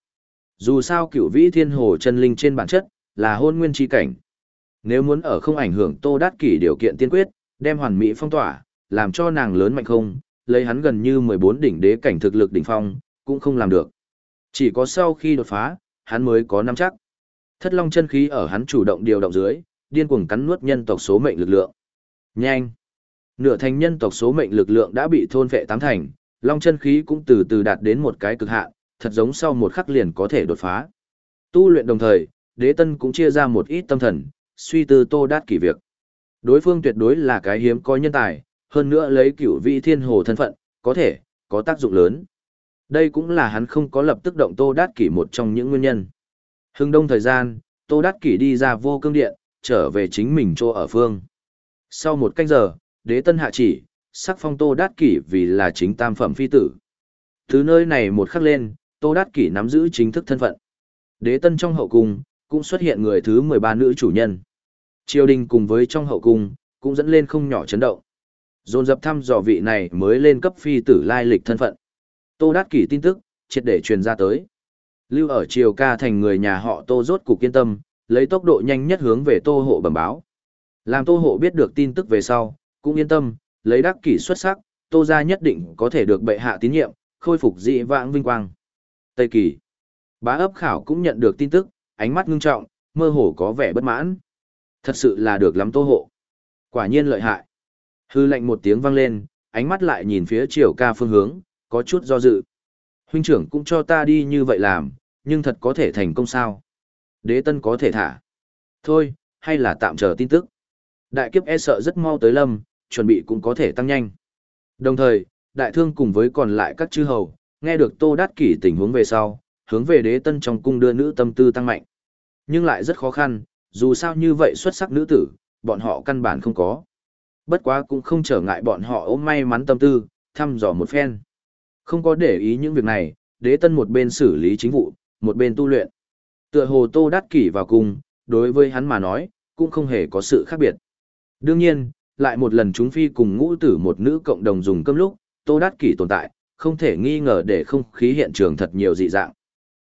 Dù sao cửu vĩ thiên hồ chân linh trên bản chất, là hôn nguyên chi cảnh. Nếu muốn ở không ảnh hưởng tô đát kỷ điều kiện tiên quyết, đem hoàn mỹ phong tỏa, làm cho nàng lớn mạnh không, lấy hắn gần như 14 đỉnh đế cảnh thực lực đỉnh phong, cũng không làm được. Chỉ có sau khi đột phá, hắn mới có nắm chắc. Thất long chân khí ở hắn chủ động điều động dưới, điên cuồng cắn nuốt nhân tộc số mệnh lực lượng. Nhanh! Nửa thành nhân tộc số mệnh lực lượng đã bị thôn vệ tám thành, long chân khí cũng từ từ đạt đến một cái cực hạn, thật giống sau một khắc liền có thể đột phá. Tu luyện đồng thời, đế tân cũng chia ra một ít tâm thần, suy tư tô đát kỷ việc. Đối phương tuyệt đối là cái hiếm có nhân tài, hơn nữa lấy cửu vị thiên hồ thân phận, có thể, có tác dụng lớn. Đây cũng là hắn không có lập tức động Tô Đát Kỷ một trong những nguyên nhân. Hưng đông thời gian, Tô Đát Kỷ đi ra vô cương điện, trở về chính mình chỗ ở phương. Sau một canh giờ, đế tân hạ chỉ, sắc phong Tô Đát Kỷ vì là chính tam phẩm phi tử. Từ nơi này một khắc lên, Tô Đát Kỷ nắm giữ chính thức thân phận. Đế tân trong hậu cung, cũng xuất hiện người thứ 13 nữ chủ nhân. Triều đình cùng với trong hậu cung, cũng dẫn lên không nhỏ chấn động. Dồn dập thăm dò vị này mới lên cấp phi tử lai lịch thân phận. Tô Đát Kỷ tin tức, triệt để truyền ra tới. Lưu ở triều ca thành người nhà họ Tô rốt cục kiên tâm, lấy tốc độ nhanh nhất hướng về Tô hộ bẩm báo. Làm Tô hộ biết được tin tức về sau, cũng yên tâm, lấy đắc kỷ xuất sắc, Tô gia nhất định có thể được bệ hạ tín nhiệm, khôi phục dị vãng vinh quang. Tây Kỳ. Bá ấp khảo cũng nhận được tin tức, ánh mắt ngưng trọng, mơ hồ có vẻ bất mãn. Thật sự là được lắm Tô hộ. Quả nhiên lợi hại. Hư lệnh một tiếng vang lên, ánh mắt lại nhìn phía triều ca phương hướng, có chút do dự. Huynh trưởng cũng cho ta đi như vậy làm, nhưng thật có thể thành công sao? Đế tân có thể thả. Thôi, hay là tạm chờ tin tức. Đại kiếp e sợ rất mau tới lâm, chuẩn bị cũng có thể tăng nhanh. Đồng thời, đại thương cùng với còn lại các chư hầu, nghe được tô đát kỷ tình huống về sau, hướng về đế tân trong cung đưa nữ tâm tư tăng mạnh. Nhưng lại rất khó khăn, dù sao như vậy xuất sắc nữ tử, bọn họ căn bản không có. Bất quá cũng không trở ngại bọn họ ôm may mắn tâm tư, thăm dò một phen. Không có để ý những việc này, đế tân một bên xử lý chính vụ, một bên tu luyện. Tựa hồ tô đát kỷ vào cùng, đối với hắn mà nói, cũng không hề có sự khác biệt. Đương nhiên, lại một lần chúng phi cùng ngũ tử một nữ cộng đồng dùng cơm lúc, tô đát kỷ tồn tại, không thể nghi ngờ để không khí hiện trường thật nhiều dị dạng.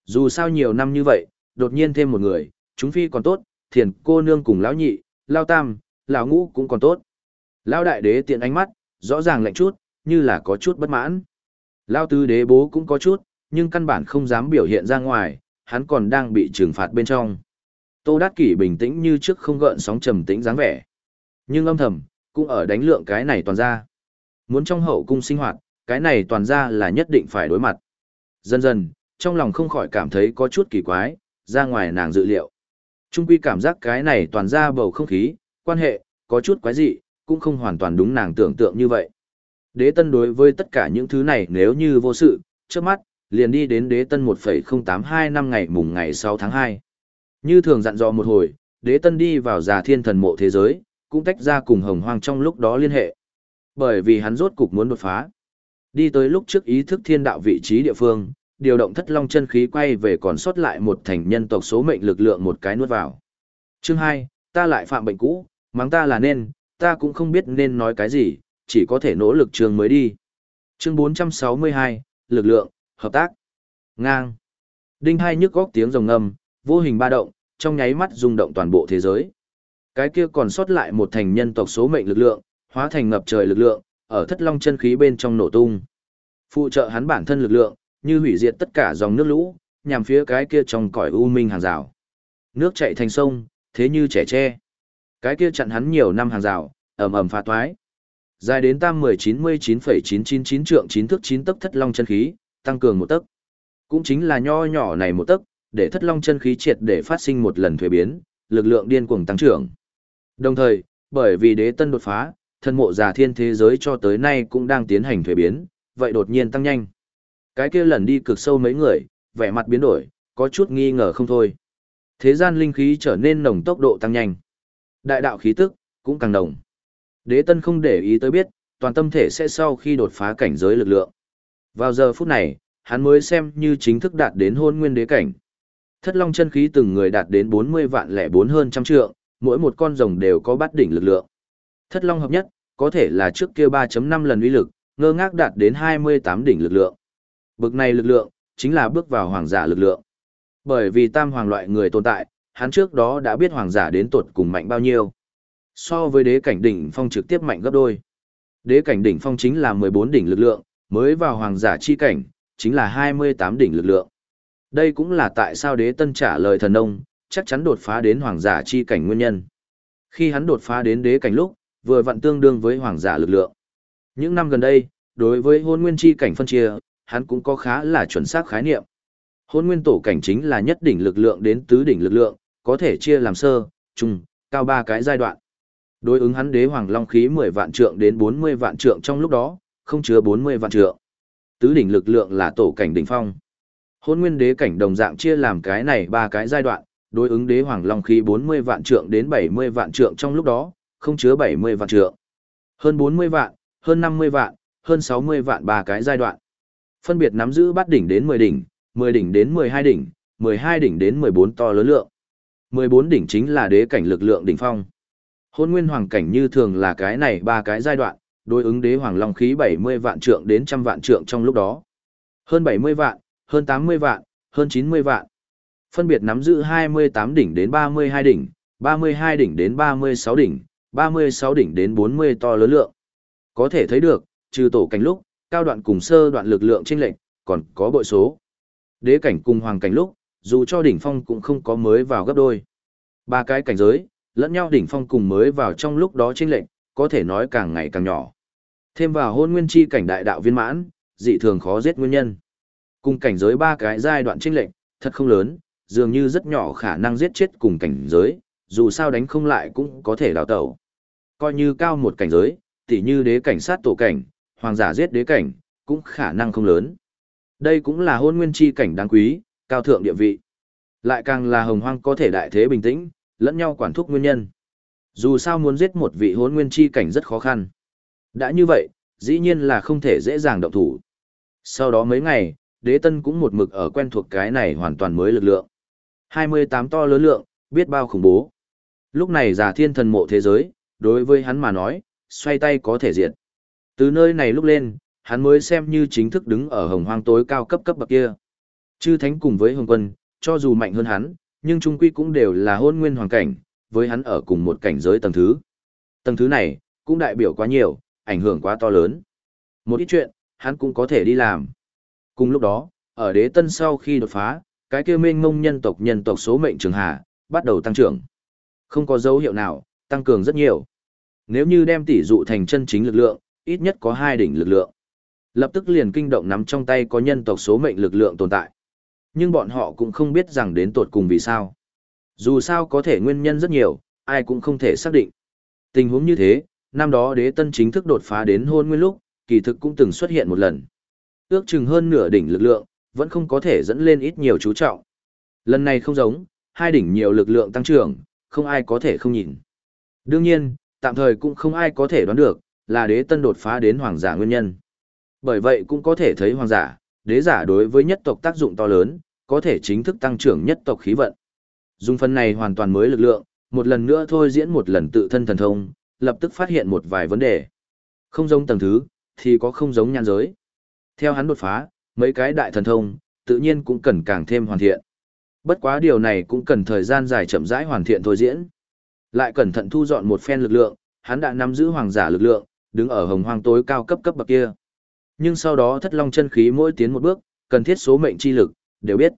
Dù sao nhiều năm như vậy, đột nhiên thêm một người, chúng phi còn tốt, thiền cô nương cùng lão nhị, lao tam, lão ngũ cũng còn tốt. Lão đại đế tiện ánh mắt, rõ ràng lạnh chút, như là có chút bất mãn. lão tứ đế bố cũng có chút, nhưng căn bản không dám biểu hiện ra ngoài, hắn còn đang bị trừng phạt bên trong. Tô Đát Kỷ bình tĩnh như trước không gợn sóng trầm tĩnh dáng vẻ. Nhưng âm thầm, cũng ở đánh lượng cái này toàn ra. Muốn trong hậu cung sinh hoạt, cái này toàn ra là nhất định phải đối mặt. Dần dần, trong lòng không khỏi cảm thấy có chút kỳ quái, ra ngoài nàng dự liệu. Trung quy cảm giác cái này toàn ra bầu không khí, quan hệ, có chút quái dị, cũng không hoàn toàn đúng nàng tưởng tượng như vậy. Đế tân đối với tất cả những thứ này nếu như vô sự, trước mắt, liền đi đến đế tân 1,082 năm ngày mùng ngày 6 tháng 2. Như thường dặn dò một hồi, đế tân đi vào già thiên thần mộ thế giới, cũng tách ra cùng hồng hoang trong lúc đó liên hệ. Bởi vì hắn rốt cục muốn đột phá. Đi tới lúc trước ý thức thiên đạo vị trí địa phương, điều động thất long chân khí quay về còn sót lại một thành nhân tộc số mệnh lực lượng một cái nuốt vào. Chương 2, ta lại phạm bệnh cũ, mắng ta là nên, ta cũng không biết nên nói cái gì, chỉ có thể nỗ lực trường mới đi. Chương 462, lực lượng, hợp tác. Ngang. Đinh hai nhức góc tiếng rồng ngâm, vô hình ba động, trong nháy mắt rung động toàn bộ thế giới. Cái kia còn sót lại một thành nhân tộc số mệnh lực lượng, hóa thành ngập trời lực lượng, ở thất long chân khí bên trong nổ tung. Phụ trợ hắn bản thân lực lượng, như hủy diệt tất cả dòng nước lũ, nhằm phía cái kia trong cõi u minh hàng rào. Nước chảy thành sông, thế như trẻ tre. Cái kia chặn hắn nhiều năm hàng rào, ầm ầm phá toái. Dài đến tam 1099,999 trượng chín thước chín tấc thất long chân khí, tăng cường một tấc. Cũng chính là nho nhỏ này một tấc, để thất long chân khí triệt để phát sinh một lần thuế biến, lực lượng điên cuồng tăng trưởng. Đồng thời, bởi vì đế tân đột phá, thân mộ giả thiên thế giới cho tới nay cũng đang tiến hành thuế biến, vậy đột nhiên tăng nhanh. Cái kia lần đi cực sâu mấy người, vẻ mặt biến đổi, có chút nghi ngờ không thôi. Thế gian linh khí trở nên nồng tốc độ tăng nhanh. Đại đạo khí tức, cũng càng nồng. Đế tân không để ý tới biết, toàn tâm thể sẽ sau khi đột phá cảnh giới lực lượng. Vào giờ phút này, hắn mới xem như chính thức đạt đến hôn nguyên đế cảnh. Thất long chân khí từng người đạt đến 40 vạn lẻ bốn hơn trăm trượng, mỗi một con rồng đều có bát đỉnh lực lượng. Thất long hợp nhất, có thể là trước kia 3.5 lần uy lực, ngơ ngác đạt đến 28 đỉnh lực lượng. Bực này lực lượng, chính là bước vào hoàng giả lực lượng. Bởi vì tam hoàng loại người tồn tại, hắn trước đó đã biết hoàng giả đến tột cùng mạnh bao nhiêu. So với đế cảnh đỉnh phong trực tiếp mạnh gấp đôi. Đế cảnh đỉnh phong chính là 14 đỉnh lực lượng, mới vào hoàng giả chi cảnh, chính là 28 đỉnh lực lượng. Đây cũng là tại sao đế tân trả lời thần nông, chắc chắn đột phá đến hoàng giả chi cảnh nguyên nhân. Khi hắn đột phá đến đế cảnh lúc, vừa vặn tương đương với hoàng giả lực lượng. Những năm gần đây, đối với hôn nguyên chi cảnh phân chia, hắn cũng có khá là chuẩn xác khái niệm. Hôn nguyên tổ cảnh chính là nhất đỉnh lực lượng đến tứ đỉnh lực lượng, có thể chia làm sơ, trung, cao ba cái giai đoạn. Đối ứng hắn đế hoàng long khí 10 vạn trượng đến 40 vạn trượng trong lúc đó, không chứa 40 vạn trượng. Tứ đỉnh lực lượng là tổ cảnh đỉnh phong. Hôn nguyên đế cảnh đồng dạng chia làm cái này ba cái giai đoạn, đối ứng đế hoàng long khí 40 vạn trượng đến 70 vạn trượng trong lúc đó, không chứa 70 vạn trượng. Hơn 40 vạn, hơn 50 vạn, hơn 60 vạn ba cái giai đoạn. Phân biệt nắm giữ bát đỉnh đến 10 đỉnh, 10 đỉnh đến 12 đỉnh, 12 đỉnh đến 14 to lớn lượng. 14 đỉnh chính là đế cảnh lực lượng đỉnh phong. Hôn nguyên hoàng cảnh như thường là cái này ba cái giai đoạn, đối ứng đế hoàng long khí 70 vạn trượng đến trăm vạn trượng trong lúc đó. Hơn 70 vạn, hơn 80 vạn, hơn 90 vạn. Phân biệt nắm giữ 28 đỉnh đến 32 đỉnh, 32 đỉnh đến 36 đỉnh, 36 đỉnh đến 40 to lớn lượng. Có thể thấy được, trừ tổ cảnh lúc, cao đoạn cùng sơ đoạn lực lượng chênh lệch, còn có bội số. Đế cảnh cùng hoàng cảnh lúc, dù cho đỉnh phong cũng không có mới vào gấp đôi. Ba cái cảnh giới, lẫn nhau đỉnh phong cùng mới vào trong lúc đó chênh lệch, có thể nói càng ngày càng nhỏ. Thêm vào hôn nguyên chi cảnh đại đạo viên mãn, dị thường khó giết nguyên nhân. Cùng cảnh giới ba cái giai đoạn chênh lệch, thật không lớn, dường như rất nhỏ khả năng giết chết cùng cảnh giới, dù sao đánh không lại cũng có thể đào tẩu. Coi như cao một cảnh giới, tỉ như đế cảnh sát tổ cảnh, hoàng giả giết đế cảnh, cũng khả năng không lớn. Đây cũng là hôn nguyên chi cảnh đáng quý, cao thượng địa vị. Lại càng là hồng hoang có thể đại thế bình tĩnh, lẫn nhau quản thúc nguyên nhân. Dù sao muốn giết một vị hôn nguyên chi cảnh rất khó khăn. Đã như vậy, dĩ nhiên là không thể dễ dàng động thủ. Sau đó mấy ngày, đế tân cũng một mực ở quen thuộc cái này hoàn toàn mới lực lượng. 28 to lớn lượng, biết bao khủng bố. Lúc này giả thiên thần mộ thế giới, đối với hắn mà nói, xoay tay có thể diệt. Từ nơi này lúc lên, hắn mới xem như chính thức đứng ở hồng hoang tối cao cấp cấp bậc kia. Chư thánh cùng với hồng quân, cho dù mạnh hơn hắn, nhưng trung quy cũng đều là hôn nguyên hoàng cảnh, với hắn ở cùng một cảnh giới tầng thứ. Tầng thứ này, cũng đại biểu quá nhiều, ảnh hưởng quá to lớn. Một ít chuyện, hắn cũng có thể đi làm. Cùng lúc đó, ở đế tân sau khi đột phá, cái kia mênh mông nhân tộc nhân tộc số mệnh trường hà, bắt đầu tăng trưởng. Không có dấu hiệu nào, tăng cường rất nhiều. Nếu như đem tỷ dụ thành chân chính lực lượng, ít nhất có hai đỉnh lực lượng. Lập tức liền kinh động nắm trong tay có nhân tộc số mệnh lực lượng tồn tại. Nhưng bọn họ cũng không biết rằng đến tột cùng vì sao. Dù sao có thể nguyên nhân rất nhiều, ai cũng không thể xác định. Tình huống như thế, năm đó đế tân chính thức đột phá đến hôn nguyên lúc, kỳ thực cũng từng xuất hiện một lần. Ước chừng hơn nửa đỉnh lực lượng, vẫn không có thể dẫn lên ít nhiều chú trọng. Lần này không giống, hai đỉnh nhiều lực lượng tăng trưởng, không ai có thể không nhìn. Đương nhiên, tạm thời cũng không ai có thể đoán được, là đế tân đột phá đến hoàng giả nguyên nhân. Bởi vậy cũng có thể thấy hoàng giả, đế giả đối với nhất tộc tác dụng to lớn, có thể chính thức tăng trưởng nhất tộc khí vận. Dùng phần này hoàn toàn mới lực lượng, một lần nữa thôi diễn một lần tự thân thần thông, lập tức phát hiện một vài vấn đề. Không giống tầng thứ, thì có không giống nhan giới. Theo hắn đột phá, mấy cái đại thần thông, tự nhiên cũng cần càng thêm hoàn thiện. Bất quá điều này cũng cần thời gian dài chậm rãi hoàn thiện thôi diễn. Lại cẩn thận thu dọn một phen lực lượng, hắn đã nắm giữ hoàng giả lực lượng, đứng ở hồng hoang tối cao cấp cấp bậc kia. Nhưng sau đó thất long chân khí mỗi tiến một bước, cần thiết số mệnh chi lực, đều biết.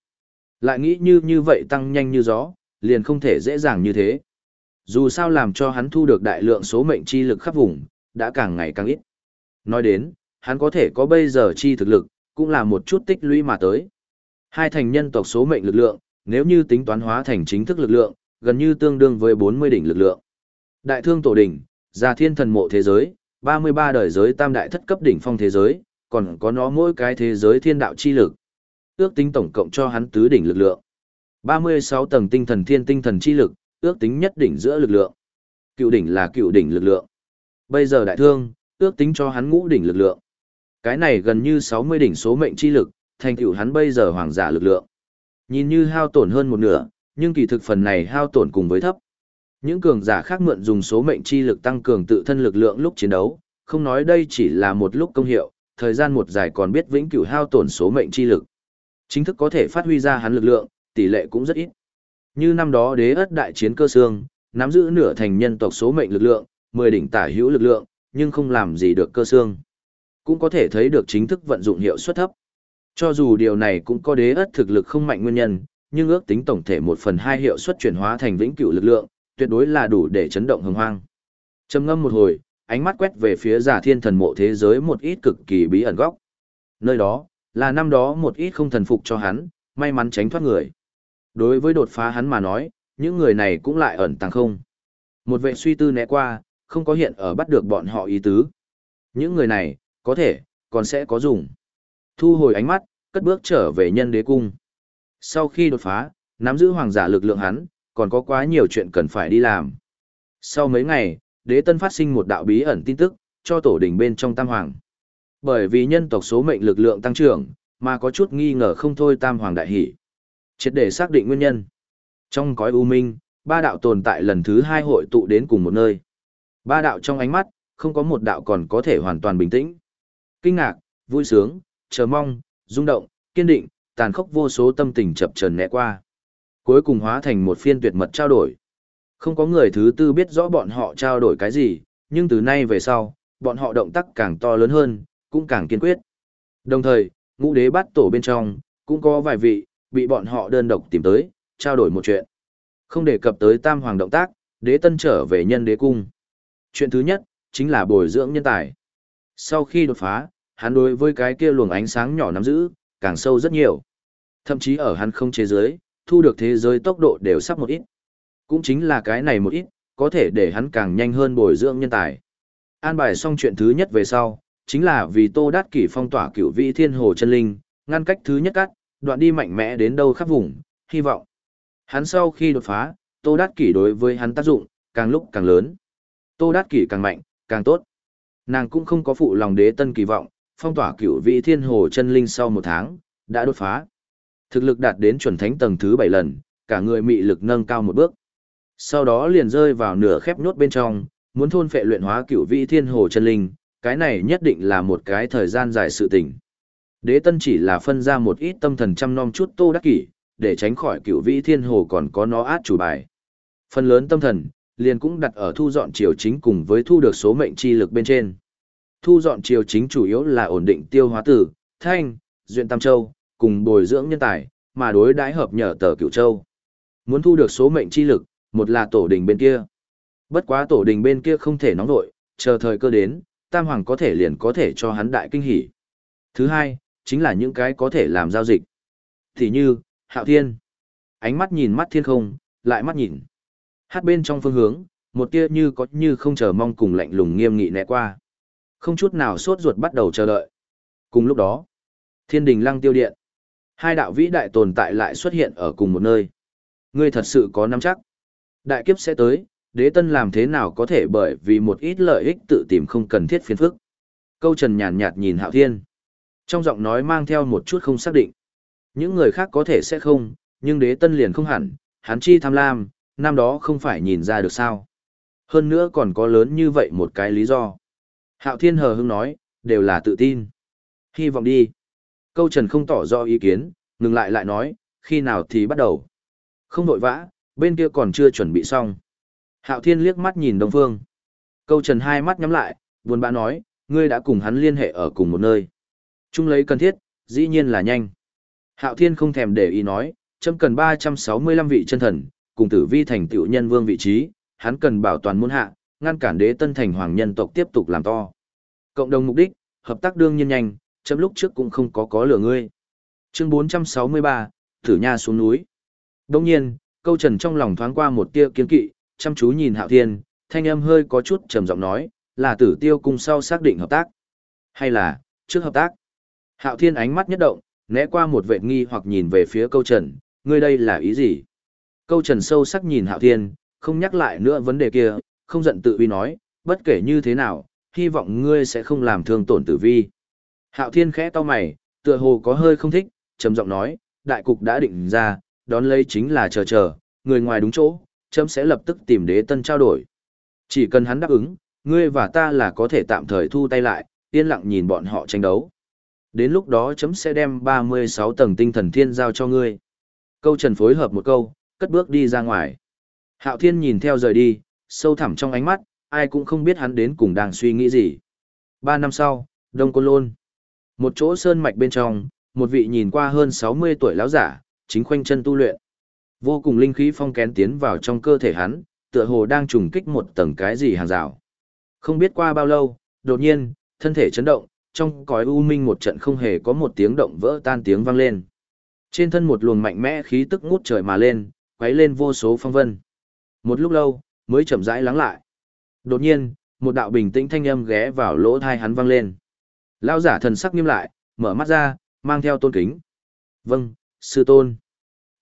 Lại nghĩ như như vậy tăng nhanh như gió, liền không thể dễ dàng như thế. Dù sao làm cho hắn thu được đại lượng số mệnh chi lực khắp vùng, đã càng ngày càng ít. Nói đến, hắn có thể có bây giờ chi thực lực, cũng là một chút tích lũy mà tới. Hai thành nhân tộc số mệnh lực lượng, nếu như tính toán hóa thành chính thức lực lượng, gần như tương đương với 40 đỉnh lực lượng. Đại thương tổ đỉnh, gia thiên thần mộ thế giới, 33 đời giới tam đại thất cấp đỉnh phong thế giới, còn có nó mỗi cái thế giới thiên đạo chi lực. Ước tính tổng cộng cho hắn tứ đỉnh lực lượng. 36 tầng tinh thần thiên tinh thần chi lực, ước tính nhất đỉnh giữa lực lượng. Cựu đỉnh là cựu đỉnh lực lượng. Bây giờ đại thương, ước tính cho hắn ngũ đỉnh lực lượng. Cái này gần như 60 đỉnh số mệnh chi lực, thành tựu hắn bây giờ hoàng giả lực lượng. Nhìn như hao tổn hơn một nửa, nhưng kỳ thực phần này hao tổn cùng với thấp. Những cường giả khác mượn dùng số mệnh chi lực tăng cường tự thân lực lượng lúc chiến đấu, không nói đây chỉ là một lúc công hiệu, thời gian một dài còn biết vĩnh cửu hao tổn số mệnh chi lực. Chính thức có thể phát huy ra hắn lực lượng, tỷ lệ cũng rất ít. Như năm đó đế ất đại chiến cơ xương, nắm giữ nửa thành nhân tộc số mệnh lực lượng, 10 đỉnh tả hữu lực lượng, nhưng không làm gì được cơ xương. Cũng có thể thấy được chính thức vận dụng hiệu suất thấp. Cho dù điều này cũng có đế ất thực lực không mạnh nguyên nhân, nhưng ước tính tổng thể một phần hai hiệu suất chuyển hóa thành vĩnh cửu lực lượng, tuyệt đối là đủ để chấn động hồng hoang. Trầm ngâm một hồi, ánh mắt quét về phía giả thiên thần mộ thế giới một ít cực kỳ bí ẩn góc. Nơi đó, là năm đó một ít không thần phục cho hắn, may mắn tránh thoát người. Đối với đột phá hắn mà nói, những người này cũng lại ẩn tàng không. Một vệ suy tư né qua, không có hiện ở bắt được bọn họ ý tứ. Những người này, có thể, còn sẽ có dùng. Thu hồi ánh mắt, cất bước trở về nhân đế cung. Sau khi đột phá, nắm giữ hoàng giả lực lượng hắn, còn có quá nhiều chuyện cần phải đi làm. Sau mấy ngày, đế tân phát sinh một đạo bí ẩn tin tức, cho tổ đình bên trong tam hoàng. Bởi vì nhân tộc số mệnh lực lượng tăng trưởng, mà có chút nghi ngờ không thôi tam hoàng đại hỷ. Triệt để xác định nguyên nhân. Trong cõi u minh, ba đạo tồn tại lần thứ hai hội tụ đến cùng một nơi. Ba đạo trong ánh mắt, không có một đạo còn có thể hoàn toàn bình tĩnh. Kinh ngạc, vui sướng, chờ mong, rung động, kiên định, tàn khốc vô số tâm tình chập chờn né qua. Cuối cùng hóa thành một phiên tuyệt mật trao đổi. Không có người thứ tư biết rõ bọn họ trao đổi cái gì, nhưng từ nay về sau, bọn họ động tác càng to lớn hơn, cũng càng kiên quyết. Đồng thời, ngũ đế bát tổ bên trong, cũng có vài vị, bị bọn họ đơn độc tìm tới, trao đổi một chuyện. Không đề cập tới tam hoàng động tác, đế tân trở về nhân đế cung. Chuyện thứ nhất, chính là bồi dưỡng nhân tài. Sau khi đột phá, hắn đối với cái kia luồng ánh sáng nhỏ nắm giữ, càng sâu rất nhiều. Thậm chí ở hắn không chế giới, thu được thế giới tốc độ đều sắp một ít. Cũng chính là cái này một ít, có thể để hắn càng nhanh hơn bồi dưỡng nhân tài. An bài xong chuyện thứ nhất về sau, chính là vì Tô Đát Kỷ phong tỏa cửu vị thiên hồ chân linh, ngăn cách thứ nhất cắt, đoạn đi mạnh mẽ đến đâu khắp vùng, hy vọng. Hắn sau khi đột phá, Tô Đát Kỷ đối với hắn tác dụng, càng lúc càng lớn. Tô Đát Kỷ càng mạnh, càng tốt. Nàng cũng không có phụ lòng đế tân kỳ vọng, phong tỏa cửu vị thiên hồ chân linh sau một tháng, đã đột phá. Thực lực đạt đến chuẩn thánh tầng thứ 7 lần, cả người mị lực nâng cao một bước. Sau đó liền rơi vào nửa khép nhốt bên trong, muốn thôn phệ luyện hóa cửu vị thiên hồ chân linh, cái này nhất định là một cái thời gian dài sự tình. Đế tân chỉ là phân ra một ít tâm thần chăm nom chút tô đắc kỷ, để tránh khỏi cửu vị thiên hồ còn có nó át chủ bài. Phần lớn tâm thần, liền cũng đặt ở thu dọn triều chính cùng với thu được số mệnh chi lực bên trên. Thu dọn triều chính chủ yếu là ổn định tiêu hóa tử, thanh, duyện tam châu, cùng bồi dưỡng nhân tài, mà đối đãi hợp nhờ tờ cửu châu. Muốn thu được số mệnh chi lực, một là tổ đình bên kia. Bất quá tổ đình bên kia không thể nóng nội, chờ thời cơ đến, Tam Hoàng có thể liền có thể cho hắn đại kinh hỉ. Thứ hai, chính là những cái có thể làm giao dịch. Thì như, Hạo Thiên. Ánh mắt nhìn mắt thiên không, lại mắt nhìn. Hát bên trong phương hướng, một tia như có như không chờ mong cùng lạnh lùng nghiêm nghị né qua. Không chút nào sốt ruột bắt đầu chờ đợi. Cùng lúc đó, thiên đình lăng tiêu điện. Hai đạo vĩ đại tồn tại lại xuất hiện ở cùng một nơi. Ngươi thật sự có nắm chắc. Đại kiếp sẽ tới, đế tân làm thế nào có thể bởi vì một ít lợi ích tự tìm không cần thiết phiền phức. Câu trần nhàn nhạt nhìn hạo thiên. Trong giọng nói mang theo một chút không xác định. Những người khác có thể sẽ không, nhưng đế tân liền không hẳn, hắn chi tham lam, năm đó không phải nhìn ra được sao. Hơn nữa còn có lớn như vậy một cái lý do. Hạo thiên hờ hưng nói, đều là tự tin. Hy vọng đi. Câu trần không tỏ rõ ý kiến, ngừng lại lại nói, khi nào thì bắt đầu. Không vội vã, bên kia còn chưa chuẩn bị xong. Hạo thiên liếc mắt nhìn Đông Phương. Câu trần hai mắt nhắm lại, buồn bã nói, ngươi đã cùng hắn liên hệ ở cùng một nơi. Chung lấy cần thiết, dĩ nhiên là nhanh. Hạo thiên không thèm để ý nói, chấm cần 365 vị chân thần, cùng tử vi thành tựu nhân vương vị trí, hắn cần bảo toàn muôn hạ, ngăn cản đế tân thành hoàng nhân tộc tiếp tục làm to. Cộng đồng mục đích, hợp tác đương nhiên nhanh, chấm lúc trước cũng không có có lửa ngươi. Chương 463, Tử Nha xuống núi. Đông nhiên, câu trần trong lòng thoáng qua một tia kiên kỵ, chăm chú nhìn Hạo Thiên, thanh âm hơi có chút trầm giọng nói, là tử tiêu cùng sau xác định hợp tác. Hay là, trước hợp tác. Hạo Thiên ánh mắt nhất động, né qua một vệ nghi hoặc nhìn về phía câu trần, ngươi đây là ý gì? Câu trần sâu sắc nhìn Hạo Thiên, không nhắc lại nữa vấn đề kia, không giận tự uy nói, bất kể như thế nào, hy vọng ngươi sẽ không làm thương tổn tử vi. Hạo Thiên khẽ to mày, tựa hồ có hơi không thích, trầm giọng nói, đại cục đã định ra, đón lấy chính là chờ chờ, người ngoài đúng chỗ, chấm sẽ lập tức tìm đế tân trao đổi. Chỉ cần hắn đáp ứng, ngươi và ta là có thể tạm thời thu tay lại, yên lặng nhìn bọn họ tranh đấu. Đến lúc đó chấm sẽ đem 36 tầng tinh thần thiên giao cho ngươi. Câu trần phối hợp một câu, cất bước đi ra ngoài. Hạo thiên nhìn theo rời đi, sâu thẳm trong ánh mắt, ai cũng không biết hắn đến cùng đang suy nghĩ gì. Ba năm sau, Đông Côn Lôn. Một chỗ sơn mạch bên trong, một vị nhìn qua hơn 60 tuổi lão giả, chính khoanh chân tu luyện. Vô cùng linh khí phong kén tiến vào trong cơ thể hắn, tựa hồ đang trùng kích một tầng cái gì hàng rào. Không biết qua bao lâu, đột nhiên, thân thể chấn động, trong cõi u minh một trận không hề có một tiếng động vỡ tan tiếng vang lên. Trên thân một luồng mạnh mẽ khí tức ngút trời mà lên, quấy lên vô số phong vân. Một lúc lâu, mới chậm rãi lắng lại. Đột nhiên, một đạo bình tĩnh thanh âm ghé vào lỗ thai hắn vang lên. Lão giả thần sắc nghiêm lại, mở mắt ra, mang theo tôn kính. Vâng, sư tôn.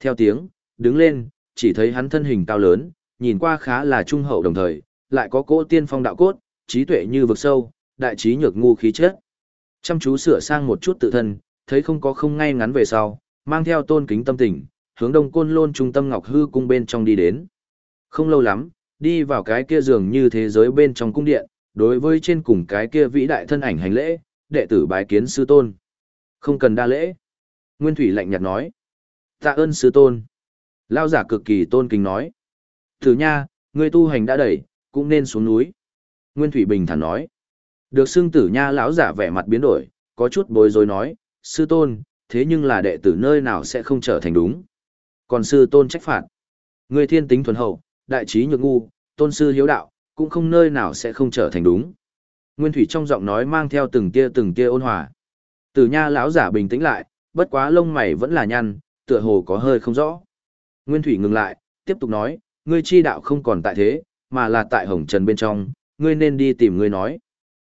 Theo tiếng, đứng lên, chỉ thấy hắn thân hình cao lớn, nhìn qua khá là trung hậu đồng thời, lại có cỗ tiên phong đạo cốt, trí tuệ như vực sâu, đại trí nhược ngu khí chất. Chăm chú sửa sang một chút tự thân, thấy không có không ngay ngắn về sau, mang theo tôn kính tâm tình, hướng đông côn lôn trung tâm ngọc hư cung bên trong đi đến. Không lâu lắm, đi vào cái kia giường như thế giới bên trong cung điện, đối với trên cùng cái kia vĩ đại thân ảnh hành lễ, đệ tử bái kiến sư tôn. Không cần đa lễ. Nguyên Thủy lạnh nhạt nói. Tạ ơn sư tôn. Lao giả cực kỳ tôn kính nói. Thử nha, ngươi tu hành đã đẩy, cũng nên xuống núi. Nguyên Thủy bình thản nói. Được xưng tử nha lão giả vẻ mặt biến đổi, có chút bối rối nói, sư tôn, thế nhưng là đệ tử nơi nào sẽ không trở thành đúng. Còn sư tôn trách phạt. người thiên tính thuần hậu, đại trí nhược ngu, tôn sư hiếu đạo, cũng không nơi nào sẽ không trở thành đúng. Nguyên Thủy trong giọng nói mang theo từng tia từng tia ôn hòa. Tử Nha lão giả bình tĩnh lại, bất quá lông mày vẫn là nhăn, tựa hồ có hơi không rõ. Nguyên Thủy ngừng lại, tiếp tục nói, ngươi chi đạo không còn tại thế, mà là tại Hồng Trần bên trong, ngươi nên đi tìm ngươi nói.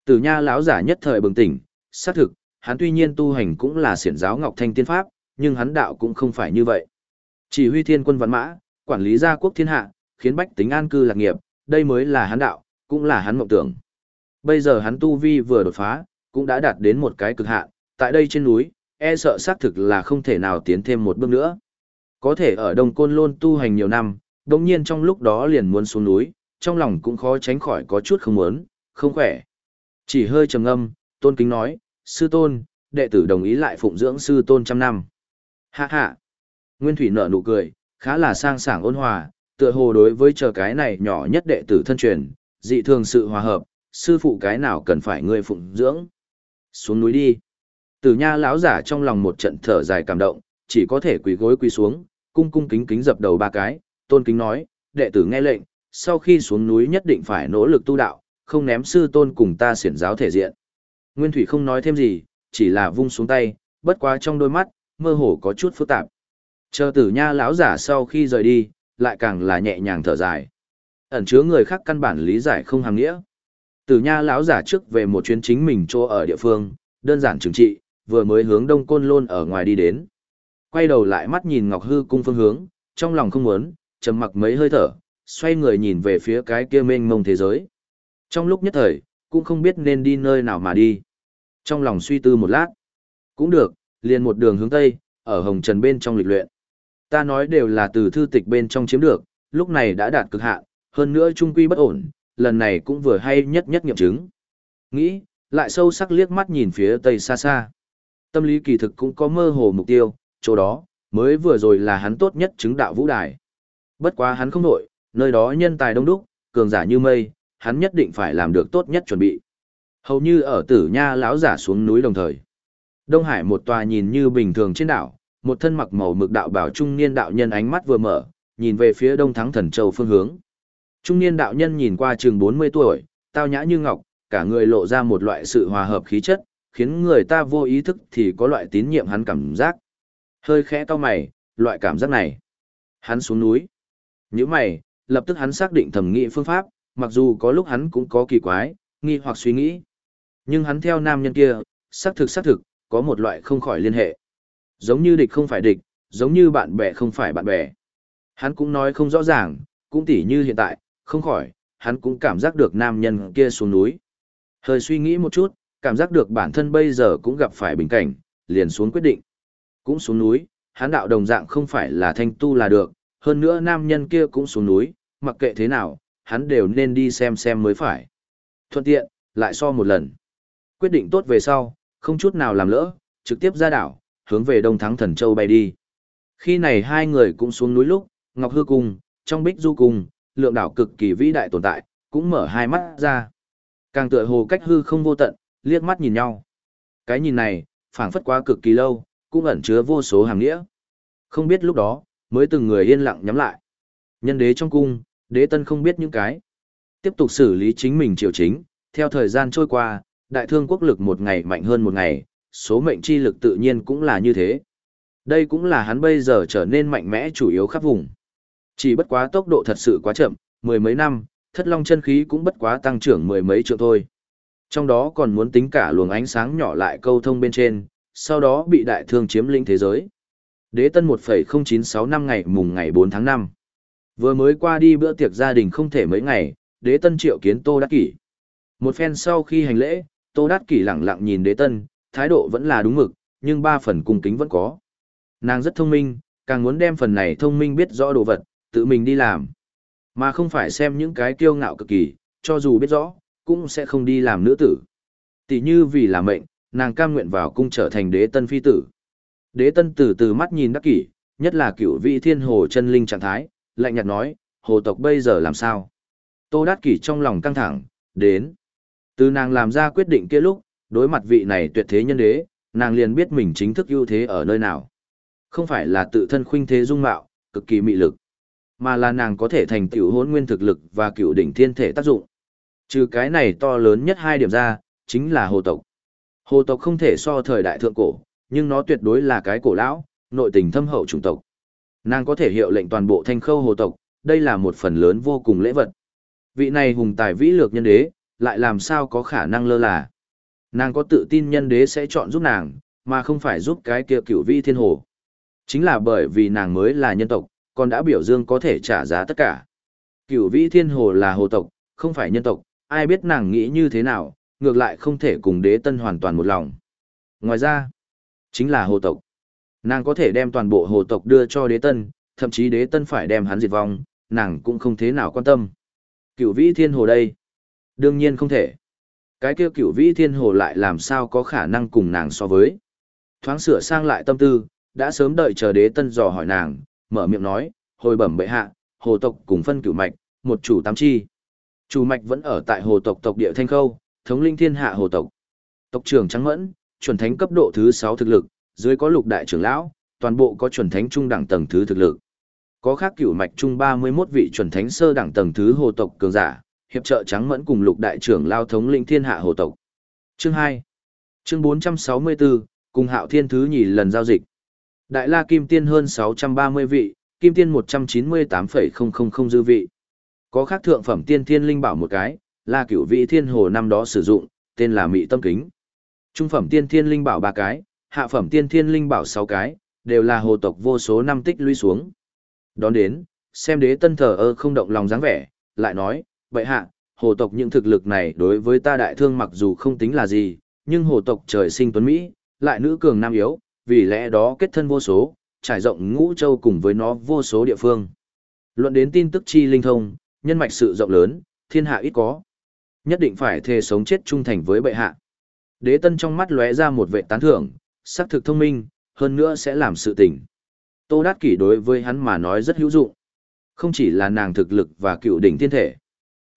Tử Nha lão giả nhất thời bừng tỉnh, xác thực, hắn tuy nhiên tu hành cũng là xiển giáo Ngọc Thanh Tiên Pháp, nhưng hắn đạo cũng không phải như vậy. Chỉ huy thiên quân văn mã, quản lý gia quốc thiên hạ, khiến bách tính an cư lạc nghiệp, đây mới là hắn đạo, cũng là hắn mộng tưởng. Bây giờ hắn tu vi vừa đột phá, cũng đã đạt đến một cái cực hạn, tại đây trên núi, e sợ xác thực là không thể nào tiến thêm một bước nữa. Có thể ở Đông Côn Lôn tu hành nhiều năm, đồng nhiên trong lúc đó liền muốn xuống núi, trong lòng cũng khó tránh khỏi có chút không muốn, không khỏe. Chỉ hơi trầm ngâm, tôn kính nói, sư tôn, đệ tử đồng ý lại phụng dưỡng sư tôn trăm năm. Hạ hạ. Nguyên Thủy nở nụ cười, khá là sang sảng ôn hòa, tựa hồ đối với chờ cái này nhỏ nhất đệ tử thân truyền, dị thường sự hòa hợp, sư phụ cái nào cần phải ngươi phụng dưỡng. Xuống núi đi. Tử nha lão giả trong lòng một trận thở dài cảm động, chỉ có thể quỳ gối quỳ xuống, cung cung kính kính dập đầu ba cái, tôn kính nói, đệ tử nghe lệnh, sau khi xuống núi nhất định phải nỗ lực tu đạo, không ném sư tôn cùng ta xiển giáo thể diện. Nguyên Thủy không nói thêm gì, chỉ là vung xuống tay, bất quá trong đôi mắt, mơ hồ có chút phức tạp. Chờ tử nha lão giả sau khi rời đi, lại càng là nhẹ nhàng thở dài. Ẩn chứa người khác căn bản lý giải không hàm nghĩa. Tử nha lão giả trước về một chuyến chính mình chỗ ở địa phương, đơn giản trừng trị, vừa mới hướng đông côn lôn ở ngoài đi đến. Quay đầu lại mắt nhìn Ngọc Hư cung phương hướng, trong lòng không muốn, trầm mặc mấy hơi thở, xoay người nhìn về phía cái kia mênh mông thế giới. Trong lúc nhất thời, cũng không biết nên đi nơi nào mà đi. Trong lòng suy tư một lát, cũng được, liền một đường hướng Tây, ở Hồng Trần bên trong lịch luyện. Ta nói đều là từ thư tịch bên trong chiếm được, lúc này đã đạt cực hạn, hơn nữa trung quy bất ổn, lần này cũng vừa hay nhất nhất nghiệm chứng. Nghĩ, lại sâu sắc liếc mắt nhìn phía Tây xa xa. Tâm lý kỳ thực cũng có mơ hồ mục tiêu, chỗ đó, mới vừa rồi là hắn tốt nhất chứng đạo vũ đài. Bất quá hắn không nổi, nơi đó nhân tài đông đúc, cường giả như mây, hắn nhất định phải làm được tốt nhất chuẩn bị. Hầu như ở tử nha lão giả xuống núi đồng thời. Đông Hải một tòa nhìn như bình thường trên đảo, một thân mặc màu mực đạo bảo trung niên đạo nhân ánh mắt vừa mở, nhìn về phía đông thắng thần châu phương hướng. Trung niên đạo nhân nhìn qua chừng 40 tuổi, tao nhã như ngọc, cả người lộ ra một loại sự hòa hợp khí chất, khiến người ta vô ý thức thì có loại tín nhiệm hắn cảm giác. Hơi khẽ to mày, loại cảm giác này. Hắn xuống núi. Những mày, lập tức hắn xác định thẩm nghị phương pháp, mặc dù có lúc hắn cũng có kỳ quái, nghi hoặc suy nghĩ. Nhưng hắn theo nam nhân kia, xác thực xác thực, có một loại không khỏi liên hệ. Giống như địch không phải địch, giống như bạn bè không phải bạn bè. Hắn cũng nói không rõ ràng, cũng tỉ như hiện tại, không khỏi, hắn cũng cảm giác được nam nhân kia xuống núi. Hơi suy nghĩ một chút, cảm giác được bản thân bây giờ cũng gặp phải bình cảnh, liền xuống quyết định. Cũng xuống núi, hắn đạo đồng dạng không phải là thanh tu là được, hơn nữa nam nhân kia cũng xuống núi, mặc kệ thế nào, hắn đều nên đi xem xem mới phải. Thuận tiện, lại so một lần. Quyết định tốt về sau, không chút nào làm lỡ, trực tiếp ra đảo, hướng về Đông Thắng Thần Châu bay đi. Khi này hai người cũng xuống núi lúc, Ngọc Hư Cung, trong Bích Du Cung, lượng đảo cực kỳ vĩ đại tồn tại, cũng mở hai mắt ra. Càng tựa hồ cách hư không vô tận, liếc mắt nhìn nhau. Cái nhìn này, phảng phất quá cực kỳ lâu, cũng ẩn chứa vô số hàng nghĩa. Không biết lúc đó, mới từng người yên lặng nhắm lại. Nhân đế trong cung, đế tân không biết những cái. Tiếp tục xử lý chính mình triều chính, theo thời gian trôi qua, đại thương quốc lực một ngày mạnh hơn một ngày, số mệnh chi lực tự nhiên cũng là như thế. Đây cũng là hắn bây giờ trở nên mạnh mẽ chủ yếu khắp vùng. Chỉ bất quá tốc độ thật sự quá chậm, mười mấy năm, thất long chân khí cũng bất quá tăng trưởng mười mấy triệu thôi. Trong đó còn muốn tính cả luồng ánh sáng nhỏ lại câu thông bên trên, sau đó bị đại thương chiếm lĩnh thế giới. Đế tân 1,096 năm ngày mùng ngày 4 tháng 5. Vừa mới qua đi bữa tiệc gia đình không thể mấy ngày, đế tân triệu kiến Tô Đắc Kỷ. Một phen sau khi hành lễ, Tô Đắc Kỷ lặng lặng nhìn đế tân, thái độ vẫn là đúng mực, nhưng ba phần cung kính vẫn có. Nàng rất thông minh, càng muốn đem phần này thông minh biết rõ đồ vật, tự mình đi làm. Mà không phải xem những cái kiêu ngạo cực kỳ, cho dù biết rõ, cũng sẽ không đi làm nữ tử. Tỷ như vì là mệnh, nàng cam nguyện vào cung trở thành đế tân phi tử. Đế tân từ từ mắt nhìn đắc kỷ, nhất là cựu vị thiên hồ chân linh trạng thái, lạnh nhạt nói, hồ tộc bây giờ làm sao? Tô đắc kỷ trong lòng căng thẳng, đến. Từ nàng làm ra quyết định kia lúc, đối mặt vị này tuyệt thế nhân đế, nàng liền biết mình chính thức ưu thế ở nơi nào. Không phải là tự thân khuynh thế dung mạo, cực kỳ mị lực, mà là nàng có thể thành tiểu hỗn nguyên thực lực và cựu đỉnh thiên thể tác dụng. Trừ cái này to lớn nhất hai điểm ra, chính là hồ tộc. Hồ tộc không thể so thời đại thượng cổ, nhưng nó tuyệt đối là cái cổ lão, nội tình thâm hậu chủng tộc. Nàng có thể hiệu lệnh toàn bộ thanh khâu hồ tộc, đây là một phần lớn vô cùng lễ vật. Vị này hùng tài vĩ lược nhân đế, lại làm sao có khả năng lơ là. Nàng có tự tin nhân đế sẽ chọn giúp nàng, mà không phải giúp cái kia cửu vi thiên hồ. Chính là bởi vì nàng mới là nhân tộc, còn đã biểu dương có thể trả giá tất cả. Cửu vi thiên hồ là hồ tộc, không phải nhân tộc, ai biết nàng nghĩ như thế nào, ngược lại không thể cùng đế tân hoàn toàn một lòng. Ngoài ra, chính là hồ tộc. Nàng có thể đem toàn bộ hồ tộc đưa cho đế tân, thậm chí đế tân phải đem hắn diệt vong, nàng cũng không thế nào quan tâm. Cửu vĩ thiên hồ đây? Đương nhiên không thể. Cái kia cửu vĩ thiên hồ lại làm sao có khả năng cùng nàng so với. Thoáng sửa sang lại tâm tư, đã sớm đợi chờ đế tân dò hỏi nàng, mở miệng nói, hồi bẩm bệ hạ, hồ tộc cùng phân cửu mạch, một chủ tám chi. Chủ mạch vẫn ở tại hồ tộc tộc địa Thanh Khâu, thống linh thiên hạ hồ tộc. Tộc trưởng Trắng Mẫn, chuẩn thánh cấp độ thứ 6 thực lực, dưới có lục đại trưởng lão, toàn bộ có chuẩn thánh trung đẳng tầng thứ thực lực. Có khác cửu mạch trung 31 vị chuẩn thánh sơ đẳng tầng thứ hồ tộc cường giả, hiệp trợ trắng mẫn cùng lục đại trưởng lao thống lĩnh thiên hạ hồ tộc. Chương 2. Chương 464, cùng hạo thiên thứ nhì lần giao dịch. Đại la kim tiên hơn 630 vị, kim tiên 198,000 dư vị. Có khác thượng phẩm tiên thiên linh bảo một cái, là cửu vị thiên hồ năm đó sử dụng, tên là Mị Tâm Kính. Trung phẩm tiên thiên linh bảo ba cái, hạ phẩm tiên thiên linh bảo sáu cái, đều là hồ tộc vô số năm tích lũy xuống. Đón đến, xem đế tân thờ ơ không động lòng dáng vẻ, lại nói, vậy hạ, hồ tộc những thực lực này đối với ta đại thương mặc dù không tính là gì, nhưng hồ tộc trời sinh tuấn Mỹ, lại nữ cường nam yếu, vì lẽ đó kết thân vô số, trải rộng ngũ châu cùng với nó vô số địa phương. Luận đến tin tức chi linh thông, nhân mạch sự rộng lớn, thiên hạ ít có. Nhất định phải thề sống chết trung thành với bệ hạ. Đế tân trong mắt lóe ra một vệ tán thưởng, sắc thực thông minh, hơn nữa sẽ làm sự tình. Tô Đát Kỷ đối với hắn mà nói rất hữu dụng. Không chỉ là nàng thực lực và cựu đỉnh thiên thể,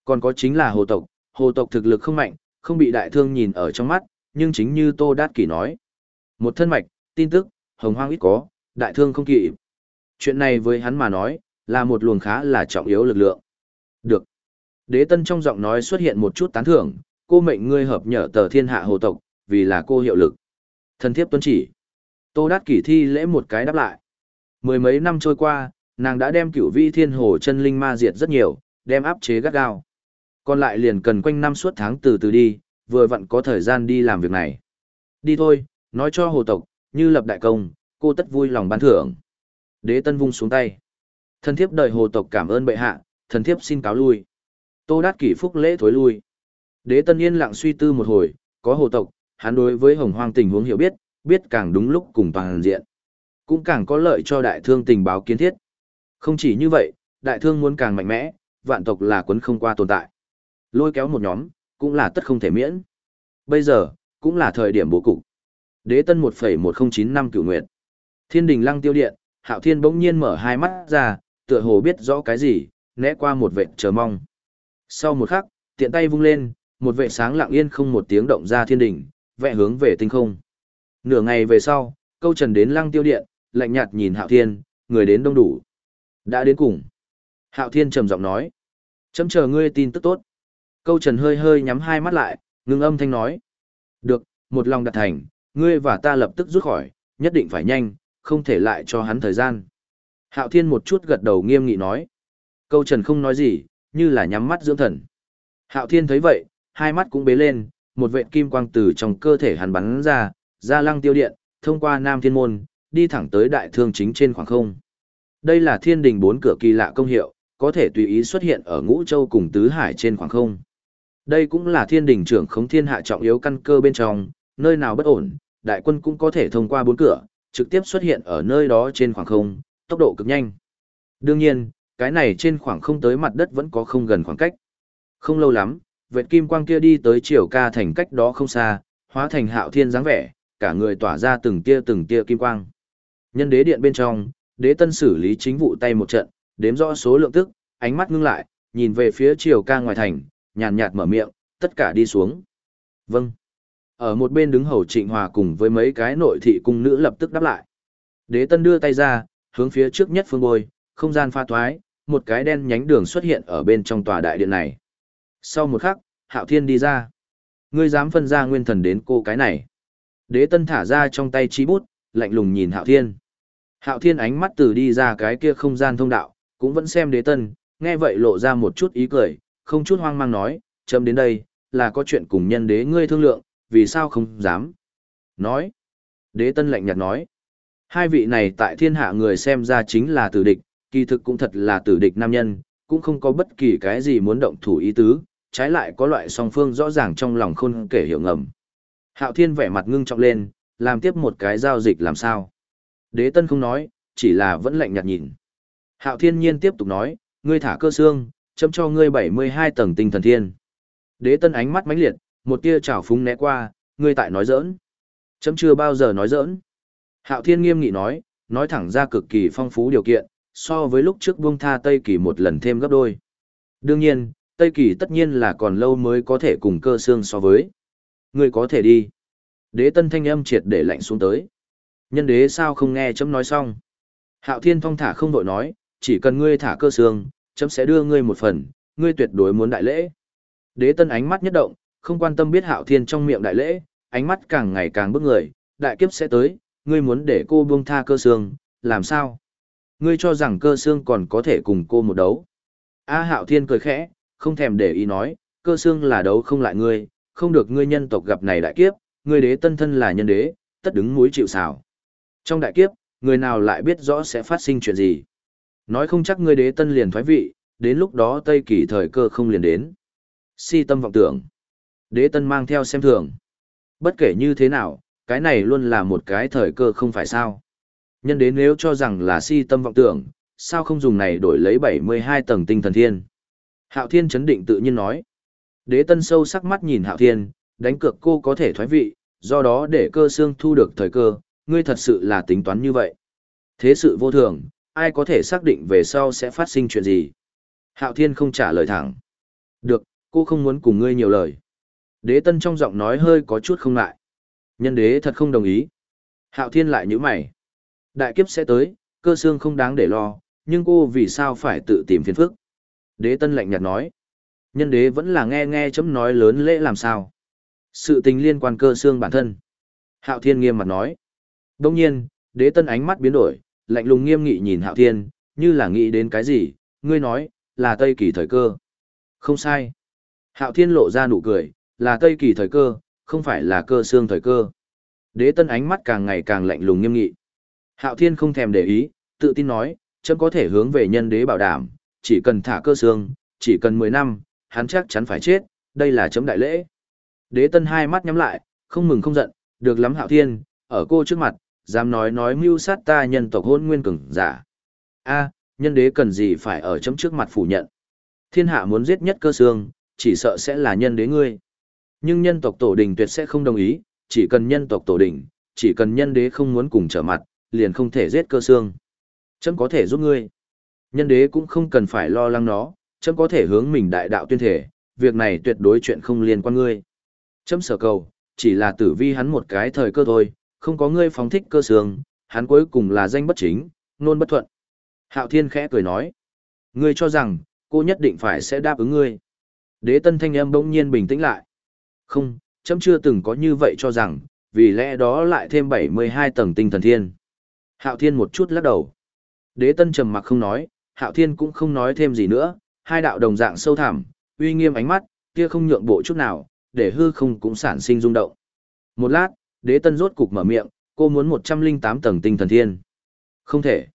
còn có chính là hồ tộc, hồ tộc thực lực không mạnh, không bị đại thương nhìn ở trong mắt, nhưng chính như Tô Đát Kỷ nói. Một thân mạch, tin tức, hồng hoang ít có, đại thương không kỵ. Chuyện này với hắn mà nói, là một luồng khá là trọng yếu lực lượng. Được. Đế tân trong giọng nói xuất hiện một chút tán thưởng, cô mệnh ngươi hợp nhở tờ thiên hạ hồ tộc, vì là cô hiệu lực. Thần thiếp tuân chỉ. Tô Đát Kỷ thi lễ một cái đáp lại. Mười mấy năm trôi qua, nàng đã đem cửu vi thiên hồ chân linh ma diệt rất nhiều, đem áp chế gắt gao. Còn lại liền cần quanh năm suốt tháng từ từ đi, vừa vặn có thời gian đi làm việc này. Đi thôi, nói cho hồ tộc, như lập đại công, cô tất vui lòng ban thưởng. Đế tân vung xuống tay. Thần thiếp đợi hồ tộc cảm ơn bệ hạ, thần thiếp xin cáo lui. Tô đát kỷ phúc lễ thối lui. Đế tân yên lặng suy tư một hồi, có hồ tộc, hắn đối với hồng hoang tình huống hiểu biết, biết càng đúng lúc cùng toàn diện. Cũng càng có lợi cho đại thương tình báo kiến thiết. Không chỉ như vậy, đại thương muốn càng mạnh mẽ, vạn tộc là quấn không qua tồn tại. Lôi kéo một nhóm, cũng là tất không thể miễn. Bây giờ, cũng là thời điểm bố cục. Đế tân 1,109 năm cửu nguyệt. Thiên đình lăng tiêu điện, hạo thiên bỗng nhiên mở hai mắt ra, tựa hồ biết rõ cái gì, né qua một vệ chờ mong. Sau một khắc, tiện tay vung lên, một vệ sáng lặng yên không một tiếng động ra thiên đình, vẽ hướng về tinh không. Nửa ngày về sau, câu trần đến lăng tiêu điện, lạnh nhạt nhìn hạo thiên, người đến đông đủ. Đã đến cùng. Hạo thiên trầm giọng nói. Chấm chờ ngươi tin tức tốt. Câu trần hơi hơi nhắm hai mắt lại, ngưng âm thanh nói. Được, một lòng đặt thành, ngươi và ta lập tức rút khỏi, nhất định phải nhanh, không thể lại cho hắn thời gian. Hạo thiên một chút gật đầu nghiêm nghị nói. Câu trần không nói gì, như là nhắm mắt dưỡng thần. Hạo thiên thấy vậy, hai mắt cũng bế lên, một vệt kim quang từ trong cơ thể hắn bắn ra, ra lăng tiêu điện, thông qua Nam Thiên Môn, đi thẳng tới đại thương chính trên khoảng không. Đây là thiên đình bốn cửa kỳ lạ công hiệu, có thể tùy ý xuất hiện ở ngũ châu cùng tứ hải trên khoảng không. Đây cũng là thiên đình trưởng khống thiên hạ trọng yếu căn cơ bên trong, nơi nào bất ổn, đại quân cũng có thể thông qua bốn cửa, trực tiếp xuất hiện ở nơi đó trên khoảng không, tốc độ cực nhanh. Đương nhiên, cái này trên khoảng không tới mặt đất vẫn có không gần khoảng cách. Không lâu lắm, vệt kim quang kia đi tới triều ca thành cách đó không xa, hóa thành hạo thiên dáng vẻ, cả người tỏa ra từng tia từng tia kim quang. Nhân đế điện bên trong, đế tân xử lý chính vụ tay một trận, đếm rõ số lượng tức, ánh mắt ngưng lại, nhìn về phía triều ca ngoài thành, nhàn nhạt mở miệng, tất cả đi xuống. Vâng. Ở một bên đứng hầu trịnh hòa cùng với mấy cái nội thị cung nữ lập tức đáp lại. Đế tân đưa tay ra, hướng phía trước nhất phương bôi, không gian pha thoái, một cái đen nhánh đường xuất hiện ở bên trong tòa đại điện này. Sau một khắc, hạo thiên đi ra. Ngươi dám phân ra nguyên thần đến cô cái này. Đế tân thả ra trong tay chi bút, lạnh lùng nhìn hạo thiên. Hạo thiên ánh mắt từ đi ra cái kia không gian thông đạo, cũng vẫn xem đế tân, nghe vậy lộ ra một chút ý cười, không chút hoang mang nói, chấm đến đây, là có chuyện cùng nhân đế ngươi thương lượng, vì sao không dám. Nói. Đế tân lạnh nhạt nói. Hai vị này tại thiên hạ người xem ra chính là tử địch, kỳ thực cũng thật là tử địch nam nhân, cũng không có bất kỳ cái gì muốn động thủ ý tứ, trái lại có loại song phương rõ ràng trong lòng khôn kể hiểu ngầm. Hạo Thiên vẻ mặt ngưng trọng lên, làm tiếp một cái giao dịch làm sao. Đế Tân không nói, chỉ là vẫn lạnh nhạt nhìn. Hạo Thiên nhiên tiếp tục nói, ngươi thả cơ xương, châm cho ngươi 72 tầng tinh thần thiên. Đế Tân ánh mắt mãnh liệt, một tia trào phúng né qua, ngươi tại nói giỡn. Chấm chưa bao giờ nói giỡn. Hạo Thiên nghiêm nghị nói, nói thẳng ra cực kỳ phong phú điều kiện, so với lúc trước buông tha Tây Kỳ một lần thêm gấp đôi. Đương nhiên, Tây Kỳ tất nhiên là còn lâu mới có thể cùng cơ xương so với. Ngươi có thể đi. Đế tân thanh âm triệt để lạnh xuống tới. Nhân đế sao không nghe chấm nói xong. Hạo thiên thong thả không đội nói, chỉ cần ngươi thả cơ xương, chấm sẽ đưa ngươi một phần, ngươi tuyệt đối muốn đại lễ. Đế tân ánh mắt nhất động, không quan tâm biết hạo thiên trong miệng đại lễ, ánh mắt càng ngày càng bức người, đại kiếp sẽ tới, ngươi muốn để cô buông tha cơ xương, làm sao? Ngươi cho rằng cơ xương còn có thể cùng cô một đấu. A hạo thiên cười khẽ, không thèm để ý nói, cơ xương là đấu không lại ngươi, không được ngươi nhân tộc gặp này đại kiếp, ngươi đế tân thân là nhân đế, tất đứng mũi chịu sào. Trong đại kiếp, người nào lại biết rõ sẽ phát sinh chuyện gì? Nói không chắc ngươi đế tân liền thoái vị, đến lúc đó Tây Kỳ thời cơ không liền đến. Si tâm vọng tưởng. Đế tân mang theo xem thường. Bất kể như thế nào, cái này luôn là một cái thời cơ không phải sao. Nhân đến nếu cho rằng là si tâm vọng tưởng, sao không dùng này đổi lấy 72 tầng tinh thần thiên. Hạo thiên chấn định tự nhiên nói. Đế tân sâu sắc mắt nhìn hạo thiên, đánh cược cô có thể thoái vị, do đó để cơ xương thu được thời cơ, ngươi thật sự là tính toán như vậy. Thế sự vô thường, ai có thể xác định về sau sẽ phát sinh chuyện gì? Hạo Thiên không trả lời thẳng. Được, cô không muốn cùng ngươi nhiều lời. Đế tân trong giọng nói hơi có chút không lại. Nhân đế thật không đồng ý. Hạo Thiên lại nhíu mày. Đại kiếp sẽ tới, cơ xương không đáng để lo, nhưng cô vì sao phải tự tìm phiền phức? Đế tân lạnh nhạt nói. Nhân đế vẫn là nghe nghe chấm nói lớn lễ làm sao. Sự tình liên quan cơ xương bản thân. Hạo Thiên nghiêm mặt nói. Đông nhiên, đế tân ánh mắt biến đổi, lạnh lùng nghiêm nghị nhìn Hạo Thiên, như là nghĩ đến cái gì, ngươi nói, là Tây Kỳ thời cơ. Không sai. Hạo Thiên lộ ra nụ cười, là Tây Kỳ thời cơ, không phải là cơ xương thời cơ. Đế tân ánh mắt càng ngày càng lạnh lùng nghiêm nghị. Hạo Thiên không thèm để ý, tự tin nói, chấm có thể hướng về nhân đế bảo đảm, chỉ cần thả cơ xương, chỉ cần 10 năm, hắn chắc chắn phải chết, đây là chấm đại lễ. Đế tân hai mắt nhắm lại, không mừng không giận, được lắm Hạo Thiên, ở cô trước mặt, dám nói nói mưu sát ta nhân tộc hôn nguyên cường giả. A, nhân đế cần gì phải ở chấm trước mặt phủ nhận. Thiên hạ muốn giết nhất cơ xương, chỉ sợ sẽ là nhân đế ngươi. Nhưng nhân tộc tổ đình tuyệt sẽ không đồng ý, chỉ cần nhân tộc tổ đình, chỉ cần nhân đế không muốn cùng trở mặt, liền không thể giết cơ xương. Chấm có thể giúp ngươi. Nhân đế cũng không cần phải lo lắng nó, chấm có thể hướng mình đại đạo tuyên thể, việc này tuyệt đối chuyện không liên quan ngươi. Chấm sở cầu, chỉ là tử vi hắn một cái thời cơ thôi, không có ngươi phóng thích cơ xương, hắn cuối cùng là danh bất chính, nôn bất thuận. Hạo Thiên khẽ cười nói, ngươi cho rằng, cô nhất định phải sẽ đáp ứng ngươi. Đế tân thanh âm bỗng nhiên bình tĩnh lại. Không, chấm chưa từng có như vậy cho rằng, vì lẽ đó lại thêm 72 tầng tinh thần thiên. Hạo Thiên một chút lắc đầu. Đế tân trầm mặc không nói, Hạo Thiên cũng không nói thêm gì nữa, hai đạo đồng dạng sâu thẳm, uy nghiêm ánh mắt, kia không nhượng bộ chút nào, để hư không cũng sản sinh rung động. Một lát, đế tân rốt cục mở miệng, cô muốn 108 tầng tinh thần thiên. Không thể.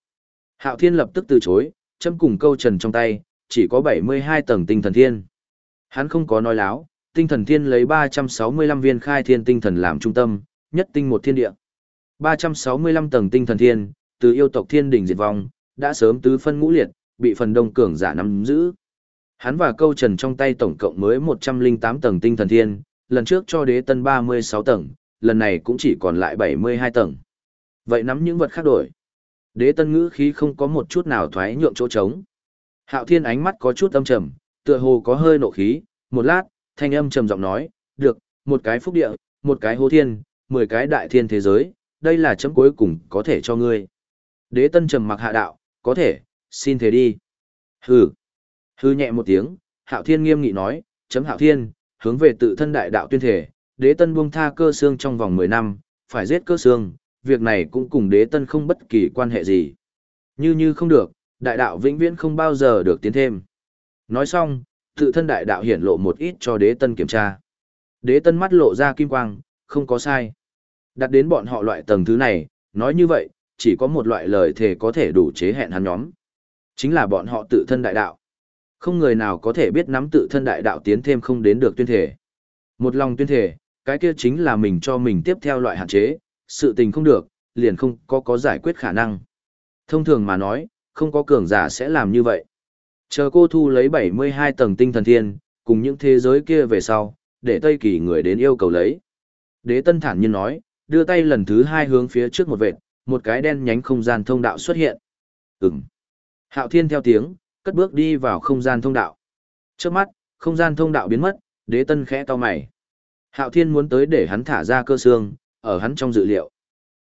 Hạo Thiên lập tức từ chối, châm cùng câu trần trong tay, chỉ có 72 tầng tinh thần thiên. Hắn không có nói láo, tinh thần thiên lấy 365 viên khai thiên tinh thần làm trung tâm, nhất tinh một thiên địa. 365 tầng tinh thần thiên, từ yêu tộc thiên đỉnh diệt vong, đã sớm tứ phân ngũ liệt, bị phần đông cường giả nắm giữ. Hắn và câu trần trong tay tổng cộng mới 108 tầng tinh thần thiên, lần trước cho đế tân 36 tầng, lần này cũng chỉ còn lại 72 tầng. Vậy nắm những vật khác đổi. Đế tân ngữ khí không có một chút nào thoái nhượng chỗ trống. Hạo thiên ánh mắt có chút âm trầm, tựa hồ có hơi nộ khí, một lát, thanh âm trầm giọng nói, được, một cái phúc địa, một cái hô thiên, mười cái đại thiên thế giới, đây là chấm cuối cùng có thể cho ngươi. Đế tân trầm mặc hạ đạo, có thể, xin thế đi. Hừ. Hừ nhẹ một tiếng, hạo thiên nghiêm nghị nói, chấm hạo thiên, hướng về tự thân đại đạo tuyên thể, đế tân buông tha cơ xương trong vòng 10 năm, phải giết cơ xương, việc này cũng cùng đế tân không bất kỳ quan hệ gì. Như như không được, đại đạo vĩnh viễn không bao giờ được tiến thêm. Nói xong, tự thân đại đạo hiển lộ một ít cho đế tân kiểm tra. Đế tân mắt lộ ra kim quang, không có sai. Đặt đến bọn họ loại tầng thứ này, nói như vậy, chỉ có một loại lời thề có thể đủ chế hẹn hắn nhóm. Chính là bọn họ tự thân đại đạo. Không người nào có thể biết nắm tự thân đại đạo tiến thêm không đến được tuyên thể. Một lòng tuyên thể, cái kia chính là mình cho mình tiếp theo loại hạn chế, sự tình không được, liền không có có giải quyết khả năng. Thông thường mà nói, không có cường giả sẽ làm như vậy. Chờ cô thu lấy 72 tầng tinh thần thiên, cùng những thế giới kia về sau, để Tây Kỳ người đến yêu cầu lấy. Đế Tân thản nhiên nói, đưa tay lần thứ hai hướng phía trước một vệt, một cái đen nhánh không gian thông đạo xuất hiện. Ừm. Hạo Thiên theo tiếng, cất bước đi vào không gian thông đạo. Trước mắt, không gian thông đạo biến mất, Đế Tân khẽ to mày. Hạo Thiên muốn tới để hắn thả ra cơ xương, ở hắn trong dự liệu.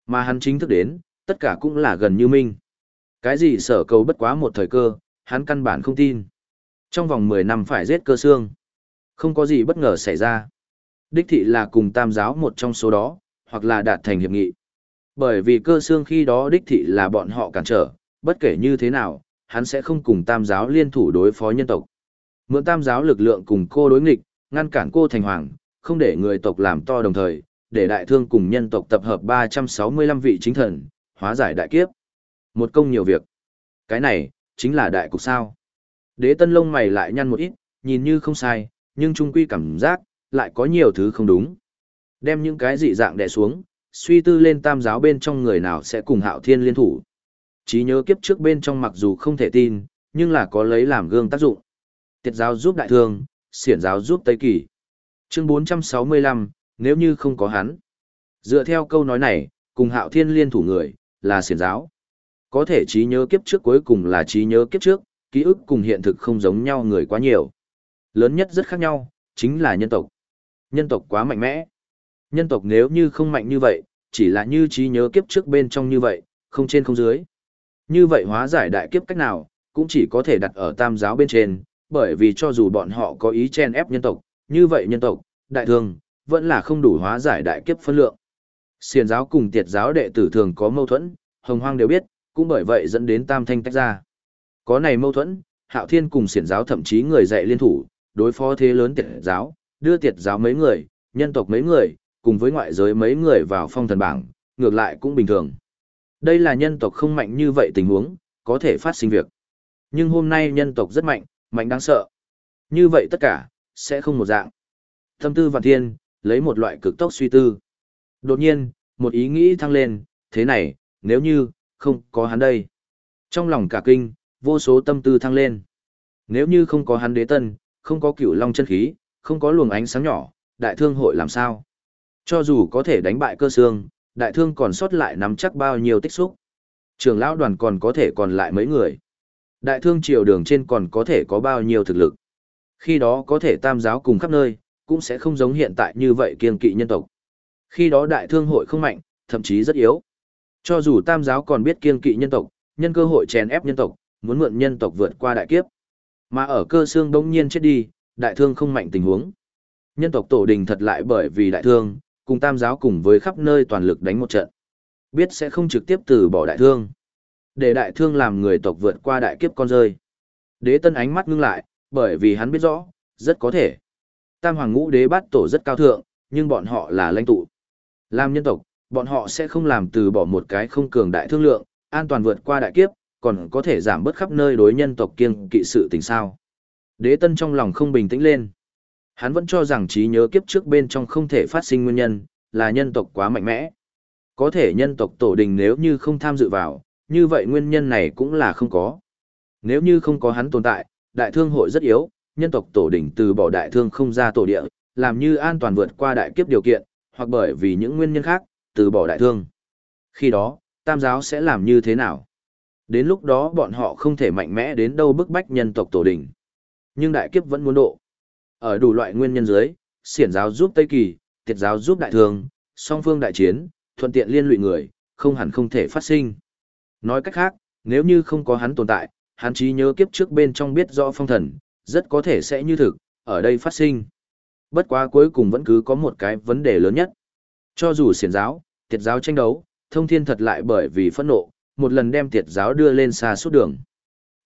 Mà hắn chính thức đến, tất cả cũng là gần như minh. Cái gì sở cầu bất quá một thời cơ, hắn căn bản không tin. Trong vòng 10 năm phải giết cơ xương. Không có gì bất ngờ xảy ra. Đích thị là cùng tam giáo một trong số đó, hoặc là đạt thành hiệp nghị. Bởi vì cơ xương khi đó đích thị là bọn họ cản trở, bất kể như thế nào, hắn sẽ không cùng tam giáo liên thủ đối phó nhân tộc. Mượn tam giáo lực lượng cùng cô đối nghịch, ngăn cản cô thành hoàng, không để người tộc làm to đồng thời, để đại thương cùng nhân tộc tập hợp 365 vị chính thần, hóa giải đại kiếp. Một công nhiều việc. Cái này, chính là đại cục sao. Đế tân lông mày lại nhăn một ít, nhìn như không sai, nhưng trung quy cảm giác, lại có nhiều thứ không đúng. Đem những cái dị dạng đè xuống, suy tư lên tam giáo bên trong người nào sẽ cùng hạo thiên liên thủ. Chí nhớ kiếp trước bên trong mặc dù không thể tin, nhưng là có lấy làm gương tác dụng. Tiệt giáo giúp đại thương, xiển giáo giúp Tây Kỳ. Chương 465, nếu như không có hắn. Dựa theo câu nói này, cùng hạo thiên liên thủ người, là xiển giáo. Có thể trí nhớ kiếp trước cuối cùng là trí nhớ kiếp trước, ký ức cùng hiện thực không giống nhau người quá nhiều. Lớn nhất rất khác nhau, chính là nhân tộc. Nhân tộc quá mạnh mẽ. Nhân tộc nếu như không mạnh như vậy, chỉ là như trí nhớ kiếp trước bên trong như vậy, không trên không dưới. Như vậy hóa giải đại kiếp cách nào, cũng chỉ có thể đặt ở tam giáo bên trên, bởi vì cho dù bọn họ có ý chen ép nhân tộc, như vậy nhân tộc, đại thương, vẫn là không đủ hóa giải đại kiếp phân lượng. Xiền giáo cùng tiệt giáo đệ tử thường có mâu thuẫn, hồng hoang đều biết, cũng bởi vậy dẫn đến tam thanh tách ra. Có này mâu thuẫn, hạo thiên cùng xiển giáo thậm chí người dạy liên thủ, đối phó thế lớn tiệt giáo, đưa tiệt giáo mấy người, nhân tộc mấy người, cùng với ngoại giới mấy người vào phong thần bảng, ngược lại cũng bình thường. Đây là nhân tộc không mạnh như vậy tình huống, có thể phát sinh việc. Nhưng hôm nay nhân tộc rất mạnh, mạnh đáng sợ. Như vậy tất cả, sẽ không một dạng. Tâm tư vạn thiên, lấy một loại cực tốc suy tư. Đột nhiên, một ý nghĩ thăng lên, thế này, nếu như, không có hắn đây. Trong lòng cả kinh, vô số tâm tư thăng lên. Nếu như không có hắn đế tân, không có cửu long chân khí, không có luồng ánh sáng nhỏ, đại thương hội làm sao? Cho dù có thể đánh bại cơ xương, đại thương còn sót lại nắm chắc bao nhiêu tích xúc. Trường lão đoàn còn có thể còn lại mấy người. Đại thương triều đường trên còn có thể có bao nhiêu thực lực. Khi đó có thể tam giáo cùng khắp nơi, cũng sẽ không giống hiện tại như vậy kiên kỵ nhân tộc. Khi đó đại thương hội không mạnh, thậm chí rất yếu. Cho dù tam giáo còn biết kiên kỵ nhân tộc, nhân cơ hội chèn ép nhân tộc, muốn mượn nhân tộc vượt qua đại kiếp. Mà ở cơ xương đông nhiên chết đi, đại thương không mạnh tình huống. Nhân tộc tổ đình thật lại bởi vì đại thương, cùng tam giáo cùng với khắp nơi toàn lực đánh một trận. Biết sẽ không trực tiếp từ bỏ đại thương. Để đại thương làm người tộc vượt qua đại kiếp con rơi. Đế tân ánh mắt ngưng lại, bởi vì hắn biết rõ, rất có thể. Tam hoàng ngũ đế bát tổ rất cao thượng, nhưng bọn họ là lãnh tụ. Làm nhân tộc, bọn họ sẽ không làm từ bỏ một cái không cường đại thương lượng, an toàn vượt qua đại kiếp, còn có thể giảm bớt khắp nơi đối nhân tộc kiêng kỵ sự tình sao. Đế tân trong lòng không bình tĩnh lên. Hắn vẫn cho rằng trí nhớ kiếp trước bên trong không thể phát sinh nguyên nhân, là nhân tộc quá mạnh mẽ. Có thể nhân tộc tổ đình nếu như không tham dự vào, như vậy nguyên nhân này cũng là không có. Nếu như không có hắn tồn tại, đại thương hội rất yếu, nhân tộc tổ đình từ bỏ đại thương không ra tổ địa, làm như an toàn vượt qua đại kiếp điều kiện, hoặc bởi vì những nguyên nhân khác, từ bỏ đại thương. Khi đó, tam giáo sẽ làm như thế nào? Đến lúc đó bọn họ không thể mạnh mẽ đến đâu bức bách nhân tộc tổ đình. Nhưng đại kiếp vẫn muốn độ. Ở đủ loại nguyên nhân dưới, xiển giáo giúp Tây Kỳ, tiệt giáo giúp đại thương, song phương đại chiến, thuận tiện liên lụy người, không hẳn không thể phát sinh. Nói cách khác, nếu như không có hắn tồn tại, hắn trí nhớ kiếp trước bên trong biết rõ phong thần, rất có thể sẽ như thực, ở đây phát sinh. Bất quá cuối cùng vẫn cứ có một cái vấn đề lớn nhất. Cho dù xiển giáo, tiệt giáo tranh đấu, thông thiên thật lại bởi vì phẫn nộ, một lần đem tiệt giáo đưa lên xa suốt đường.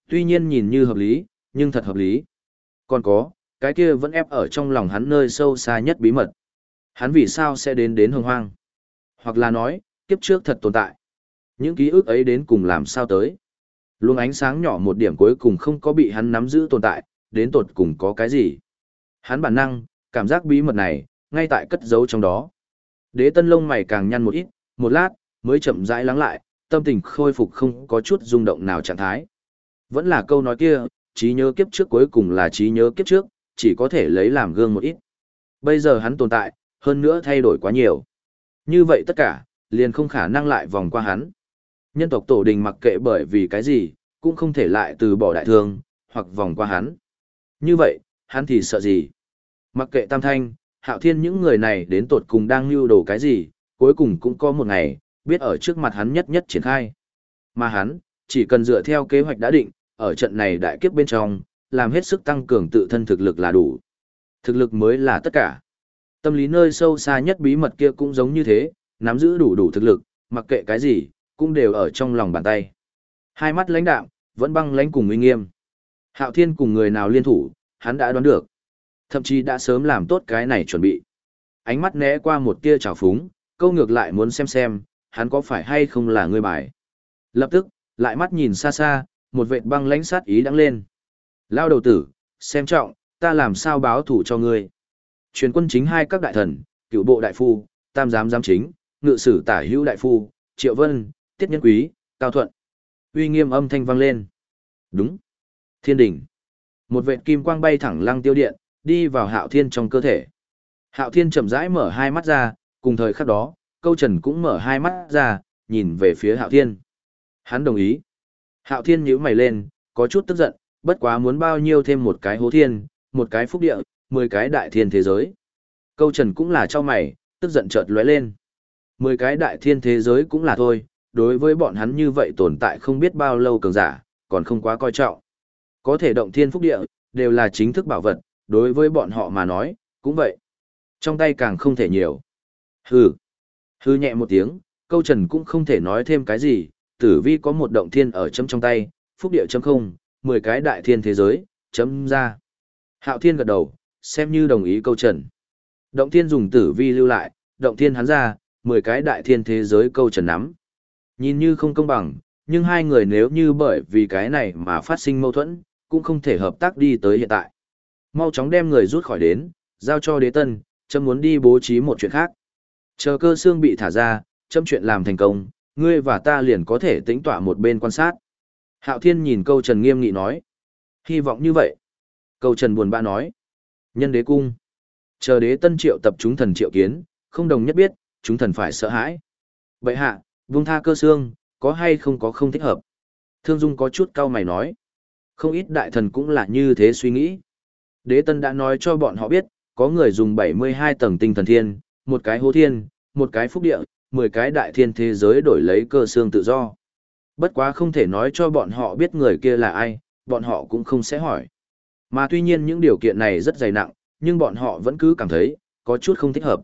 Tuy nhiên nhìn như hợp lý, nhưng thật hợp lý. Còn có, cái kia vẫn ép ở trong lòng hắn nơi sâu xa nhất bí mật. Hắn vì sao sẽ đến đến hồng hoang? Hoặc là nói, kiếp trước thật tồn tại. Những ký ức ấy đến cùng làm sao tới? Luồng ánh sáng nhỏ một điểm cuối cùng không có bị hắn nắm giữ tồn tại, đến tột cùng có cái gì? Hắn bản năng, cảm giác bí mật này, ngay tại cất giấu trong đó. Đế tân lông mày càng nhăn một ít, một lát, mới chậm rãi lắng lại, tâm tình khôi phục không có chút rung động nào trạng thái. Vẫn là câu nói kia, trí nhớ kiếp trước cuối cùng là trí nhớ kiếp trước, chỉ có thể lấy làm gương một ít. Bây giờ hắn tồn tại, hơn nữa thay đổi quá nhiều. Như vậy tất cả, liền không khả năng lại vòng qua hắn. Nhân tộc tổ đình mặc kệ bởi vì cái gì, cũng không thể lại từ bỏ đại thương, hoặc vòng qua hắn. Như vậy, hắn thì sợ gì? Mặc kệ tam thanh, hạo thiên những người này đến tột cùng đang lưu đồ cái gì, cuối cùng cũng có một ngày, biết ở trước mặt hắn nhất nhất triển khai. Mà hắn, chỉ cần dựa theo kế hoạch đã định, ở trận này đại kiếp bên trong, làm hết sức tăng cường tự thân thực lực là đủ. Thực lực mới là tất cả. Tâm lý nơi sâu xa nhất bí mật kia cũng giống như thế, nắm giữ đủ đủ thực lực, mặc kệ cái gì, cũng đều ở trong lòng bàn tay. Hai mắt lãnh đạm, vẫn băng lãnh cùng uy nghiêm. Hạo Thiên cùng người nào liên thủ, hắn đã đoán được. Thậm chí đã sớm làm tốt cái này chuẩn bị. Ánh mắt né qua một tia trào phúng, câu ngược lại muốn xem xem, hắn có phải hay không là người bài. Lập tức, lại mắt nhìn xa xa, một vệt băng lãnh sát ý đắng lên. Lao đầu tử, xem trọng, ta làm sao báo thủ cho ngươi. Truyền quân chính hai các đại thần, cựu bộ đại phu, tam giám giám chính, ngự sử tả hữu đại phu, triệu vân, tiết nhân quý, cao thuận. Uy nghiêm âm thanh vang lên. Đúng. Thiên đỉnh. Một vệt kim quang bay thẳng lăng tiêu điện, đi vào hạo thiên trong cơ thể. Hạo thiên chậm rãi mở hai mắt ra, cùng thời khắc đó, câu trần cũng mở hai mắt ra, nhìn về phía hạo thiên. Hắn đồng ý. Hạo thiên nhíu mày lên, có chút tức giận, bất quá muốn bao nhiêu thêm một cái hố thiên, một cái phúc địa, mười cái đại thiên thế giới. Câu trần cũng là cho mày, tức giận chợt lóe lên. Mười cái đại thiên thế giới cũng là thôi, đối với bọn hắn như vậy tồn tại không biết bao lâu cường giả, còn không quá coi trọng. Có thể động thiên phúc địa, đều là chính thức bảo vật, đối với bọn họ mà nói, cũng vậy. Trong tay càng không thể nhiều. Hừ. Hừ nhẹ một tiếng, câu trần cũng không thể nói thêm cái gì, tử vi có một động thiên ở chấm trong tay, phúc địa chấm không, mười cái đại thiên thế giới, chấm ra. Hạo thiên gật đầu, xem như đồng ý câu trần. Động thiên dùng tử vi lưu lại, động thiên hắn ra, mười cái đại thiên thế giới câu trần nắm. Nhìn như không công bằng, nhưng hai người nếu như bởi vì cái này mà phát sinh mâu thuẫn, cũng không thể hợp tác đi tới hiện tại. Mau chóng đem người rút khỏi đến, giao cho đế tân, chấm muốn đi bố trí một chuyện khác. Chờ cơ xương bị thả ra, chấm chuyện làm thành công, ngươi và ta liền có thể tĩnh tỏa một bên quan sát. Hạo Thiên nhìn câu Trần nghiêm nghị nói. Hy vọng như vậy. Câu Trần buồn bã nói. Nhân đế cung. Chờ đế tân triệu tập chúng thần triệu kiến, không đồng nhất biết, chúng thần phải sợ hãi. Vậy hạ, vung tha cơ xương, có hay không có không thích hợp. Thương Dung có chút cau mày nói. Không ít đại thần cũng là như thế suy nghĩ. Đế tân đã nói cho bọn họ biết, có người dùng 72 tầng tinh thần thiên, một cái hố thiên, một cái phúc địa, 10 cái đại thiên thế giới đổi lấy cơ xương tự do. Bất quá không thể nói cho bọn họ biết người kia là ai, bọn họ cũng không sẽ hỏi. Mà tuy nhiên những điều kiện này rất dày nặng, nhưng bọn họ vẫn cứ cảm thấy, có chút không thích hợp.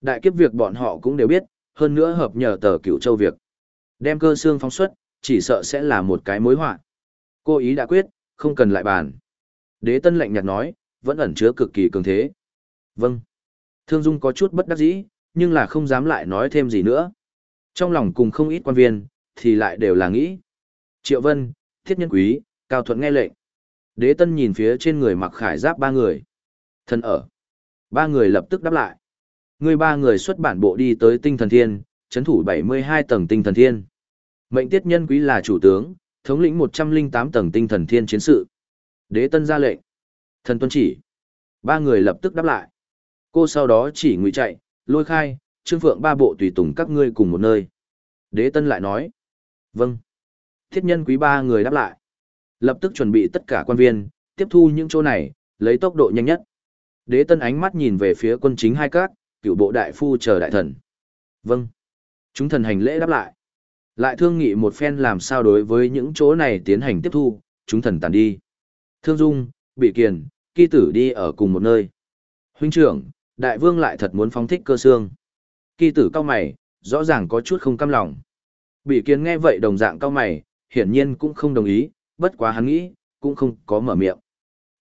Đại kiếp việc bọn họ cũng đều biết, hơn nữa hợp nhờ tờ cửu châu việc. Đem cơ xương phóng xuất, chỉ sợ sẽ là một cái mối họa. Cô ý đã quyết, không cần lại bàn. Đế tân lạnh nhạt nói, vẫn ẩn chứa cực kỳ cường thế. Vâng. Thương Dung có chút bất đắc dĩ, nhưng là không dám lại nói thêm gì nữa. Trong lòng cùng không ít quan viên, thì lại đều là nghĩ. Triệu Vân, Thiết Nhân Quý, Cao Thuận nghe lệnh. Đế Tân nhìn phía trên người mặc khải giáp ba người. Thân ở. Ba người lập tức đáp lại. Người ba người xuất bản bộ đi tới tinh thần thiên, chấn thủ 72 tầng tinh thần thiên. Mệnh Tiết Nhân Quý là chủ tướng, thống lĩnh 108 tầng tinh thần thiên chiến sự. Đế Tân ra lệnh. Thần tuân chỉ. Ba người lập tức đáp lại. Cô sau đó chỉ ngụy chạy, lôi khai, trương phượng ba bộ tùy tùng các ngươi cùng một nơi. Đế Tân lại nói. Vâng. Thiết nhân quý ba người đáp lại. Lập tức chuẩn bị tất cả quan viên, tiếp thu những chỗ này, lấy tốc độ nhanh nhất. Đế Tân ánh mắt nhìn về phía quân chính hai các, cựu bộ đại phu chờ đại thần. Vâng. Chúng thần hành lễ đáp lại. Lại thương nghị một phen làm sao đối với những chỗ này tiến hành tiếp thu, chúng thần tàn đi. Thương Dung, Bị Kiền, Kỳ Tử đi ở cùng một nơi. Huynh trưởng, đại vương lại thật muốn phóng thích cơ xương. Kỳ Tử cao mày, rõ ràng có chút không cam lòng. Bị Kiền nghe vậy đồng dạng cao mày, hiển nhiên cũng không đồng ý, bất quá hắn nghĩ, cũng không có mở miệng.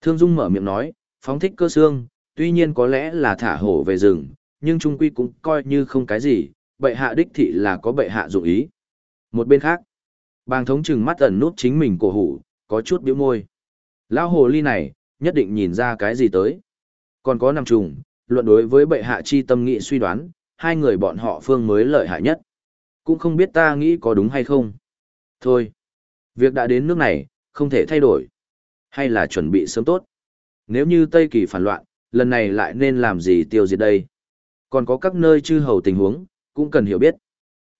Thương Dung mở miệng nói, phóng thích cơ xương, tuy nhiên có lẽ là thả hổ về rừng, nhưng trung quy cũng coi như không cái gì, bệ hạ đích thị là có bệ hạ dụng ý. Một bên khác, bàng thống trừng mắt ẩn nút chính mình cổ hủ, có chút biểu môi. Lão hồ ly này, nhất định nhìn ra cái gì tới. Còn có nằm trùng, luận đối với bệ hạ chi tâm nghị suy đoán, hai người bọn họ phương mới lợi hại nhất. Cũng không biết ta nghĩ có đúng hay không. Thôi, việc đã đến nước này, không thể thay đổi. Hay là chuẩn bị sớm tốt. Nếu như Tây Kỳ phản loạn, lần này lại nên làm gì tiêu diệt đây? Còn có các nơi chư hầu tình huống, cũng cần hiểu biết.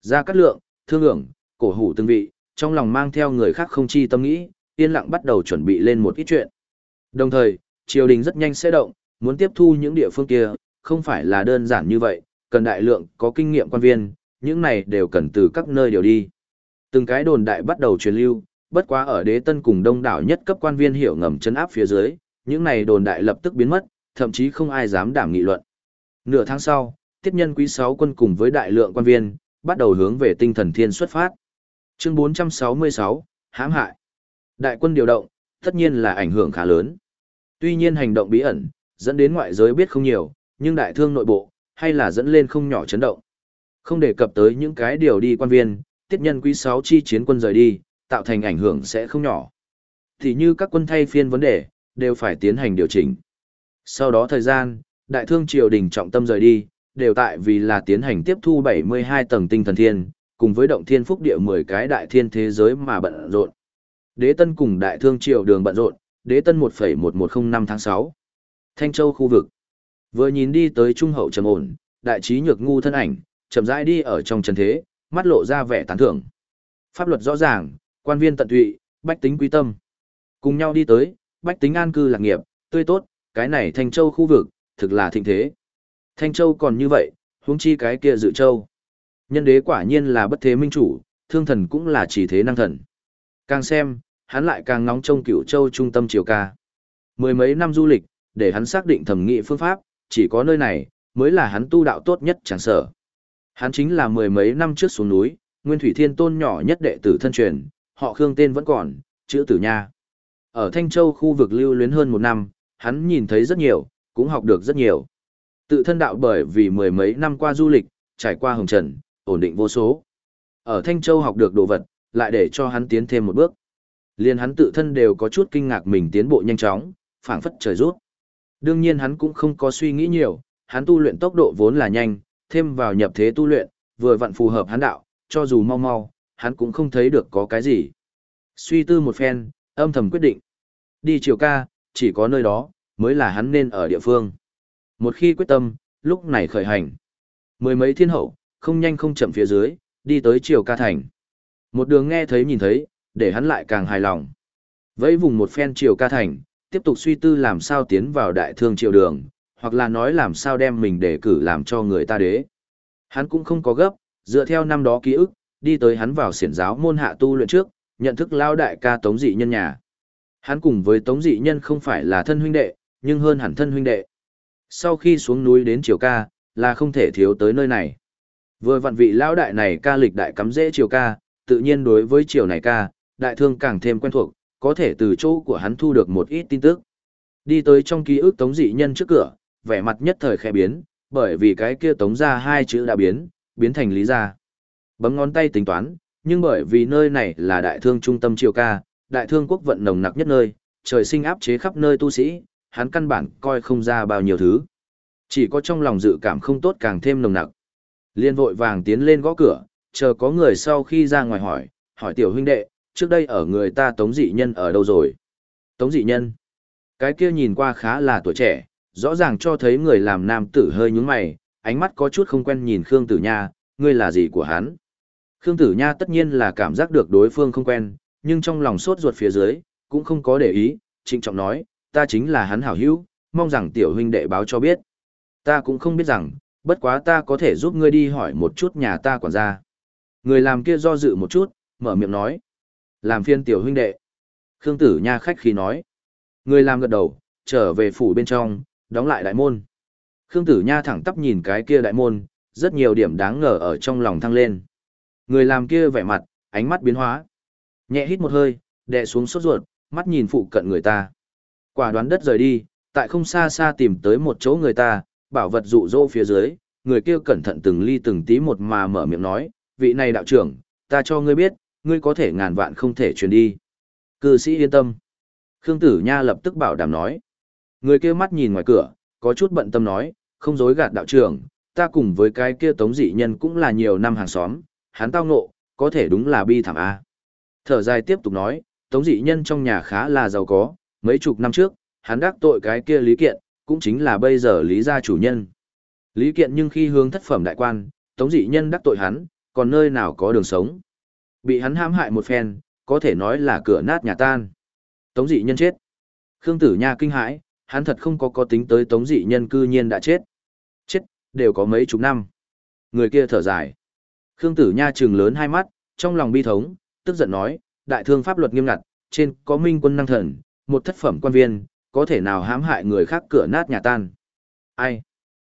Ra Cát lượng, thương ưởng, cổ hủ tương vị, trong lòng mang theo người khác không chi tâm nghĩ, yên lặng bắt đầu chuẩn bị lên một ít chuyện. Đồng thời, triều đình rất nhanh sẽ động, muốn tiếp thu những địa phương kia, không phải là đơn giản như vậy, cần đại lượng có kinh nghiệm quan viên, những này đều cần từ các nơi đều đi. Từng cái đồn đại bắt đầu truyền lưu, bất quá ở đế tân cùng đông đảo nhất cấp quan viên hiểu ngầm chấn áp phía dưới, những này đồn đại lập tức biến mất, thậm chí không ai dám đảm nghị luận. Nửa tháng sau, tiết nhân quý 6 quân cùng với đại lượng quan viên, bắt đầu hướng về tinh thần thiên xuất phát. Chương 466, hãm hại. Đại quân điều động, tất nhiên là ảnh hưởng khá lớn. Tuy nhiên hành động bí ẩn, dẫn đến ngoại giới biết không nhiều, nhưng đại thương nội bộ, hay là dẫn lên không nhỏ chấn động. Không đề cập tới những cái điều đi quan viên, tiết nhân quý 6 chi chiến quân rời đi, tạo thành ảnh hưởng sẽ không nhỏ. Thì như các quân thay phiên vấn đề, đều phải tiến hành điều chỉnh. Sau đó thời gian, đại thương triều đình trọng tâm rời đi, đều tại vì là tiến hành tiếp thu 72 tầng tinh thần thiên, cùng với động thiên phúc địa 10 cái đại thiên thế giới mà bận rộn. Đế tân cùng đại thương triều đường bận rộn, đế tân 1,1105 tháng 6. Thanh Châu khu vực. Vừa nhìn đi tới trung hậu trầm ổn, đại trí nhược ngu thân ảnh, chậm rãi đi ở trong trần thế, mắt lộ ra vẻ tán thưởng. Pháp luật rõ ràng, quan viên tận tụy, bách tính quý tâm. Cùng nhau đi tới, bách tính an cư lạc nghiệp, tươi tốt, cái này Thanh Châu khu vực, thực là thịnh thế. Thanh Châu còn như vậy, huống chi cái kia dự châu. Nhân đế quả nhiên là bất thế minh chủ, thương thần cũng là chỉ thế năng thần. Càng xem, hắn lại càng ngóng trông cửu châu trung tâm triều ca. Mười mấy năm du lịch, để hắn xác định thẩm nghị phương pháp, chỉ có nơi này, mới là hắn tu đạo tốt nhất chẳng sở. Hắn chính là mười mấy năm trước xuống núi, Nguyên Thủy Thiên Tôn nhỏ nhất đệ tử thân truyền, họ Khương tên vẫn còn, chữ tử nha. Ở Thanh Châu khu vực lưu luyến hơn một năm, hắn nhìn thấy rất nhiều, cũng học được rất nhiều. Tự thân đạo bởi vì mười mấy năm qua du lịch, trải qua hồng trần, ổn định vô số. Ở Thanh Châu học được đồ vật, lại để cho hắn tiến thêm một bước. Liên hắn tự thân đều có chút kinh ngạc mình tiến bộ nhanh chóng, phảng phất trời rút. Đương nhiên hắn cũng không có suy nghĩ nhiều, hắn tu luyện tốc độ vốn là nhanh, thêm vào nhập thế tu luyện, vừa vặn phù hợp hắn đạo, cho dù mau mau, hắn cũng không thấy được có cái gì. Suy tư một phen, âm thầm quyết định. Đi chiều ca, chỉ có nơi đó, mới là hắn nên ở địa phương. Một khi quyết tâm, lúc này khởi hành. Mười mấy thiên hậu, không nhanh không chậm phía dưới, đi tới chiều ca thành. Một đường nghe thấy nhìn thấy, để hắn lại càng hài lòng. Vẫy vùng một phen chiều ca thành, tiếp tục suy tư làm sao tiến vào đại thương triều đường, hoặc là nói làm sao đem mình để cử làm cho người ta đế. Hắn cũng không có gấp, dựa theo năm đó ký ức, đi tới hắn vào siển giáo môn hạ tu luyện trước, nhận thức lao đại ca tống dị nhân nhà. Hắn cùng với tống dị nhân không phải là thân huynh đệ, nhưng hơn hẳn thân huynh đệ. Sau khi xuống núi đến triều ca, là không thể thiếu tới nơi này. Vừa vặn vị lão đại này ca lịch đại cắm dễ triều ca, tự nhiên đối với triều này ca, đại thương càng thêm quen thuộc, có thể từ chỗ của hắn thu được một ít tin tức. Đi tới trong ký ức tống dị nhân trước cửa, vẻ mặt nhất thời khẽ biến, bởi vì cái kia tống ra hai chữ đã biến, biến thành lý ra. Bấm ngón tay tính toán, nhưng bởi vì nơi này là đại thương trung tâm triều ca, đại thương quốc vận nồng nặc nhất nơi, trời sinh áp chế khắp nơi tu sĩ, hắn căn bản coi không ra bao nhiêu thứ. Chỉ có trong lòng dự cảm không tốt càng thêm nồng nặc. Liên vội vàng tiến lên gõ cửa, chờ có người sau khi ra ngoài hỏi, hỏi tiểu huynh đệ, trước đây ở người ta tống dị nhân ở đâu rồi? Tống dị nhân. Cái kia nhìn qua khá là tuổi trẻ, rõ ràng cho thấy người làm nam tử hơi nhướng mày, ánh mắt có chút không quen nhìn Khương Tử Nha, ngươi là gì của hắn? Khương Tử Nha tất nhiên là cảm giác được đối phương không quen, nhưng trong lòng sốt ruột phía dưới, cũng không có để ý, trịnh trọng nói, ta chính là hắn hảo hữu, mong rằng tiểu huynh đệ báo cho biết. Ta cũng không biết rằng, bất quá ta có thể giúp ngươi đi hỏi một chút nhà ta quản gia. Người làm kia do dự một chút, mở miệng nói. Làm phiên tiểu huynh đệ. Khương tử nha khách khí nói. Người làm gật đầu, trở về phủ bên trong, đóng lại đại môn. Khương tử nha thẳng tắp nhìn cái kia đại môn, rất nhiều điểm đáng ngờ ở trong lòng thăng lên. Người làm kia vẻ mặt, ánh mắt biến hóa. Nhẹ hít một hơi, đè xuống sốt ruột, mắt nhìn phụ cận người ta. Quả đoán đất rời đi, tại không xa xa tìm tới một chỗ người ta, bảo vật dụ dỗ phía dưới, người kia cẩn thận từng ly từng tí một mà mở miệng nói, vị này đạo trưởng, ta cho ngươi biết, ngươi có thể ngàn vạn không thể truyền đi. Cư sĩ yên tâm. Khương Tử Nha lập tức bảo đảm nói. Người kia mắt nhìn ngoài cửa, có chút bận tâm nói, không dối gạt đạo trưởng, ta cùng với cái kia tống dị nhân cũng là nhiều năm hàng xóm, hắn tao ngộ, có thể đúng là bi thảm A. Thở dài tiếp tục nói, tống dị nhân trong nhà khá là giàu có, mấy chục năm trước, hắn đắc tội cái kia lý kiện, cũng chính là bây giờ lý gia chủ nhân. Lý kiện nhưng khi hướng thất phẩm đại quan, tống dị nhân đắc tội hắn, còn nơi nào có đường sống. Bị hắn hãm hại một phen, có thể nói là cửa nát nhà tan. Tống dị nhân chết. Khương tử nha kinh hãi, hắn thật không có có tính tới tống dị nhân cư nhiên đã chết. Chết, đều có mấy chục năm. Người kia thở dài. Khương Tử Nha trừng lớn hai mắt, trong lòng bi thống, tức giận nói, đại thương pháp luật nghiêm ngặt, trên có minh quân năng thần, một thất phẩm quan viên, có thể nào hãm hại người khác cửa nát nhà tan. Ai?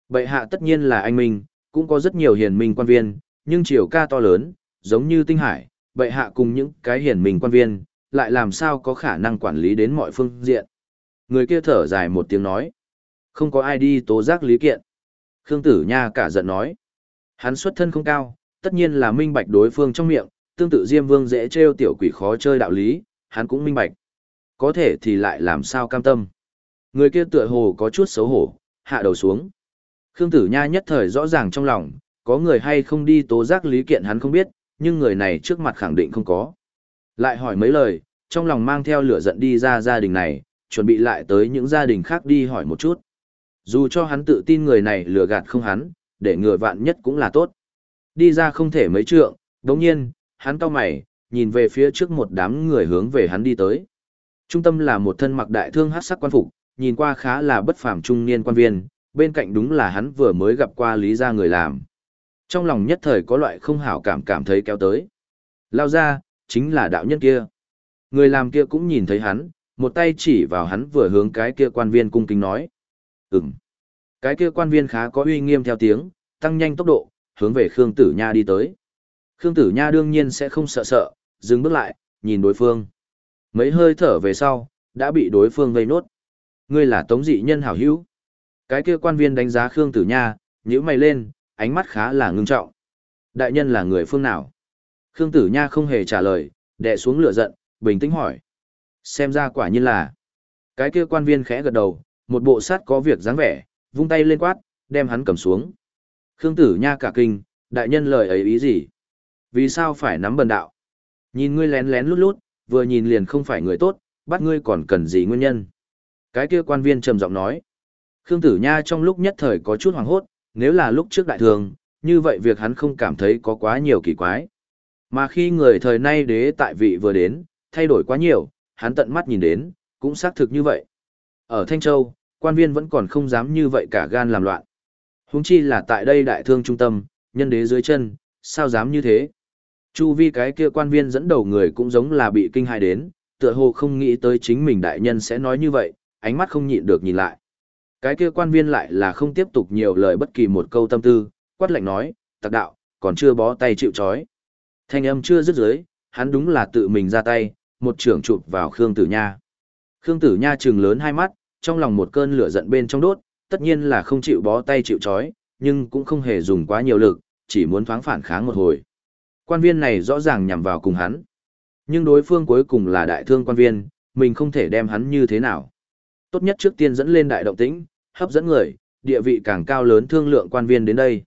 Bệ hạ tất nhiên là anh Minh, cũng có rất nhiều hiền minh quan viên, nhưng chiều ca to lớn, giống như tinh hải, bệ hạ cùng những cái hiền minh quan viên, lại làm sao có khả năng quản lý đến mọi phương diện. Người kia thở dài một tiếng nói. Không có ai đi tố giác lý kiện. Khương Tử Nha cả giận nói. Hắn xuất thân không cao, tất nhiên là minh bạch đối phương trong miệng, tương tự Diêm Vương dễ trêu tiểu quỷ khó chơi đạo lý, hắn cũng minh bạch. Có thể thì lại làm sao cam tâm. Người kia tựa hồ có chút xấu hổ, hạ đầu xuống. Khương Tử Nha nhất thời rõ ràng trong lòng, có người hay không đi tố giác lý kiện hắn không biết, nhưng người này trước mặt khẳng định không có. Lại hỏi mấy lời, trong lòng mang theo lửa giận đi ra gia đình này, chuẩn bị lại tới những gia đình khác đi hỏi một chút. Dù cho hắn tự tin người này lừa gạt không hắn, để ngừa vạn nhất cũng là tốt. Đi ra không thể mấy trượng, đồng nhiên, hắn cau mày, nhìn về phía trước một đám người hướng về hắn đi tới. Trung tâm là một thân mặc đại thương hát sắc quan phục, nhìn qua khá là bất phàm trung niên quan viên, bên cạnh đúng là hắn vừa mới gặp qua lý gia người làm. Trong lòng nhất thời có loại không hảo cảm cảm thấy kéo tới. Lao ra, chính là đạo nhân kia. Người làm kia cũng nhìn thấy hắn, một tay chỉ vào hắn vừa hướng cái kia quan viên cung kính nói. Ừm. Cái kia quan viên khá có uy nghiêm theo tiếng, tăng nhanh tốc độ, hướng về Khương Tử Nha đi tới. Khương Tử Nha đương nhiên sẽ không sợ sợ, dừng bước lại, nhìn đối phương. Mấy hơi thở về sau, đã bị đối phương vây nốt. Ngươi là tống dị nhân hảo hữu. Cái kia quan viên đánh giá Khương Tử Nha, nhíu mày lên, ánh mắt khá là ngưng trọng. Đại nhân là người phương nào? Khương Tử Nha không hề trả lời, đè xuống lửa giận, bình tĩnh hỏi. Xem ra quả nhiên là. Cái kia quan viên khẽ gật đầu, một bộ sát có việc dáng vẻ, vung tay lên quát, đem hắn cầm xuống. Khương Tử Nha cả kinh, đại nhân lời ấy ý gì? Vì sao phải nắm bần đạo? Nhìn ngươi lén lén lút lút, vừa nhìn liền không phải người tốt, bắt ngươi còn cần gì nguyên nhân? Cái kia quan viên trầm giọng nói. Khương Tử Nha trong lúc nhất thời có chút hoảng hốt, nếu là lúc trước đại thường, như vậy việc hắn không cảm thấy có quá nhiều kỳ quái. Mà khi người thời nay đế tại vị vừa đến, thay đổi quá nhiều, hắn tận mắt nhìn đến, cũng xác thực như vậy. Ở Thanh Châu, quan viên vẫn còn không dám như vậy cả gan làm loạn. Huống chi là tại đây đại thương trung tâm, nhân đế dưới chân, sao dám như thế? Chu vi cái kia quan viên dẫn đầu người cũng giống là bị kinh hại đến, tựa hồ không nghĩ tới chính mình đại nhân sẽ nói như vậy, ánh mắt không nhịn được nhìn lại. Cái kia quan viên lại là không tiếp tục nhiều lời bất kỳ một câu tâm tư, quát lạnh nói, tặc đạo, còn chưa bó tay chịu chói. Thanh âm chưa dứt dưới, hắn đúng là tự mình ra tay, một trưởng chụp vào Khương Tử Nha. Khương Tử Nha trừng lớn hai mắt, trong lòng một cơn lửa giận bên trong đốt, tất nhiên là không chịu bó tay chịu chói, nhưng cũng không hề dùng quá nhiều lực, chỉ muốn thoáng phản kháng một hồi. Quan viên này rõ ràng nhằm vào cùng hắn. Nhưng đối phương cuối cùng là đại thương quan viên, mình không thể đem hắn như thế nào. Tốt nhất trước tiên dẫn lên đại động tĩnh, hấp dẫn người, địa vị càng cao lớn thương lượng quan viên đến đây.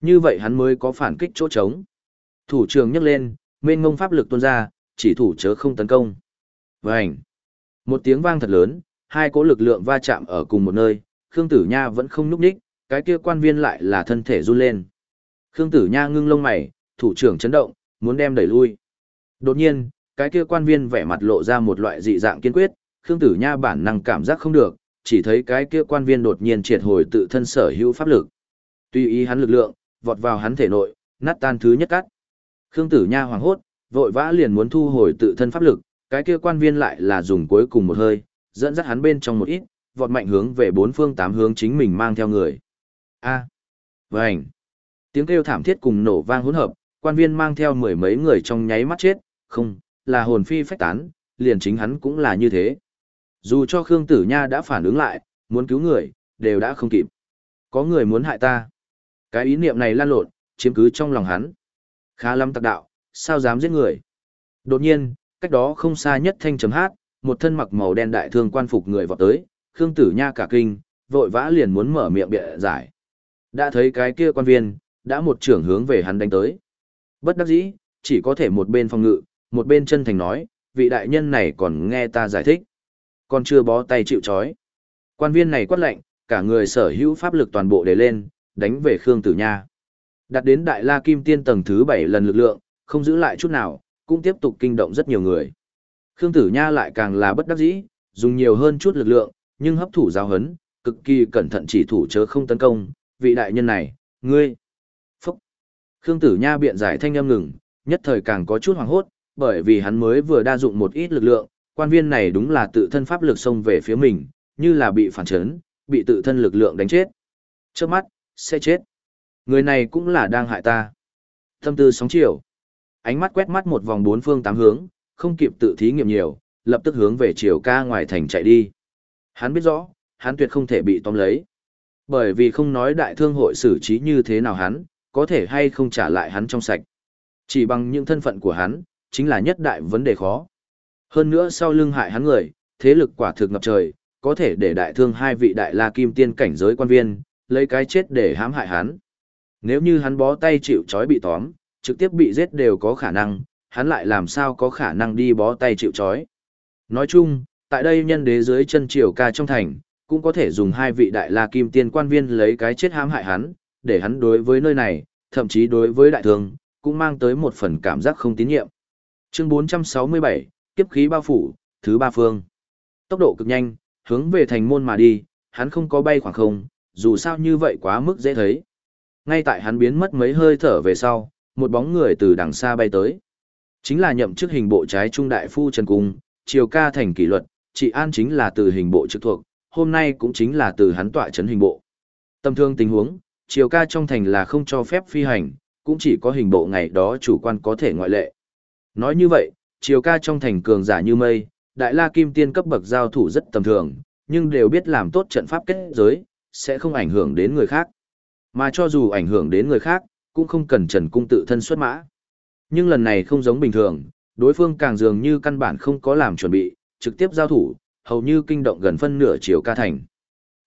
Như vậy hắn mới có phản kích chỗ trống. Thủ trưởng nhấc lên, mênh ngông pháp lực tuôn ra, chỉ thủ chớ không tấn công. Vành. Một tiếng vang thật lớn, hai cỗ lực lượng va chạm ở cùng một nơi, Khương Tử Nha vẫn không núp đích, cái kia quan viên lại là thân thể run lên. Khương Tử Nha ngưng lông mày, thủ trưởng chấn động, muốn đem đẩy lui. Đột nhiên, cái kia quan viên vẻ mặt lộ ra một loại dị dạng kiên quyết, Khương Tử Nha bản năng cảm giác không được, chỉ thấy cái kia quan viên đột nhiên triệt hồi tự thân sở hữu pháp lực. Tuy ý hắn lực lượng, vọt vào hắn thể nội, nát tan thứ nhất cắt. Khương Tử Nha hoảng hốt, vội vã liền muốn thu hồi tự thân pháp lực, cái kia quan viên lại là dùng cuối cùng một hơi, dẫn dắt hắn bên trong một ít, vọt mạnh hướng về bốn phương tám hướng chính mình mang theo người. A. À. Vành. Tiếng kêu thảm thiết cùng nổ vang hỗn hợp, quan viên mang theo mười mấy người trong nháy mắt chết, không, là hồn phi phách tán, liền chính hắn cũng là như thế. Dù cho Khương Tử Nha đã phản ứng lại, muốn cứu người, đều đã không kịp. Có người muốn hại ta. Cái ý niệm này lan lộn, chiếm cứ trong lòng hắn. Khá lắm tặc đạo, sao dám giết người. Đột nhiên, cách đó không xa nhất thanh chấm hát, một thân mặc màu đen đại thương quan phục người vọt tới, Khương Tử Nha cả kinh, vội vã liền muốn mở miệng bịa giải. Đã thấy cái kia quan viên, đã một trưởng hướng về hắn đánh tới. Bất đắc dĩ, chỉ có thể một bên phòng ngự, một bên chân thành nói, vị đại nhân này còn nghe ta giải thích. Còn chưa bó tay chịu chói. Quan viên này quát lệnh, cả người sở hữu pháp lực toàn bộ để lên, đánh về Khương Tử Nha. Đặt đến Đại La Kim Tiên tầng thứ 7 lần lực lượng, không giữ lại chút nào, cũng tiếp tục kinh động rất nhiều người. Khương Tử Nha lại càng là bất đắc dĩ, dùng nhiều hơn chút lực lượng, nhưng hấp thụ giáo hấn, cực kỳ cẩn thận chỉ thủ chớ không tấn công, vị đại nhân này, ngươi. Khương Tử Nha biện giải thanh âm ngừng, nhất thời càng có chút hoảng hốt, bởi vì hắn mới vừa đa dụng một ít lực lượng, quan viên này đúng là tự thân pháp lực xông về phía mình, như là bị phản chấn, bị tự thân lực lượng đánh chết. Trước mắt, sẽ chết. Người này cũng là đang hại ta. Tâm tư sóng chiều. Ánh mắt quét mắt một vòng bốn phương tám hướng, không kịp tự thí nghiệm nhiều, lập tức hướng về chiều ca ngoài thành chạy đi. Hắn biết rõ, hắn tuyệt không thể bị tóm lấy. Bởi vì không nói đại thương hội xử trí như thế nào hắn, có thể hay không trả lại hắn trong sạch. Chỉ bằng những thân phận của hắn, chính là nhất đại vấn đề khó. Hơn nữa sau lưng hại hắn người, thế lực quả thực ngập trời, có thể để đại thương hai vị đại la kim tiên cảnh giới quan viên, lấy cái chết để hãm hại hắn. Nếu như hắn bó tay chịu trói bị tóm, trực tiếp bị giết đều có khả năng, hắn lại làm sao có khả năng đi bó tay chịu trói. Nói chung, tại đây nhân đế dưới chân triều ca trong thành, cũng có thể dùng hai vị đại la kim tiên quan viên lấy cái chết hãm hại hắn, để hắn đối với nơi này, thậm chí đối với đại thương, cũng mang tới một phần cảm giác không tín nhiệm. Chương 467, kiếp khí bao phủ, thứ ba phương. Tốc độ cực nhanh, hướng về thành môn mà đi, hắn không có bay khoảng không, dù sao như vậy quá mức dễ thấy. Ngay tại hắn biến mất mấy hơi thở về sau, một bóng người từ đằng xa bay tới. Chính là nhậm chức hình bộ trái trung đại phu Trần Cung, triều ca thành kỷ luật, trị an chính là từ hình bộ trực thuộc, hôm nay cũng chính là từ hắn tọa trấn hình bộ. Tâm thương tình huống, triều ca trong thành là không cho phép phi hành, cũng chỉ có hình bộ ngày đó chủ quan có thể ngoại lệ. Nói như vậy, triều ca trong thành cường giả như mây, đại la kim tiên cấp bậc giao thủ rất tầm thường, nhưng đều biết làm tốt trận pháp kết giới, sẽ không ảnh hưởng đến người khác. Mà cho dù ảnh hưởng đến người khác, cũng không cần Trần Cung tự thân xuất mã. Nhưng lần này không giống bình thường, đối phương càng dường như căn bản không có làm chuẩn bị, trực tiếp giao thủ, hầu như kinh động gần phân nửa chiều ca thành.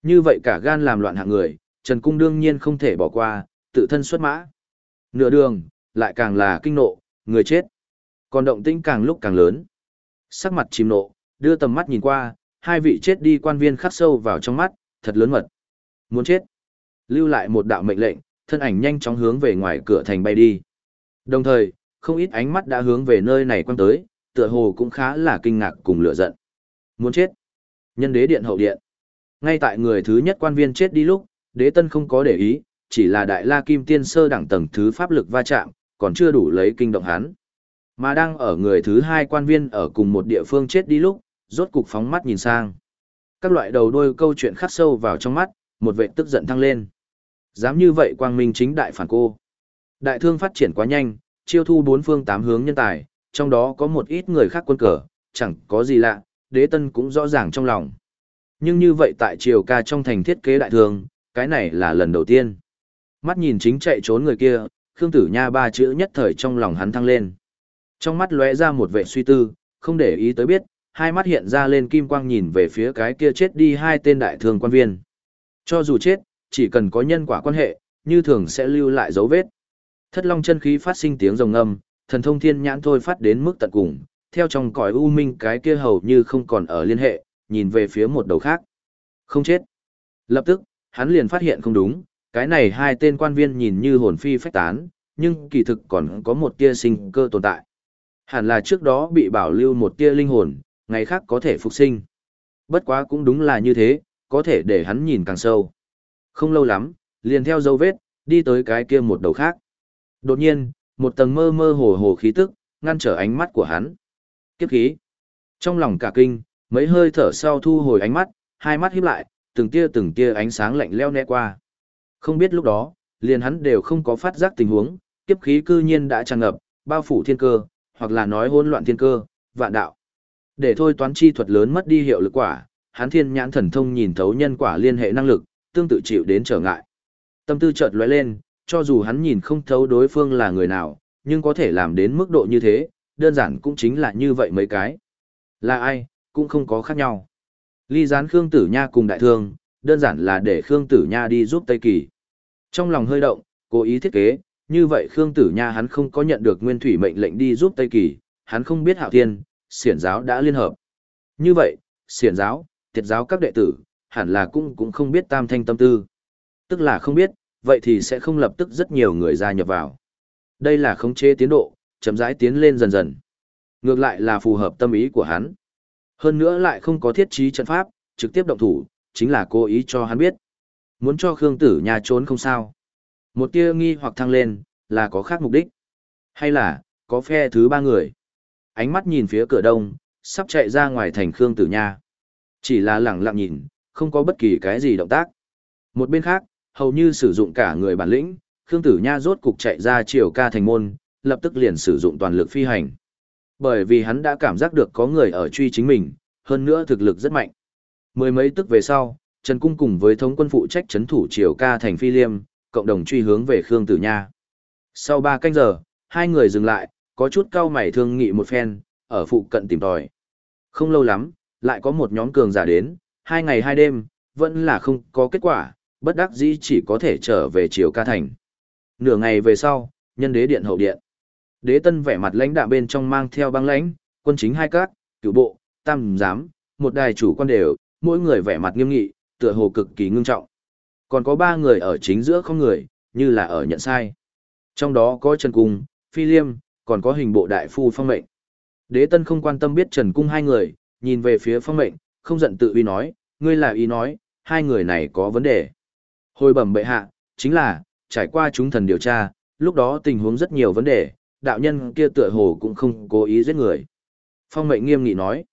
Như vậy cả gan làm loạn hạng người, Trần Cung đương nhiên không thể bỏ qua, tự thân xuất mã. Nửa đường, lại càng là kinh nộ, người chết. Còn động tĩnh càng lúc càng lớn. Sắc mặt chìm nộ, đưa tầm mắt nhìn qua, hai vị chết đi quan viên khắc sâu vào trong mắt, thật lớn mật. Muốn chết. Lưu lại một đạo mệnh lệnh, thân ảnh nhanh chóng hướng về ngoài cửa thành bay đi. Đồng thời, không ít ánh mắt đã hướng về nơi này quan tới, tựa hồ cũng khá là kinh ngạc cùng lửa giận. Muốn chết. Nhân đế điện hậu điện. Ngay tại người thứ nhất quan viên chết đi lúc, đế tân không có để ý, chỉ là đại la kim tiên sơ đẳng tầng thứ pháp lực va chạm, còn chưa đủ lấy kinh động hắn. Mà đang ở người thứ hai quan viên ở cùng một địa phương chết đi lúc, rốt cục phóng mắt nhìn sang. Các loại đầu đôi câu chuyện khắc sâu vào trong mắt, một vệ tức giận thăng lên. Dám như vậy quang minh chính đại phản cô. Đại thương phát triển quá nhanh, chiêu thu bốn phương tám hướng nhân tài, trong đó có một ít người khác quân cờ, chẳng có gì lạ, đế tân cũng rõ ràng trong lòng. Nhưng như vậy tại triều ca trong thành thiết kế đại thương, cái này là lần đầu tiên. Mắt nhìn chính chạy trốn người kia, Khương Tử Nha ba chữ nhất thời trong lòng hắn thăng lên. Trong mắt lóe ra một vẻ suy tư, không để ý tới biết, hai mắt hiện ra lên kim quang nhìn về phía cái kia chết đi hai tên đại thương quan viên. Cho dù chết, chỉ cần có nhân quả quan hệ, như thường sẽ lưu lại dấu vết. Thất long chân khí phát sinh tiếng rồng âm, thần thông thiên nhãn thôi phát đến mức tận cùng, theo trong cõi u minh cái kia hầu như không còn ở liên hệ, nhìn về phía một đầu khác. Không chết. Lập tức, hắn liền phát hiện không đúng, cái này hai tên quan viên nhìn như hồn phi phách tán, nhưng kỳ thực còn có một tia sinh cơ tồn tại. Hẳn là trước đó bị bảo lưu một tia linh hồn, ngày khác có thể phục sinh. Bất quá cũng đúng là như thế, có thể để hắn nhìn càng sâu. Không lâu lắm, liền theo dấu vết, đi tới cái kia một đầu khác. Đột nhiên, một tầng mơ mơ hồ hồ khí tức, ngăn trở ánh mắt của hắn. Kiếp khí. Trong lòng cả kinh, mấy hơi thở sau thu hồi ánh mắt, hai mắt híp lại, từng tia từng tia ánh sáng lạnh leo né qua. Không biết lúc đó, liền hắn đều không có phát giác tình huống, kiếp khí cư nhiên đã tràn ngập, bao phủ thiên cơ, hoặc là nói hỗn loạn thiên cơ, vạn đạo. Để thôi toán chi thuật lớn mất đi hiệu lực quả, hắn thiên nhãn thần thông nhìn thấu nhân quả liên hệ năng lực, tương tự chịu đến trở ngại. Tâm tư chợt lóe lên, cho dù hắn nhìn không thấu đối phương là người nào, nhưng có thể làm đến mức độ như thế, đơn giản cũng chính là như vậy mấy cái. Là ai, cũng không có khác nhau. Ly gián Khương Tử Nha cùng đại thương, đơn giản là để Khương Tử Nha đi giúp Tây Kỳ. Trong lòng hơi động, cố ý thiết kế, như vậy Khương Tử Nha hắn không có nhận được nguyên thủy mệnh lệnh đi giúp Tây Kỳ, hắn không biết Hạo Thiên, xiển giáo đã liên hợp. Như vậy, xiển giáo, tiệt giáo các đệ tử, hẳn là cũng cũng không biết tam thanh tâm tư. Tức là không biết, vậy thì sẽ không lập tức rất nhiều người gia nhập vào. Đây là khống chế tiến độ, chậm rãi tiến lên dần dần. Ngược lại là phù hợp tâm ý của hắn. Hơn nữa lại không có thiết trí trận pháp, trực tiếp động thủ, chính là cố ý cho hắn biết. Muốn cho Khương Tử Nha trốn không sao. Một tia nghi hoặc thăng lên, là có khác mục đích. Hay là, có phe thứ ba người. Ánh mắt nhìn phía cửa đông, sắp chạy ra ngoài thành Khương Tử Nha. Chỉ là lẳng lặng nhìn, không có bất kỳ cái gì động tác. Một bên khác, hầu như sử dụng cả người bản lĩnh, Khương Tử Nha rốt cục chạy ra chiều ca thành môn, lập tức liền sử dụng toàn lực phi hành. Bởi vì hắn đã cảm giác được có người ở truy chính mình, hơn nữa thực lực rất mạnh. Mười mấy tức về sau, Trần Cung cùng với thống quân phụ trách chấn thủ triều ca thành phi liêm, cộng đồng truy hướng về Khương Tử Nha. Sau ba canh giờ, hai người dừng lại, có chút cao mày thương nghị một phen, ở phụ cận tìm tòi. Không lâu lắm, lại có một nhóm cường giả đến, hai ngày hai đêm, vẫn là không có kết quả, bất đắc dĩ chỉ có thể trở về triều ca thành. Nửa ngày về sau, nhân đế điện hậu điện. Đế tân vẻ mặt lãnh đạm bên trong mang theo băng lãnh, quân chính hai cát, cửu bộ, tam giám, một đài chủ quan đều, mỗi người vẻ mặt nghiêm nghị, tựa hồ cực kỳ ngưng trọng. Còn có ba người ở chính giữa không người, như là ở nhận sai. Trong đó có Trần Cung, Phi Liêm, còn có hình bộ đại phu phong mệnh. Đế tân không quan tâm biết Trần Cung hai người, nhìn về phía phong mệnh, không giận tự uy nói, ngươi là ý nói, hai người này có vấn đề. Hồi bẩm bệ hạ, chính là, trải qua chúng thần điều tra, lúc đó tình huống rất nhiều vấn đề, đạo nhân kia tựa hồ cũng không cố ý giết người. Phong mệnh nghiêm nghị nói,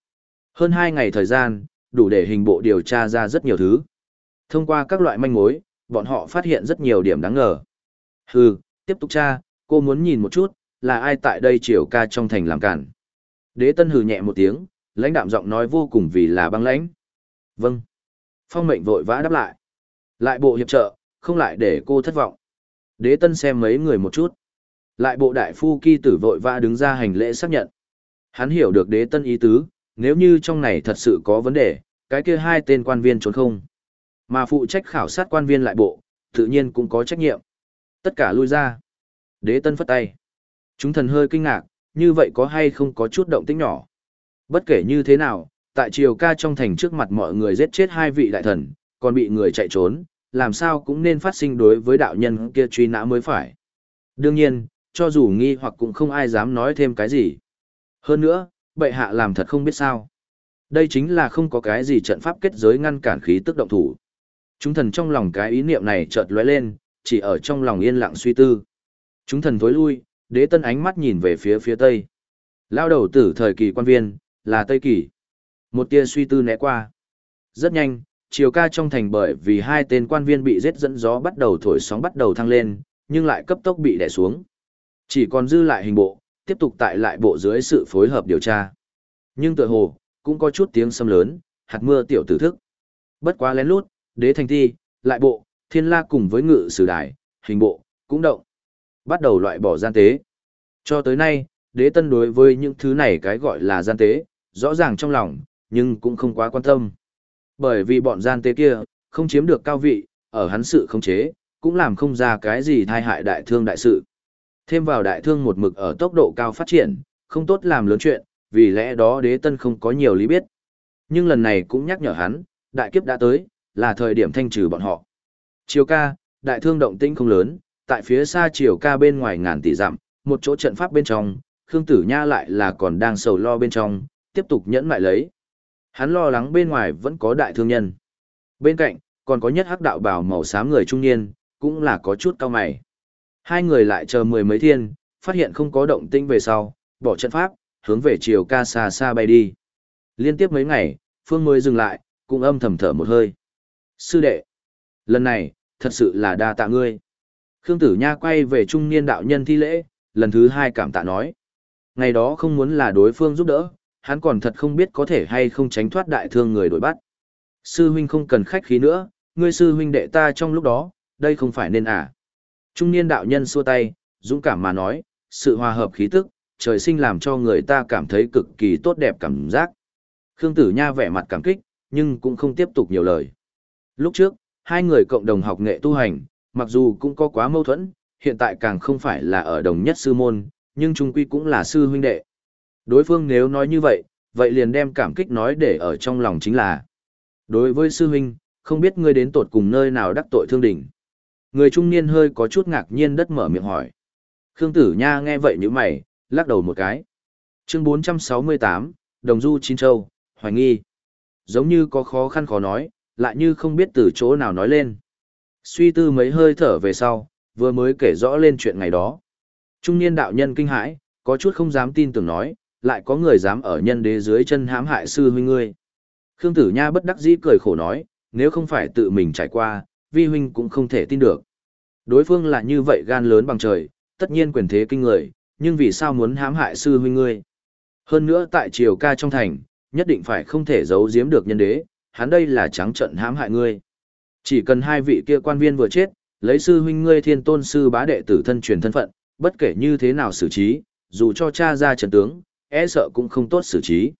hơn hai ngày thời gian, đủ để hình bộ điều tra ra rất nhiều thứ. Thông qua các loại manh mối, bọn họ phát hiện rất nhiều điểm đáng ngờ. Hừ, tiếp tục tra, cô muốn nhìn một chút, là ai tại đây triều ca trong thành làm cản. Đế tân hừ nhẹ một tiếng, lãnh đạm giọng nói vô cùng vì là băng lãnh. Vâng. Phong mệnh vội vã đáp lại. Lại bộ hiệp trợ, không lại để cô thất vọng. Đế tân xem mấy người một chút. Lại bộ đại phu kỳ tử vội vã đứng ra hành lễ xác nhận. Hắn hiểu được đế tân ý tứ, nếu như trong này thật sự có vấn đề, cái kia hai tên quan viên trốn không. Mà phụ trách khảo sát quan viên lại bộ, tự nhiên cũng có trách nhiệm. Tất cả lui ra. Đế tân phất tay. Chúng thần hơi kinh ngạc, như vậy có hay không có chút động tĩnh nhỏ. Bất kể như thế nào, tại triều ca trong thành trước mặt mọi người giết chết hai vị đại thần, còn bị người chạy trốn, làm sao cũng nên phát sinh đối với đạo nhân kia truy nã mới phải. Đương nhiên, cho dù nghi hoặc cũng không ai dám nói thêm cái gì. Hơn nữa, bệ hạ làm thật không biết sao. Đây chính là không có cái gì trận pháp kết giới ngăn cản khí tức động thủ. Chúng thần trong lòng cái ý niệm này chợt lóe lên, chỉ ở trong lòng yên lặng suy tư. Chúng thần thối lui, đế tân ánh mắt nhìn về phía phía tây. Lao đầu tử thời kỳ quan viên, là Tây Kỳ. Một tia suy tư né qua. Rất nhanh, chiều ca trong thành bởi vì hai tên quan viên bị giết dẫn gió bắt đầu thổi sóng bắt đầu thăng lên, nhưng lại cấp tốc bị đè xuống. Chỉ còn dư lại hình bộ, tiếp tục tại lại bộ dưới sự phối hợp điều tra. Nhưng tựa hồ, cũng có chút tiếng sâm lớn, hạt mưa tiểu tử thức. Bất quá lén lút, đế thành thi, lại bộ, thiên la cùng với ngự sử đài, hình bộ, cũng động. Bắt đầu loại bỏ gian tế. Cho tới nay, đế tân đối với những thứ này cái gọi là gian tế, rõ ràng trong lòng, nhưng cũng không quá quan tâm. Bởi vì bọn gian tế kia, không chiếm được cao vị, ở hắn sự không chế, cũng làm không ra cái gì thai hại đại thương đại sự. Thêm vào đại thương một mực ở tốc độ cao phát triển, không tốt làm lớn chuyện, vì lẽ đó đế tân không có nhiều lý biết. Nhưng lần này cũng nhắc nhở hắn, đại kiếp đã tới, là thời điểm thanh trừ bọn họ. Triều ca, đại thương động tĩnh không lớn, tại phía xa Triều ca bên ngoài ngàn tỷ dặm, một chỗ trận pháp bên trong, Khương Tử Nha lại là còn đang sầu lo bên trong, tiếp tục nhẫn mại lấy. Hắn lo lắng bên ngoài vẫn có đại thương nhân. Bên cạnh, còn có nhất hắc đạo bảo màu xám người trung niên, cũng là có chút cao mày. Hai người lại chờ mười mấy thiên, phát hiện không có động tĩnh về sau, bỏ trận pháp, hướng về chiều ca xa xa bay đi. Liên tiếp mấy ngày, Phương mới dừng lại, cũng âm thầm thở một hơi. Sư đệ, lần này, thật sự là đa tạ ngươi. Khương Tử Nha quay về trung niên đạo nhân thi lễ, lần thứ hai cảm tạ nói. Ngày đó không muốn là đối phương giúp đỡ, hắn còn thật không biết có thể hay không tránh thoát đại thương người đổi bắt. Sư huynh không cần khách khí nữa, ngươi sư huynh đệ ta trong lúc đó, đây không phải nên à. Trung niên đạo nhân xua tay, dũng cảm mà nói, sự hòa hợp khí tức, trời sinh làm cho người ta cảm thấy cực kỳ tốt đẹp cảm giác. Khương Tử Nha vẻ mặt cảm kích, nhưng cũng không tiếp tục nhiều lời. Lúc trước, hai người cộng đồng học nghệ tu hành, mặc dù cũng có quá mâu thuẫn, hiện tại càng không phải là ở đồng nhất sư môn, nhưng chung quy cũng là sư huynh đệ. Đối phương nếu nói như vậy, vậy liền đem cảm kích nói để ở trong lòng chính là. Đối với sư huynh, không biết ngươi đến tột cùng nơi nào đắc tội thương đỉnh. Người trung niên hơi có chút ngạc nhiên đất mở miệng hỏi. Khương Tử Nha nghe vậy như mày, lắc đầu một cái. Chương 468, Đồng Du Chín Châu, Hoài Nghi. Giống như có khó khăn khó nói, lại như không biết từ chỗ nào nói lên. Suy tư mấy hơi thở về sau, vừa mới kể rõ lên chuyện ngày đó. Trung niên đạo nhân kinh hãi, có chút không dám tin tưởng nói, lại có người dám ở nhân đế dưới chân hãm hại sư huynh ngươi. Khương Tử Nha bất đắc dĩ cười khổ nói, nếu không phải tự mình trải qua, vi huynh cũng không thể tin được. Đối phương là như vậy gan lớn bằng trời, tất nhiên quyền thế kinh người, nhưng vì sao muốn hãm hại sư huynh ngươi? Hơn nữa tại triều ca trong thành, nhất định phải không thể giấu giếm được nhân đế, hắn đây là trắng trận hãm hại ngươi. Chỉ cần hai vị kia quan viên vừa chết, lấy sư huynh ngươi thiên tôn sư bá đệ tử thân truyền thân phận, bất kể như thế nào xử trí, dù cho cha ra trận tướng, e sợ cũng không tốt xử trí.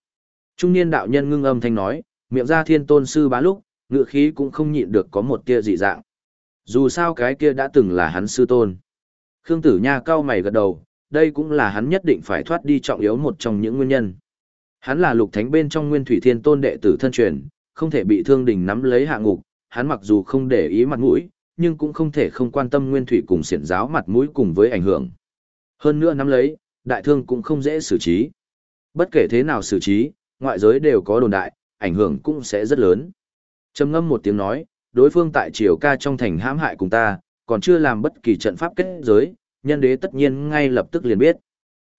Trung niên đạo nhân ngưng âm thanh nói, miệng ra thiên tôn sư bá lúc, ngựa khí cũng không nhịn được có một tia dị dạng. Dù sao cái kia đã từng là hắn sư tôn. Khương Tử Nha cao mày gật đầu, đây cũng là hắn nhất định phải thoát đi trọng yếu một trong những nguyên nhân. Hắn là lục thánh bên trong nguyên thủy thiên tôn đệ tử thân truyền, không thể bị thương đình nắm lấy hạ ngục, hắn mặc dù không để ý mặt mũi, nhưng cũng không thể không quan tâm nguyên thủy cùng xiển giáo mặt mũi cùng với ảnh hưởng. Hơn nữa nắm lấy, đại thương cũng không dễ xử trí. Bất kể thế nào xử trí, ngoại giới đều có đồn đại, ảnh hưởng cũng sẽ rất lớn. Trầm ngâm một tiếng nói, đối phương tại triều ca trong thành hãm hại cùng ta, còn chưa làm bất kỳ trận pháp kết giới, nhân đế tất nhiên ngay lập tức liền biết.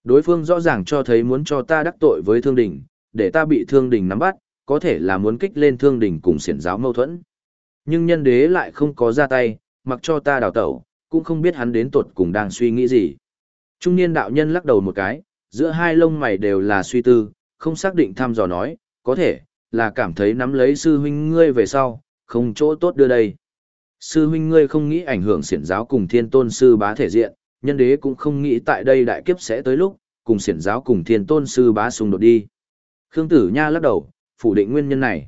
Đối phương rõ ràng cho thấy muốn cho ta đắc tội với thương đình, để ta bị thương đình nắm bắt, có thể là muốn kích lên thương đình cùng xiển giáo mâu thuẫn. Nhưng nhân đế lại không có ra tay, mặc cho ta đào tẩu, cũng không biết hắn đến tuột cùng đang suy nghĩ gì. Trung niên đạo nhân lắc đầu một cái, giữa hai lông mày đều là suy tư, không xác định thăm dò nói, có thể, là cảm thấy nắm lấy sư huynh ngươi về sau, không chỗ tốt đưa đây. Sư huynh ngươi không nghĩ ảnh hưởng siển giáo cùng thiên tôn sư bá thể diện, nhân đế cũng không nghĩ tại đây đại kiếp sẽ tới lúc, cùng siển giáo cùng thiên tôn sư bá xung đột đi. Khương Tử Nha lắc đầu, phủ định nguyên nhân này.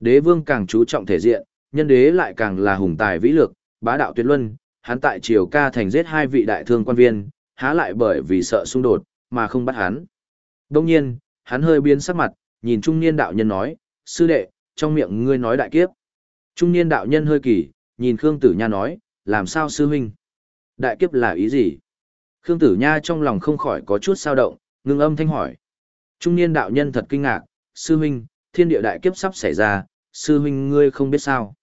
Đế vương càng chú trọng thể diện, nhân đế lại càng là hùng tài vĩ lược, bá đạo tuyệt luân, hắn tại triều ca thành giết hai vị đại thương quan viên, há lại bởi vì sợ xung đột, mà không bắt hắn. Đông nhiên, hắn hơi biến sắc mặt, nhìn trung niên đạo nhân nói, sư đệ, trong miệng ngươi nói đại kiếp. Trung niên đạo nhân hơi kỳ, nhìn Khương Tử Nha nói, làm sao sư huynh? Đại kiếp là ý gì? Khương Tử Nha trong lòng không khỏi có chút sao động, ngưng âm thanh hỏi. Trung niên đạo nhân thật kinh ngạc, sư huynh, thiên địa đại kiếp sắp xảy ra, sư huynh ngươi không biết sao.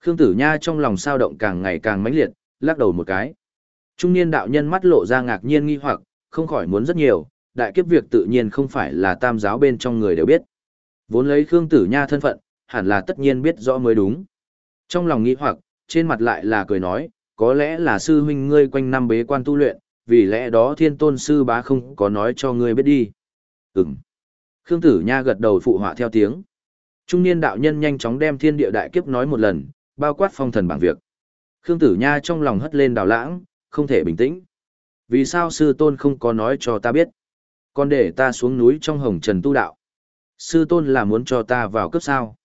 Khương Tử Nha trong lòng sao động càng ngày càng mãnh liệt, lắc đầu một cái. Trung niên đạo nhân mắt lộ ra ngạc nhiên nghi hoặc, không khỏi muốn rất nhiều, đại kiếp việc tự nhiên không phải là tam giáo bên trong người đều biết. Vốn lấy Khương Tử Nha thân phận, hẳn là tất nhiên biết rõ mới đúng. Trong lòng nghĩ hoặc, trên mặt lại là cười nói, có lẽ là sư huynh ngươi quanh năm bế quan tu luyện, vì lẽ đó thiên tôn sư bá không có nói cho ngươi biết đi. Ừm. Khương Tử Nha gật đầu phụ họa theo tiếng. Trung niên đạo nhân nhanh chóng đem thiên địa đại kiếp nói một lần, bao quát phong thần bảng việc. Khương Tử Nha trong lòng hất lên đào lãng, không thể bình tĩnh. Vì sao sư tôn không có nói cho ta biết? Còn để ta xuống núi trong hồng trần tu đạo. Sư tôn là muốn cho ta vào cấp sao?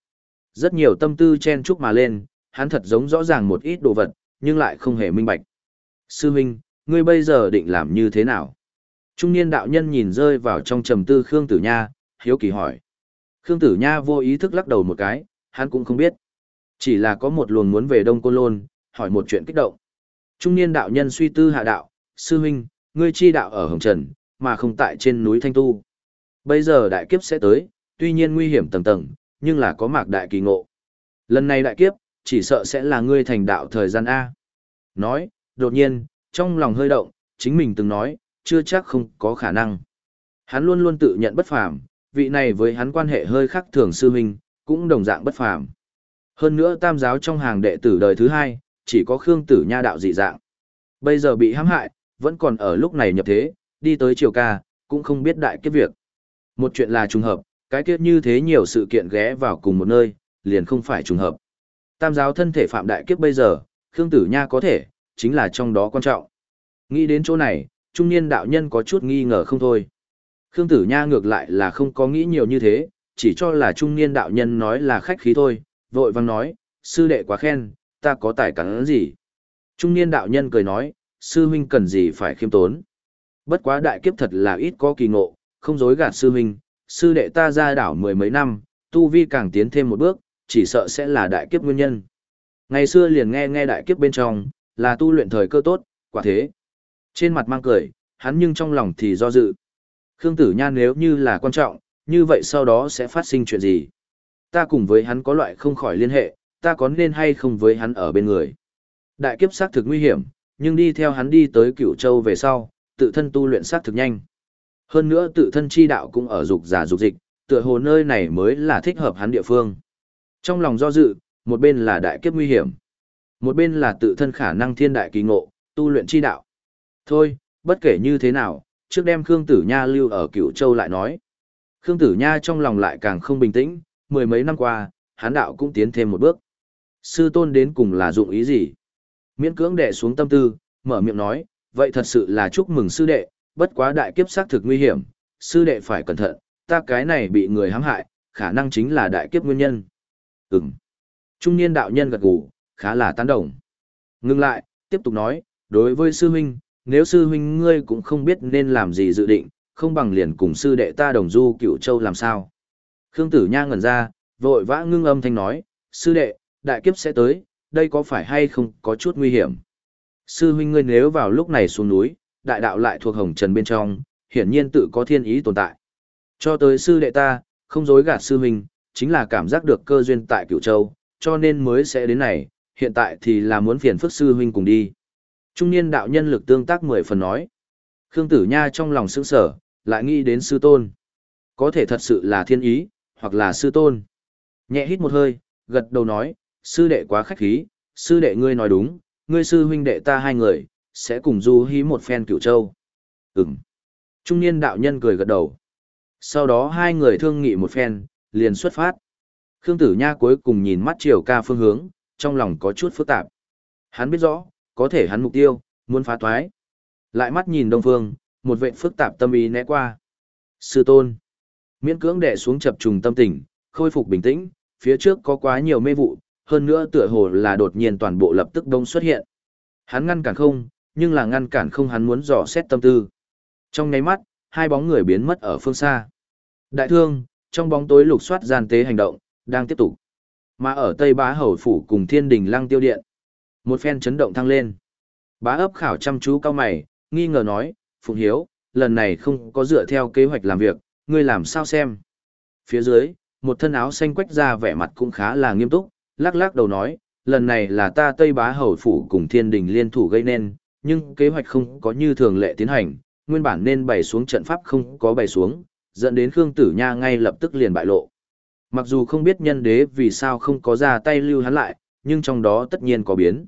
Rất nhiều tâm tư chen chúc mà lên, hắn thật giống rõ ràng một ít đồ vật, nhưng lại không hề minh bạch. Sư huynh, ngươi bây giờ định làm như thế nào? Trung niên đạo nhân nhìn rơi vào trong trầm tư Khương Tử Nha, hiếu kỳ hỏi. Khương Tử Nha vô ý thức lắc đầu một cái, hắn cũng không biết. Chỉ là có một luồng muốn về Đông Côn Lôn, hỏi một chuyện kích động. Trung niên đạo nhân suy tư hạ đạo, sư huynh, ngươi chi đạo ở Hồng Trần, mà không tại trên núi Thanh Tu. Bây giờ đại kiếp sẽ tới, tuy nhiên nguy hiểm tầng tầng, nhưng là có mạc đại kỳ ngộ. Lần này đại kiếp, chỉ sợ sẽ là ngươi thành đạo thời gian A. Nói, đột nhiên, trong lòng hơi động, chính mình từng nói, chưa chắc không có khả năng. Hắn luôn luôn tự nhận bất phàm, vị này với hắn quan hệ hơi khác thường sư huynh, cũng đồng dạng bất phàm. Hơn nữa tam giáo trong hàng đệ tử đời thứ hai, chỉ có Khương Tử Nha đạo dị dạng. Bây giờ bị hãm hại, vẫn còn ở lúc này nhập thế, đi tới triều ca, cũng không biết đại kiếp việc. Một chuyện là trùng hợp, cái kiếp như thế nhiều sự kiện ghé vào cùng một nơi, liền không phải trùng hợp. Tam giáo thân thể phạm đại kiếp bây giờ, Khương Tử Nha có thể, chính là trong đó quan trọng. Nghĩ đến chỗ này, trung niên đạo nhân có chút nghi ngờ không thôi. Khương Tử Nha ngược lại là không có nghĩ nhiều như thế, chỉ cho là trung niên đạo nhân nói là khách khí thôi, vội vàng nói, sư đệ quá khen, ta có tài cắn gì. Trung niên đạo nhân cười nói, sư huynh cần gì phải khiêm tốn. Bất quá đại kiếp thật là ít có kỳ ngộ, không dối gạt sư huynh, sư đệ ta ra đảo mười mấy năm, tu vi càng tiến thêm một bước, chỉ sợ sẽ là đại kiếp nguyên nhân. Ngày xưa liền nghe nghe đại kiếp bên trong, là tu luyện thời cơ tốt, quả thế. Trên mặt mang cười, hắn nhưng trong lòng thì do dự. Khương Tử Nhan nếu như là quan trọng, như vậy sau đó sẽ phát sinh chuyện gì? Ta cùng với hắn có loại không khỏi liên hệ, ta có nên hay không với hắn ở bên người? Đại kiếp xác thực nguy hiểm, nhưng đi theo hắn đi tới cửu châu về sau, tự thân tu luyện sát thực nhanh. Hơn nữa tự thân chi đạo cũng ở dục giả dục dịch, tựa hồ nơi này mới là thích hợp hắn địa phương. Trong lòng do dự, một bên là đại kiếp nguy hiểm, một bên là tự thân khả năng thiên đại kỳ ngộ, tu luyện chi đạo. Thôi, bất kể như thế nào, trước đem Khương Tử Nha lưu ở Cửu Châu lại nói. Khương Tử Nha trong lòng lại càng không bình tĩnh, mười mấy năm qua, hắn đạo cũng tiến thêm một bước. Sư tôn đến cùng là dụng ý gì? Miễn cưỡng đệ xuống tâm tư, mở miệng nói, vậy thật sự là chúc mừng sư đệ, bất quá đại kiếp xác thực nguy hiểm, sư đệ phải cẩn thận, ta cái này bị người hãm hại, khả năng chính là đại kiếp nguyên nhân. Ừm. Trung niên đạo nhân gật gù, khá là tán đồng. Ngưng lại, tiếp tục nói, đối với sư huynh, nếu sư huynh ngươi cũng không biết nên làm gì dự định, không bằng liền cùng sư đệ ta đồng du cựu châu làm sao. Khương Tử Nha ngẩn ra, vội vã ngưng âm thanh nói, sư đệ, đại kiếp sẽ tới, đây có phải hay không có chút nguy hiểm. Sư huynh ngươi nếu vào lúc này xuống núi, đại đạo lại thuộc hồng trần bên trong, hiển nhiên tự có thiên ý tồn tại. Cho tới sư đệ ta, không dối gạt sư huynh, chính là cảm giác được cơ duyên tại cửu châu, cho nên mới sẽ đến này, hiện tại thì là muốn phiền phức sư huynh cùng đi. Trung niên đạo nhân lực tương tác mười phần nói. Khương Tử Nha trong lòng sững sở, lại nghĩ đến sư tôn. Có thể thật sự là thiên ý, hoặc là sư tôn. Nhẹ hít một hơi, gật đầu nói, sư đệ quá khách khí, sư đệ ngươi nói đúng, ngươi sư huynh đệ ta hai người, sẽ cùng du hí một phen cửu châu. Ừm. Trung niên đạo nhân cười gật đầu. Sau đó hai người thương nghị một phen, liền xuất phát. Khương Tử Nha cuối cùng nhìn mắt chiều ca phương hướng, trong lòng có chút phức tạp. Hắn biết rõ, có thể hắn mục tiêu, muốn phá toái, Lại mắt nhìn đông phương, một vệ phức tạp tâm ý né qua. Sư tôn. Miễn cưỡng đè xuống chập trùng tâm tình, khôi phục bình tĩnh, phía trước có quá nhiều mê vụ, hơn nữa tựa hồ là đột nhiên toàn bộ lập tức đông xuất hiện. Hắn ngăn cản không, nhưng là ngăn cản không hắn muốn dò xét tâm tư. Trong nháy mắt, hai bóng người biến mất ở phương xa. Đại thương, trong bóng tối lục soát gian tế hành động, đang tiếp tục. Mà ở Tây Bá Hầu Phủ cùng Thiên Đình Lăng Tiêu Điện, một phen chấn động thăng lên. Bá ấp khảo chăm chú cao mày, nghi ngờ nói, Phùng Hiếu, lần này không có dựa theo kế hoạch làm việc, ngươi làm sao xem. Phía dưới, một thân áo xanh quách ra vẻ mặt cũng khá là nghiêm túc, lắc lắc đầu nói, lần này là ta Tây Bá Hầu Phủ cùng Thiên Đình liên thủ gây nên, nhưng kế hoạch không có như thường lệ tiến hành, nguyên bản nên bày xuống trận pháp không có bày xuống, dẫn đến Khương Tử Nha ngay lập tức liền bại lộ. Mặc dù không biết nhân đế vì sao không có ra tay lưu hắn lại, nhưng trong đó tất nhiên có biến.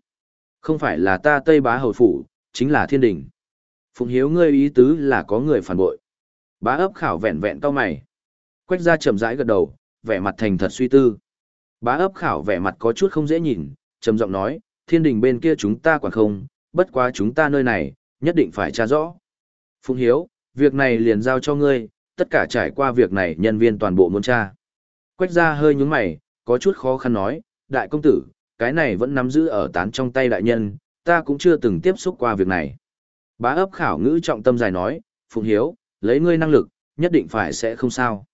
Không phải là ta Tây Bá Hầu Phủ, chính là thiên đình. Phụng hiếu ngươi ý tứ là có người phản bội. Bá ấp khảo vẹn vẹn cao mày. Quách ra chậm rãi gật đầu, vẻ mặt thành thật suy tư. Bá ấp khảo vẻ mặt có chút không dễ nhìn, trầm giọng nói, thiên đình bên kia chúng ta quản không, bất quá chúng ta nơi này, nhất định phải tra rõ. Phùng hiếu, việc này liền giao cho ngươi, tất cả trải qua việc này nhân viên toàn bộ muốn tra. Quách ra hơi nhúng mày, có chút khó khăn nói, đại công tử, cái này vẫn nắm giữ ở tán trong tay đại nhân, ta cũng chưa từng tiếp xúc qua việc này. Bá ấp khảo ngữ trọng tâm dài nói, Phùng Hiếu, lấy ngươi năng lực, nhất định phải sẽ không sao.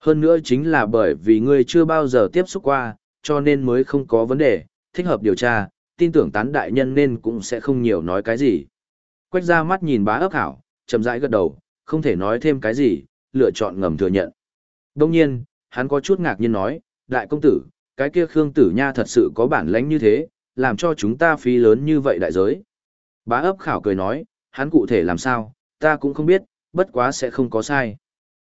Hơn nữa chính là bởi vì ngươi chưa bao giờ tiếp xúc qua, cho nên mới không có vấn đề, thích hợp điều tra, tin tưởng tán đại nhân nên cũng sẽ không nhiều nói cái gì. Quách ra mắt nhìn bá ấp khảo, chậm rãi gật đầu, không thể nói thêm cái gì, lựa chọn ngầm thừa nhận. Đông nhiên, hắn có chút ngạc nhiên nói, đại công tử, cái kia Khương Tử Nha thật sự có bản lãnh như thế, làm cho chúng ta phí lớn như vậy đại giới. Bá ấp khảo cười nói, hắn cụ thể làm sao, ta cũng không biết, bất quá sẽ không có sai.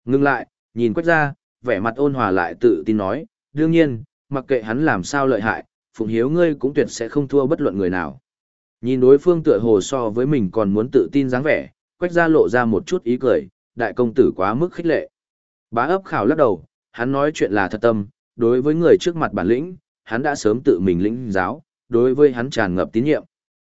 Ngưng lại, nhìn quách ra, vẻ mặt ôn hòa lại tự tin nói, đương nhiên, mặc kệ hắn làm sao lợi hại, Phụng Hiếu ngươi cũng tuyệt sẽ không thua bất luận người nào. Nhìn đối phương tựa hồ so với mình còn muốn tự tin dáng vẻ, quách ra lộ ra một chút ý cười, đại công tử quá mức khích lệ. Bá ấp khảo lắc đầu, hắn nói chuyện là thật tâm, đối với người trước mặt bản lĩnh, hắn đã sớm tự mình lĩnh giáo, đối với hắn tràn ngập tín nhiệm.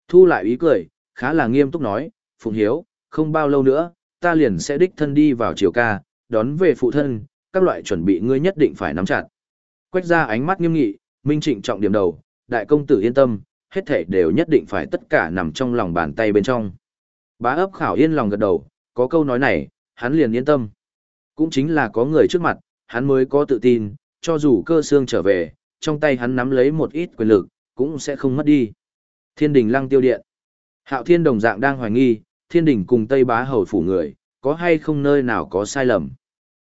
Thu lại ý cười, khá là nghiêm túc nói, Phụng Hiếu, không bao lâu nữa, ta liền sẽ đích thân đi vào triều ca, đón về phụ thân, các loại chuẩn bị ngươi nhất định phải nắm chặt. Quách ra ánh mắt nghiêm nghị, minh trịnh trọng điểm đầu, đại công tử yên tâm, hết thể đều nhất định phải tất cả nằm trong lòng bàn tay bên trong. Bá ấp khảo yên lòng gật đầu, có câu nói này, hắn liền yên tâm. Cũng chính là có người trước mặt, hắn mới có tự tin, cho dù cơ xương trở về, trong tay hắn nắm lấy một ít quyền lực, cũng sẽ không mất đi. Thiên đình lăng tiêu điện. Hạo thiên đồng dạng đang hoài nghi, thiên đình cùng Tây Bá Hầu phủ người, có hay không nơi nào có sai lầm.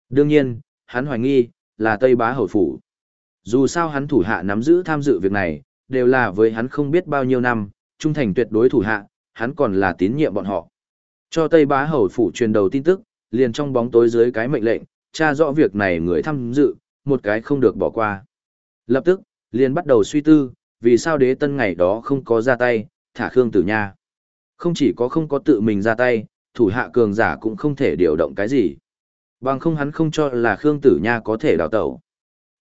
Đương nhiên, hắn hoài nghi, là Tây Bá Hầu phủ. Dù sao hắn thủ hạ nắm giữ tham dự việc này, đều là với hắn không biết bao nhiêu năm, trung thành tuyệt đối thủ hạ, hắn còn là tín nhiệm bọn họ. Cho Tây Bá Hầu phủ truyền đầu tin tức, liền trong bóng tối dưới cái mệnh lệnh, tra rõ việc này người tham dự, một cái không được bỏ qua. Lập tức, liền bắt đầu suy tư, vì sao đế tân ngày đó không có ra tay, thả Khương Tử Nha. Không chỉ có không có tự mình ra tay, thủ hạ cường giả cũng không thể điều động cái gì. Bằng không hắn không cho là Khương Tử Nha có thể đào tẩu.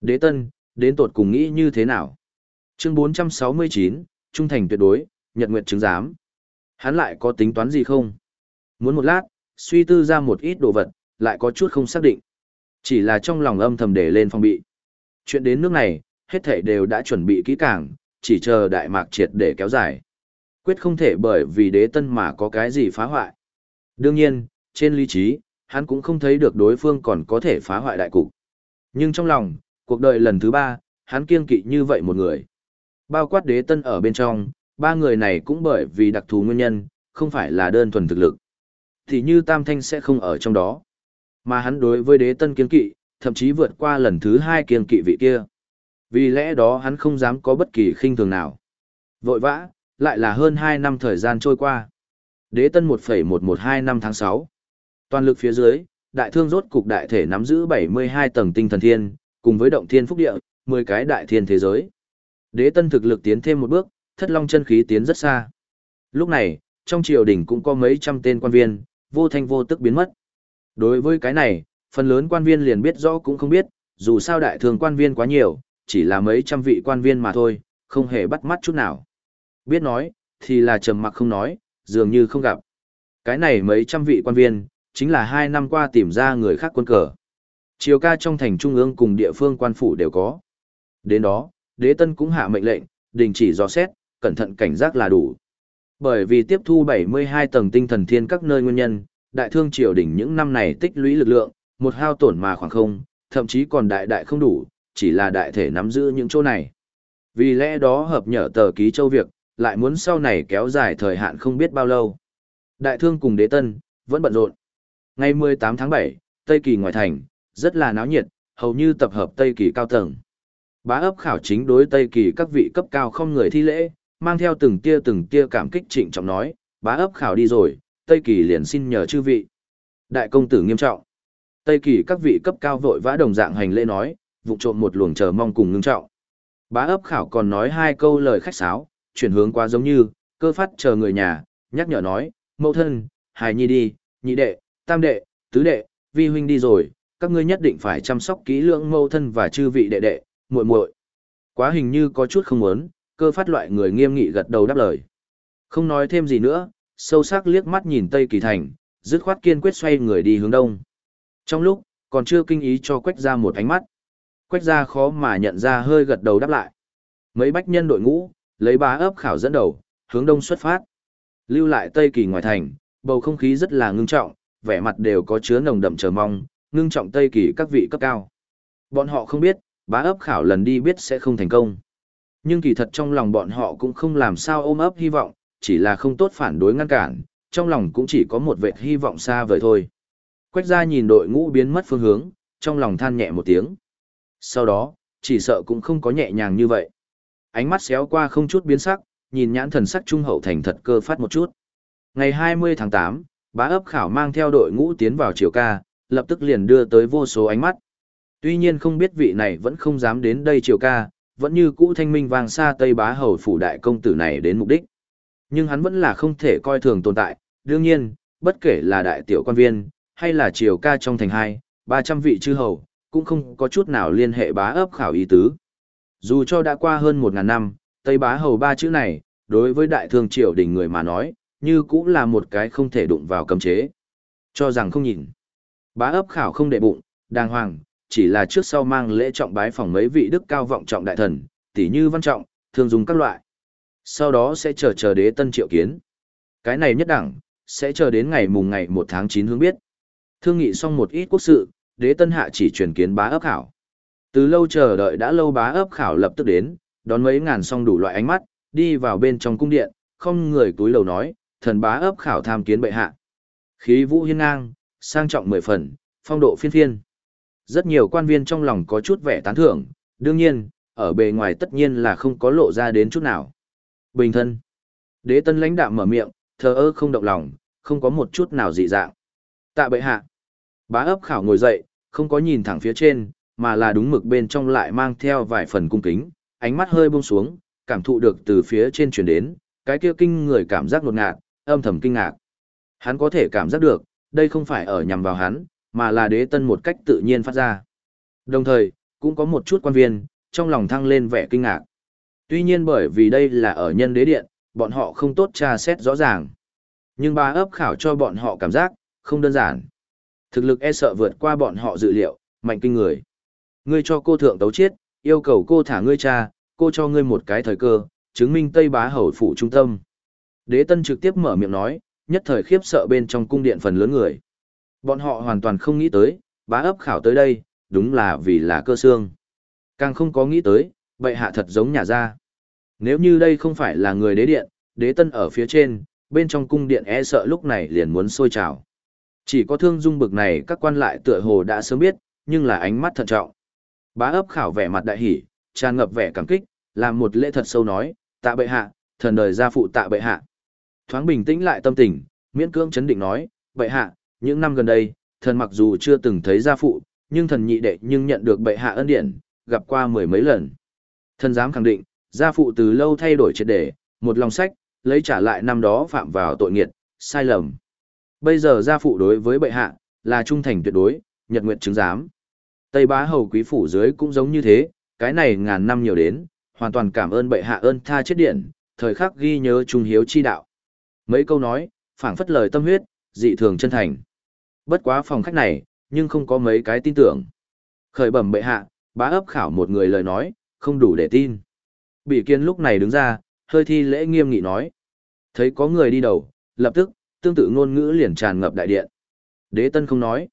Đế tân, đến tột cùng nghĩ như thế nào? Chương 469, Trung thành tuyệt đối, Nhật Nguyệt chứng giám. Hắn lại có tính toán gì không? Muốn một lát, suy tư ra một ít đồ vật, lại có chút không xác định. Chỉ là trong lòng âm thầm để lên phòng bị. Chuyện đến nước này, hết thảy đều đã chuẩn bị kỹ càng, chỉ chờ đại mạc triệt để kéo dài. Quyết không thể bởi vì đế tân mà có cái gì phá hoại. Đương nhiên, trên lý trí, hắn cũng không thấy được đối phương còn có thể phá hoại đại cục. Nhưng trong lòng, cuộc đời lần thứ ba, hắn kiêng kỵ như vậy một người. Bao quát đế tân ở bên trong, ba người này cũng bởi vì đặc thù nguyên nhân, không phải là đơn thuần thực lực. Thì như Tam Thanh sẽ không ở trong đó. Mà hắn đối với đế tân kiêng kỵ, thậm chí vượt qua lần thứ hai kiêng kỵ vị kia. Vì lẽ đó hắn không dám có bất kỳ khinh thường nào. Vội vã, lại là hơn 2 năm thời gian trôi qua. Đế tân 1,112 năm tháng 6. Toàn lực phía dưới, đại thương rốt cục đại thể nắm giữ 72 tầng tinh thần thiên, cùng với động thiên phúc địa, 10 cái đại thiên thế giới. Đế tân thực lực tiến thêm một bước, thất long chân khí tiến rất xa. Lúc này, trong triều đình cũng có mấy trăm tên quan viên, vô thanh vô tức biến mất. Đối với cái này, phần lớn quan viên liền biết rõ cũng không biết, dù sao đại thường quan viên quá nhiều, chỉ là mấy trăm vị quan viên mà thôi, không hề bắt mắt chút nào. Biết nói, thì là trầm mặc không nói, dường như không gặp. Cái này mấy trăm vị quan viên, chính là hai năm qua tìm ra người khác quân cờ. chiều ca trong thành trung ương cùng địa phương quan phủ đều có. Đến đó, đế tân cũng hạ mệnh lệnh, đình chỉ dò xét, cẩn thận cảnh giác là đủ. Bởi vì tiếp thu 72 tầng tinh thần thiên các nơi nguyên nhân, đại thương triều đỉnh những năm này tích lũy lực lượng, một hao tổn mà khoảng không, thậm chí còn đại đại không đủ, chỉ là đại thể nắm giữ những chỗ này. Vì lẽ đó hợp nhở tờ ký châu việc, lại muốn sau này kéo dài thời hạn không biết bao lâu. Đại thương cùng đế tân, vẫn bận rộn. Ngày 18 tháng 7, Tây Kỳ ngoài thành, rất là náo nhiệt, hầu như tập hợp Tây Kỳ cao tầng. Bá ấp khảo chính đối Tây Kỳ các vị cấp cao không người thi lễ, mang theo từng tia từng tia cảm kích trịnh trọng nói, bá ấp khảo đi rồi, Tây Kỳ liền xin nhờ chư vị. Đại công tử nghiêm trọng. Tây Kỳ các vị cấp cao vội vã đồng dạng hành lễ nói, vụ trộm một luồng chờ mong cùng ngưng trọng. Bá ấp khảo còn nói hai câu lời khách sáo, chuyển hướng quá giống như, cơ phát chờ người nhà, nhắc nhở nói, mẫu thân, hài nhi đi, nhị đệ, tam đệ, tứ đệ, vi huynh đi rồi, các ngươi nhất định phải chăm sóc kỹ lưỡng mẫu thân và chư vị đệ đệ, muội muội. Quá hình như có chút không muốn, cơ phát loại người nghiêm nghị gật đầu đáp lời. Không nói thêm gì nữa, sâu sắc liếc mắt nhìn Tây Kỳ Thành, dứt khoát kiên quyết xoay người đi hướng đông. Trong lúc, còn chưa kinh ý cho quách ra một ánh mắt. Quách ra khó mà nhận ra hơi gật đầu đáp lại. Mấy bách nhân đội ngũ, lấy bá ấp khảo dẫn đầu, hướng đông xuất phát. Lưu lại Tây Kỳ ngoài thành, bầu không khí rất là ngưng trọng, vẻ mặt đều có chứa nồng đậm chờ mong, ngưng trọng Tây Kỳ các vị cấp cao. Bọn họ không biết, bá ấp khảo lần đi biết sẽ không thành công. Nhưng kỳ thật trong lòng bọn họ cũng không làm sao ôm ấp hy vọng, chỉ là không tốt phản đối ngăn cản, trong lòng cũng chỉ có một vệt hy vọng xa vời thôi. Quách ra nhìn đội ngũ biến mất phương hướng, trong lòng than nhẹ một tiếng. Sau đó, chỉ sợ cũng không có nhẹ nhàng như vậy. Ánh mắt xéo qua không chút biến sắc, nhìn nhãn thần sắc trung hậu thành thật cơ phát một chút. Ngày 20 tháng 8, bá ấp khảo mang theo đội ngũ tiến vào triều ca, lập tức liền đưa tới vô số ánh mắt. Tuy nhiên không biết vị này vẫn không dám đến đây triều ca, vẫn như cũ thanh minh vang xa Tây bá hầu phủ đại công tử này đến mục đích. Nhưng hắn vẫn là không thể coi thường tồn tại, đương nhiên, bất kể là đại tiểu quan viên, hay là triều ca trong thành hai, 300 vị chư hầu, cũng không có chút nào liên hệ bá ấp khảo ý tứ. Dù cho đã qua hơn một ngàn năm, Tây bá hầu ba chữ này, đối với đại thương triều đình người mà nói, như cũng là một cái không thể đụng vào cấm chế. Cho rằng không nhìn. Bá ấp khảo không đệ bụng, đàng hoàng, chỉ là trước sau mang lễ trọng bái phòng mấy vị đức cao vọng trọng đại thần, tỷ như văn trọng, thường dùng các loại. Sau đó sẽ chờ chờ đế tân triệu kiến. Cái này nhất đẳng, sẽ chờ đến ngày mùng ngày 1 tháng 9 hướng biết. Thương nghị xong một ít quốc sự, đế tân hạ chỉ truyền kiến bá ấp khảo. Từ lâu chờ đợi đã lâu bá ấp khảo lập tức đến, đón mấy ngàn song đủ loại ánh mắt, đi vào bên trong cung điện, không người túi lầu nói, thần bá ấp khảo tham kiến bệ hạ. Khí vũ hiên ngang, sang trọng mười phần, phong độ phiên phiên. Rất nhiều quan viên trong lòng có chút vẻ tán thưởng, đương nhiên, ở bề ngoài tất nhiên là không có lộ ra đến chút nào. Bình thân. Đế tân lãnh đạm mở miệng, thờ ơ không động lòng, không có một chút nào dị dạng. Tạ bệ hạ. Bá ấp khảo ngồi dậy, không có nhìn thẳng phía trên, mà là đúng mực bên trong lại mang theo vài phần cung kính, ánh mắt hơi buông xuống, cảm thụ được từ phía trên truyền đến, cái kia kinh người cảm giác ngột ngạt, âm thầm kinh ngạc. Hắn có thể cảm giác được, đây không phải ở nhằm vào hắn, mà là đế tân một cách tự nhiên phát ra. Đồng thời, cũng có một chút quan viên, trong lòng thăng lên vẻ kinh ngạc. Tuy nhiên bởi vì đây là ở nhân đế điện, bọn họ không tốt tra xét rõ ràng. Nhưng ba ấp khảo cho bọn họ cảm giác, không đơn giản. Thực lực e sợ vượt qua bọn họ dự liệu, mạnh kinh người. Ngươi cho cô thượng tấu chiết, yêu cầu cô thả ngươi cha, cô cho ngươi một cái thời cơ, chứng minh Tây Bá Hầu phủ trung tâm. Đế Tân trực tiếp mở miệng nói, nhất thời khiếp sợ bên trong cung điện phần lớn người. Bọn họ hoàn toàn không nghĩ tới, bá ấp khảo tới đây, đúng là vì là cơ xương. Càng không có nghĩ tới, bệ hạ thật giống nhà ra. Nếu như đây không phải là người đế điện, đế tân ở phía trên, bên trong cung điện e sợ lúc này liền muốn sôi trào. Chỉ có thương dung bực này các quan lại tựa hồ đã sớm biết, nhưng là ánh mắt thận trọng. Bá ấp khảo vẻ mặt đại hỉ, tràn ngập vẻ cảm kích, làm một lễ thật sâu nói, tạ bệ hạ, thần đời gia phụ tạ bệ hạ. Thoáng bình tĩnh lại tâm tình, miễn cưỡng chấn định nói, bệ hạ, những năm gần đây, thần mặc dù chưa từng thấy gia phụ, nhưng thần nhị đệ nhưng nhận được bệ hạ ân điển, gặp qua mười mấy lần. Thần dám khẳng định, gia phụ từ lâu thay đổi triệt đề, một lòng sách, lấy trả lại năm đó phạm vào tội nghiệt, sai lầm. Bây giờ gia phụ đối với bệ hạ, là trung thành tuyệt đối, nhật nguyện chứng giám. Tây bá hầu quý phủ dưới cũng giống như thế, cái này ngàn năm nhiều đến, hoàn toàn cảm ơn bệ hạ ơn tha chết điện, thời khắc ghi nhớ trung hiếu chi đạo. Mấy câu nói, phảng phất lời tâm huyết, dị thường chân thành. Bất quá phòng khách này, nhưng không có mấy cái tin tưởng. Khởi bẩm bệ hạ, bá ấp khảo một người lời nói, không đủ để tin. Bị kiên lúc này đứng ra, hơi thi lễ nghiêm nghị nói. Thấy có người đi đầu, lập tức, tương tự ngôn ngữ liền tràn ngập đại điện. Đế tân không nói.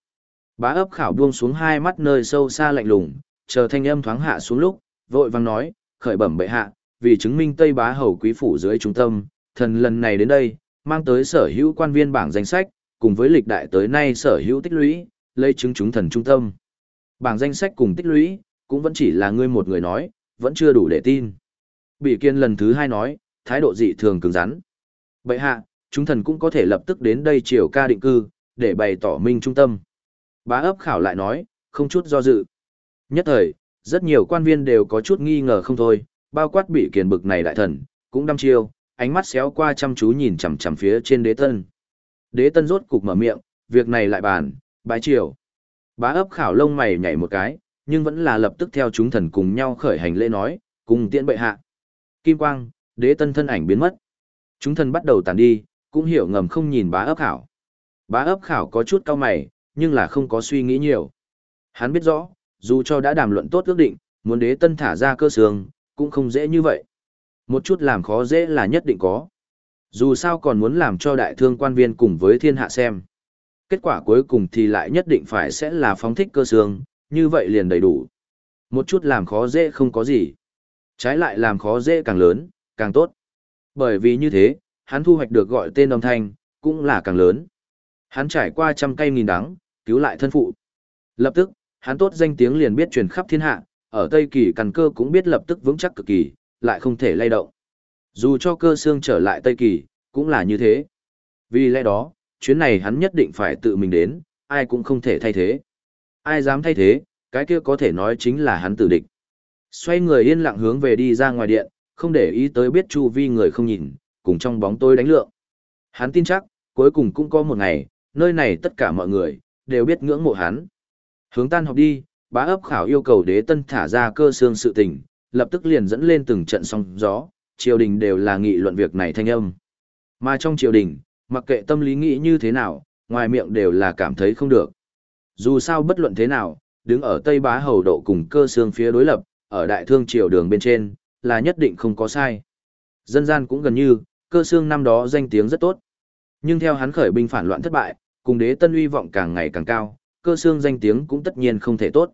Bá ấp khảo buông xuống hai mắt nơi sâu xa lạnh lùng, chờ thanh âm thoáng hạ xuống lúc, vội vang nói, khởi bẩm bệ hạ, vì chứng minh Tây Bá hầu quý phủ dưới trung tâm, thần lần này đến đây, mang tới sở hữu quan viên bảng danh sách, cùng với lịch đại tới nay sở hữu tích lũy, lấy chứng chúng thần trung tâm. Bảng danh sách cùng tích lũy, cũng vẫn chỉ là ngươi một người nói, vẫn chưa đủ để tin. Bị kiên lần thứ hai nói, thái độ dị thường cứng rắn. Bệ hạ, chúng thần cũng có thể lập tức đến đây chiều ca định cư, để bày tỏ minh trung tâm. Bá ấp khảo lại nói, không chút do dự. Nhất thời, rất nhiều quan viên đều có chút nghi ngờ không thôi, bao quát bị kiền bực này đại thần, cũng đăm chiêu, ánh mắt xéo qua chăm chú nhìn chằm chằm phía trên đế tân. Đế tân rốt cục mở miệng, việc này lại bàn, bái triều. Bá ấp khảo lông mày nhảy một cái, nhưng vẫn là lập tức theo chúng thần cùng nhau khởi hành lễ nói, cùng tiễn bệ hạ. Kim quang, đế tân thân ảnh biến mất. Chúng thần bắt đầu tàn đi, cũng hiểu ngầm không nhìn bá ấp khảo. Bá ấp khảo có chút cao mày, nhưng là không có suy nghĩ nhiều. Hắn biết rõ, dù cho đã đàm luận tốt ước định, muốn đế tân thả ra cơ sương, cũng không dễ như vậy. Một chút làm khó dễ là nhất định có. Dù sao còn muốn làm cho đại thương quan viên cùng với thiên hạ xem. Kết quả cuối cùng thì lại nhất định phải sẽ là phóng thích cơ sương, như vậy liền đầy đủ. Một chút làm khó dễ không có gì. Trái lại làm khó dễ càng lớn, càng tốt. Bởi vì như thế, hắn thu hoạch được gọi tên âm thanh, cũng là càng lớn. Hắn trải qua trăm cây nghìn đắng, cứu lại thân phụ. Lập tức, hắn tốt danh tiếng liền biết truyền khắp thiên hạ, ở Tây Kỳ căn cơ cũng biết lập tức vững chắc cực kỳ, lại không thể lay động. Dù cho cơ xương trở lại Tây Kỳ, cũng là như thế. Vì lẽ đó, chuyến này hắn nhất định phải tự mình đến, ai cũng không thể thay thế. Ai dám thay thế, cái kia có thể nói chính là hắn tử địch. Xoay người yên lặng hướng về đi ra ngoài điện, không để ý tới biết chu vi người không nhìn, cùng trong bóng tôi đánh lượng. Hắn tin chắc, cuối cùng cũng có một ngày, nơi này tất cả mọi người, đều biết ngưỡng mộ hắn. Hướng tan học đi, bá ấp khảo yêu cầu đế tân thả ra cơ xương sự tình, lập tức liền dẫn lên từng trận sóng gió, triều đình đều là nghị luận việc này thanh âm. Mà trong triều đình, mặc kệ tâm lý nghĩ như thế nào, ngoài miệng đều là cảm thấy không được. Dù sao bất luận thế nào, đứng ở Tây Bá Hầu độ cùng cơ xương phía đối lập, ở đại thương triều đường bên trên, là nhất định không có sai. Dân gian cũng gần như, cơ xương năm đó danh tiếng rất tốt. Nhưng theo hắn khởi binh phản loạn thất bại, cùng đế tân uy vọng càng ngày càng cao, cơ xương danh tiếng cũng tất nhiên không thể tốt.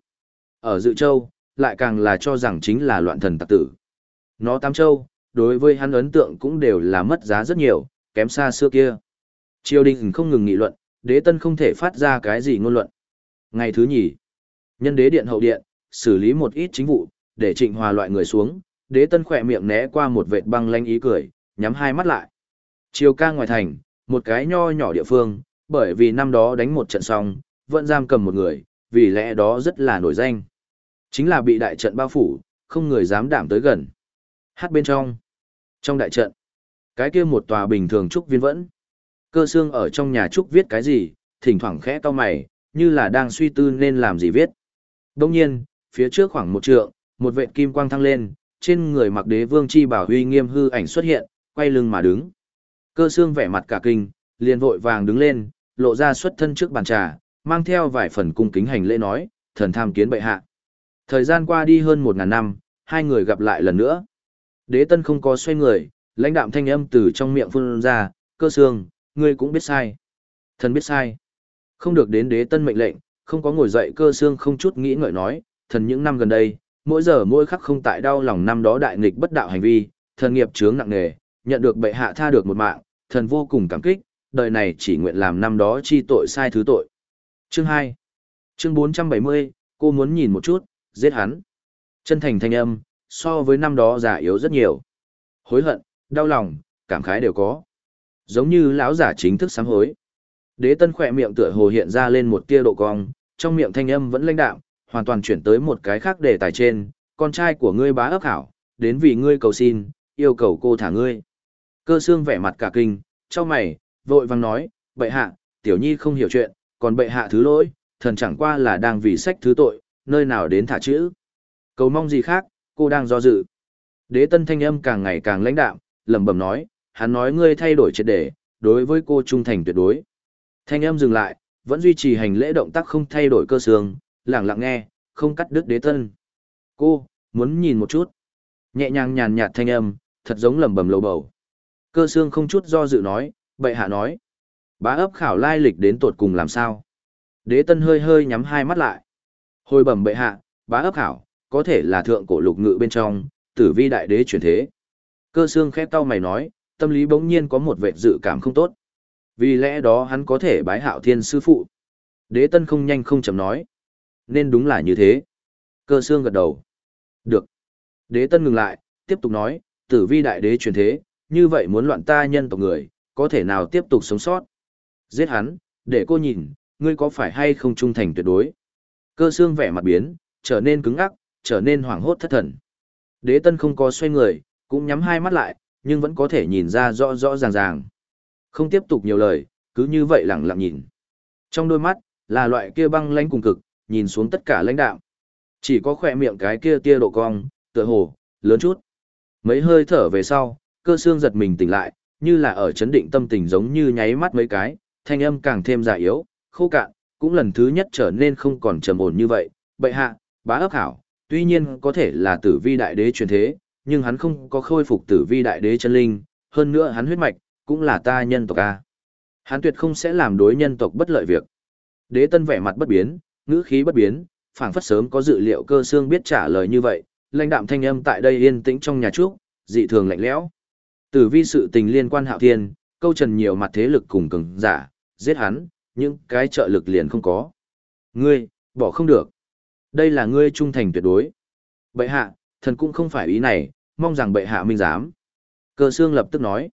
Ở Dự Châu, lại càng là cho rằng chính là loạn thần tặc tử. Nó Tam Châu, đối với hắn ấn tượng cũng đều là mất giá rất nhiều, kém xa xưa kia. Triều đình không ngừng nghị luận, đế tân không thể phát ra cái gì ngôn luận. Ngày thứ nhì, nhân đế điện hậu điện, xử lý một ít chính vụ, để trịnh hòa loại người xuống, đế tân khỏe miệng né qua một vệt băng lanh ý cười, nhắm hai mắt lại. Chiều ca ngoài thành, Một cái nho nhỏ địa phương, bởi vì năm đó đánh một trận xong, vẫn giam cầm một người, vì lẽ đó rất là nổi danh. Chính là bị đại trận bao phủ, không người dám đảm tới gần. Hát bên trong. Trong đại trận, cái kia một tòa bình thường trúc viên vẫn. Cơ xương ở trong nhà trúc viết cái gì, thỉnh thoảng khẽ cau mày, như là đang suy tư nên làm gì viết. Đông nhiên, phía trước khoảng một trượng, một vệ kim quang thăng lên, trên người mặc đế vương chi bảo huy nghiêm hư ảnh xuất hiện, quay lưng mà đứng. Cơ xương vẻ mặt cả kinh, liền vội vàng đứng lên, lộ ra xuất thân trước bàn trà, mang theo vài phần cung kính hành lễ nói, thần tham kiến bệ hạ. Thời gian qua đi hơn một ngàn năm, hai người gặp lại lần nữa. Đế tân không có xoay người, lãnh đạm thanh âm từ trong miệng phun ra, cơ xương, ngươi cũng biết sai. Thần biết sai. Không được đến đế tân mệnh lệnh, không có ngồi dậy cơ xương không chút nghĩ ngợi nói, thần những năm gần đây, mỗi giờ mỗi khắc không tại đau lòng năm đó đại nghịch bất đạo hành vi, thần nghiệp chướng nặng nề, nhận được bệ hạ tha được một mạng, thần vô cùng cảm kích, đời này chỉ nguyện làm năm đó chi tội sai thứ tội. Chương 2 Chương 470, cô muốn nhìn một chút, giết hắn. Chân thành thanh âm, so với năm đó già yếu rất nhiều. Hối hận, đau lòng, cảm khái đều có. Giống như lão giả chính thức sám hối. Đế tân khỏe miệng tựa hồ hiện ra lên một tia độ cong, trong miệng thanh âm vẫn lãnh đạm, hoàn toàn chuyển tới một cái khác đề tài trên, con trai của ngươi bá ấp hảo, đến vì ngươi cầu xin, yêu cầu cô thả ngươi. Cơ xương vẻ mặt cả kinh, cho mày, vội vàng nói, bệ hạ, tiểu nhi không hiểu chuyện, còn bệ hạ thứ lỗi, thần chẳng qua là đang vì sách thứ tội, nơi nào đến thả chữ. Cầu mong gì khác, cô đang do dự. Đế tân thanh âm càng ngày càng lãnh đạm, lẩm bẩm nói, hắn nói ngươi thay đổi triệt để, đối với cô trung thành tuyệt đối. Thanh âm dừng lại, vẫn duy trì hành lễ động tác không thay đổi cơ xương, lặng lặng nghe, không cắt đứt đế tân. Cô, muốn nhìn một chút. Nhẹ nhàng nhàn nhạt thanh âm, thật giống lẩm bẩm lầu bầu. Cơ xương không chút do dự nói, bệ hạ nói. Bá ấp khảo lai lịch đến tột cùng làm sao? Đế tân hơi hơi nhắm hai mắt lại. Hồi bẩm bệ hạ, bá ấp khảo, có thể là thượng cổ lục ngự bên trong, tử vi đại đế chuyển thế. Cơ xương khép tao mày nói, tâm lý bỗng nhiên có một vệ dự cảm không tốt. Vì lẽ đó hắn có thể bái hạo thiên sư phụ. Đế tân không nhanh không chậm nói. Nên đúng là như thế. Cơ xương gật đầu. Được. Đế tân ngừng lại, tiếp tục nói, tử vi đại đế truyền thế, như vậy muốn loạn ta nhân tộc người, có thể nào tiếp tục sống sót. Giết hắn, để cô nhìn, ngươi có phải hay không trung thành tuyệt đối. Cơ xương vẻ mặt biến, trở nên cứng ngắc, trở nên hoảng hốt thất thần. Đế tân không có xoay người, cũng nhắm hai mắt lại, nhưng vẫn có thể nhìn ra rõ rõ ràng ràng. Không tiếp tục nhiều lời, cứ như vậy lặng lặng nhìn. Trong đôi mắt, là loại kia băng lãnh cùng cực, nhìn xuống tất cả lãnh đạo. Chỉ có khỏe miệng cái kia tia độ cong, tựa hồ, lớn chút. Mấy hơi thở về sau, cơ xương giật mình tỉnh lại, như là ở chấn định tâm tình giống như nháy mắt mấy cái, thanh âm càng thêm giả yếu, khô cạn, cũng lần thứ nhất trở nên không còn trầm ổn như vậy. Bệ hạ, bá ấp hảo, tuy nhiên có thể là tử vi đại đế truyền thế, nhưng hắn không có khôi phục tử vi đại đế chân linh, hơn nữa hắn huyết mạch, cũng là ta nhân tộc A. Hắn tuyệt không sẽ làm đối nhân tộc bất lợi việc. Đế tân vẻ mặt bất biến, ngữ khí bất biến, phảng phất sớm có dự liệu cơ xương biết trả lời như vậy, lãnh đạm thanh âm tại đây yên tĩnh trong nhà trúc, dị thường lạnh lẽo. Tử vi sự tình liên quan hạo thiên, câu trần nhiều mặt thế lực cùng cường giả, giết hắn, những cái trợ lực liền không có. Ngươi, bỏ không được. Đây là ngươi trung thành tuyệt đối. Bệ hạ, thần cũng không phải ý này, mong rằng bệ hạ minh giám. Cơ xương lập tức nói.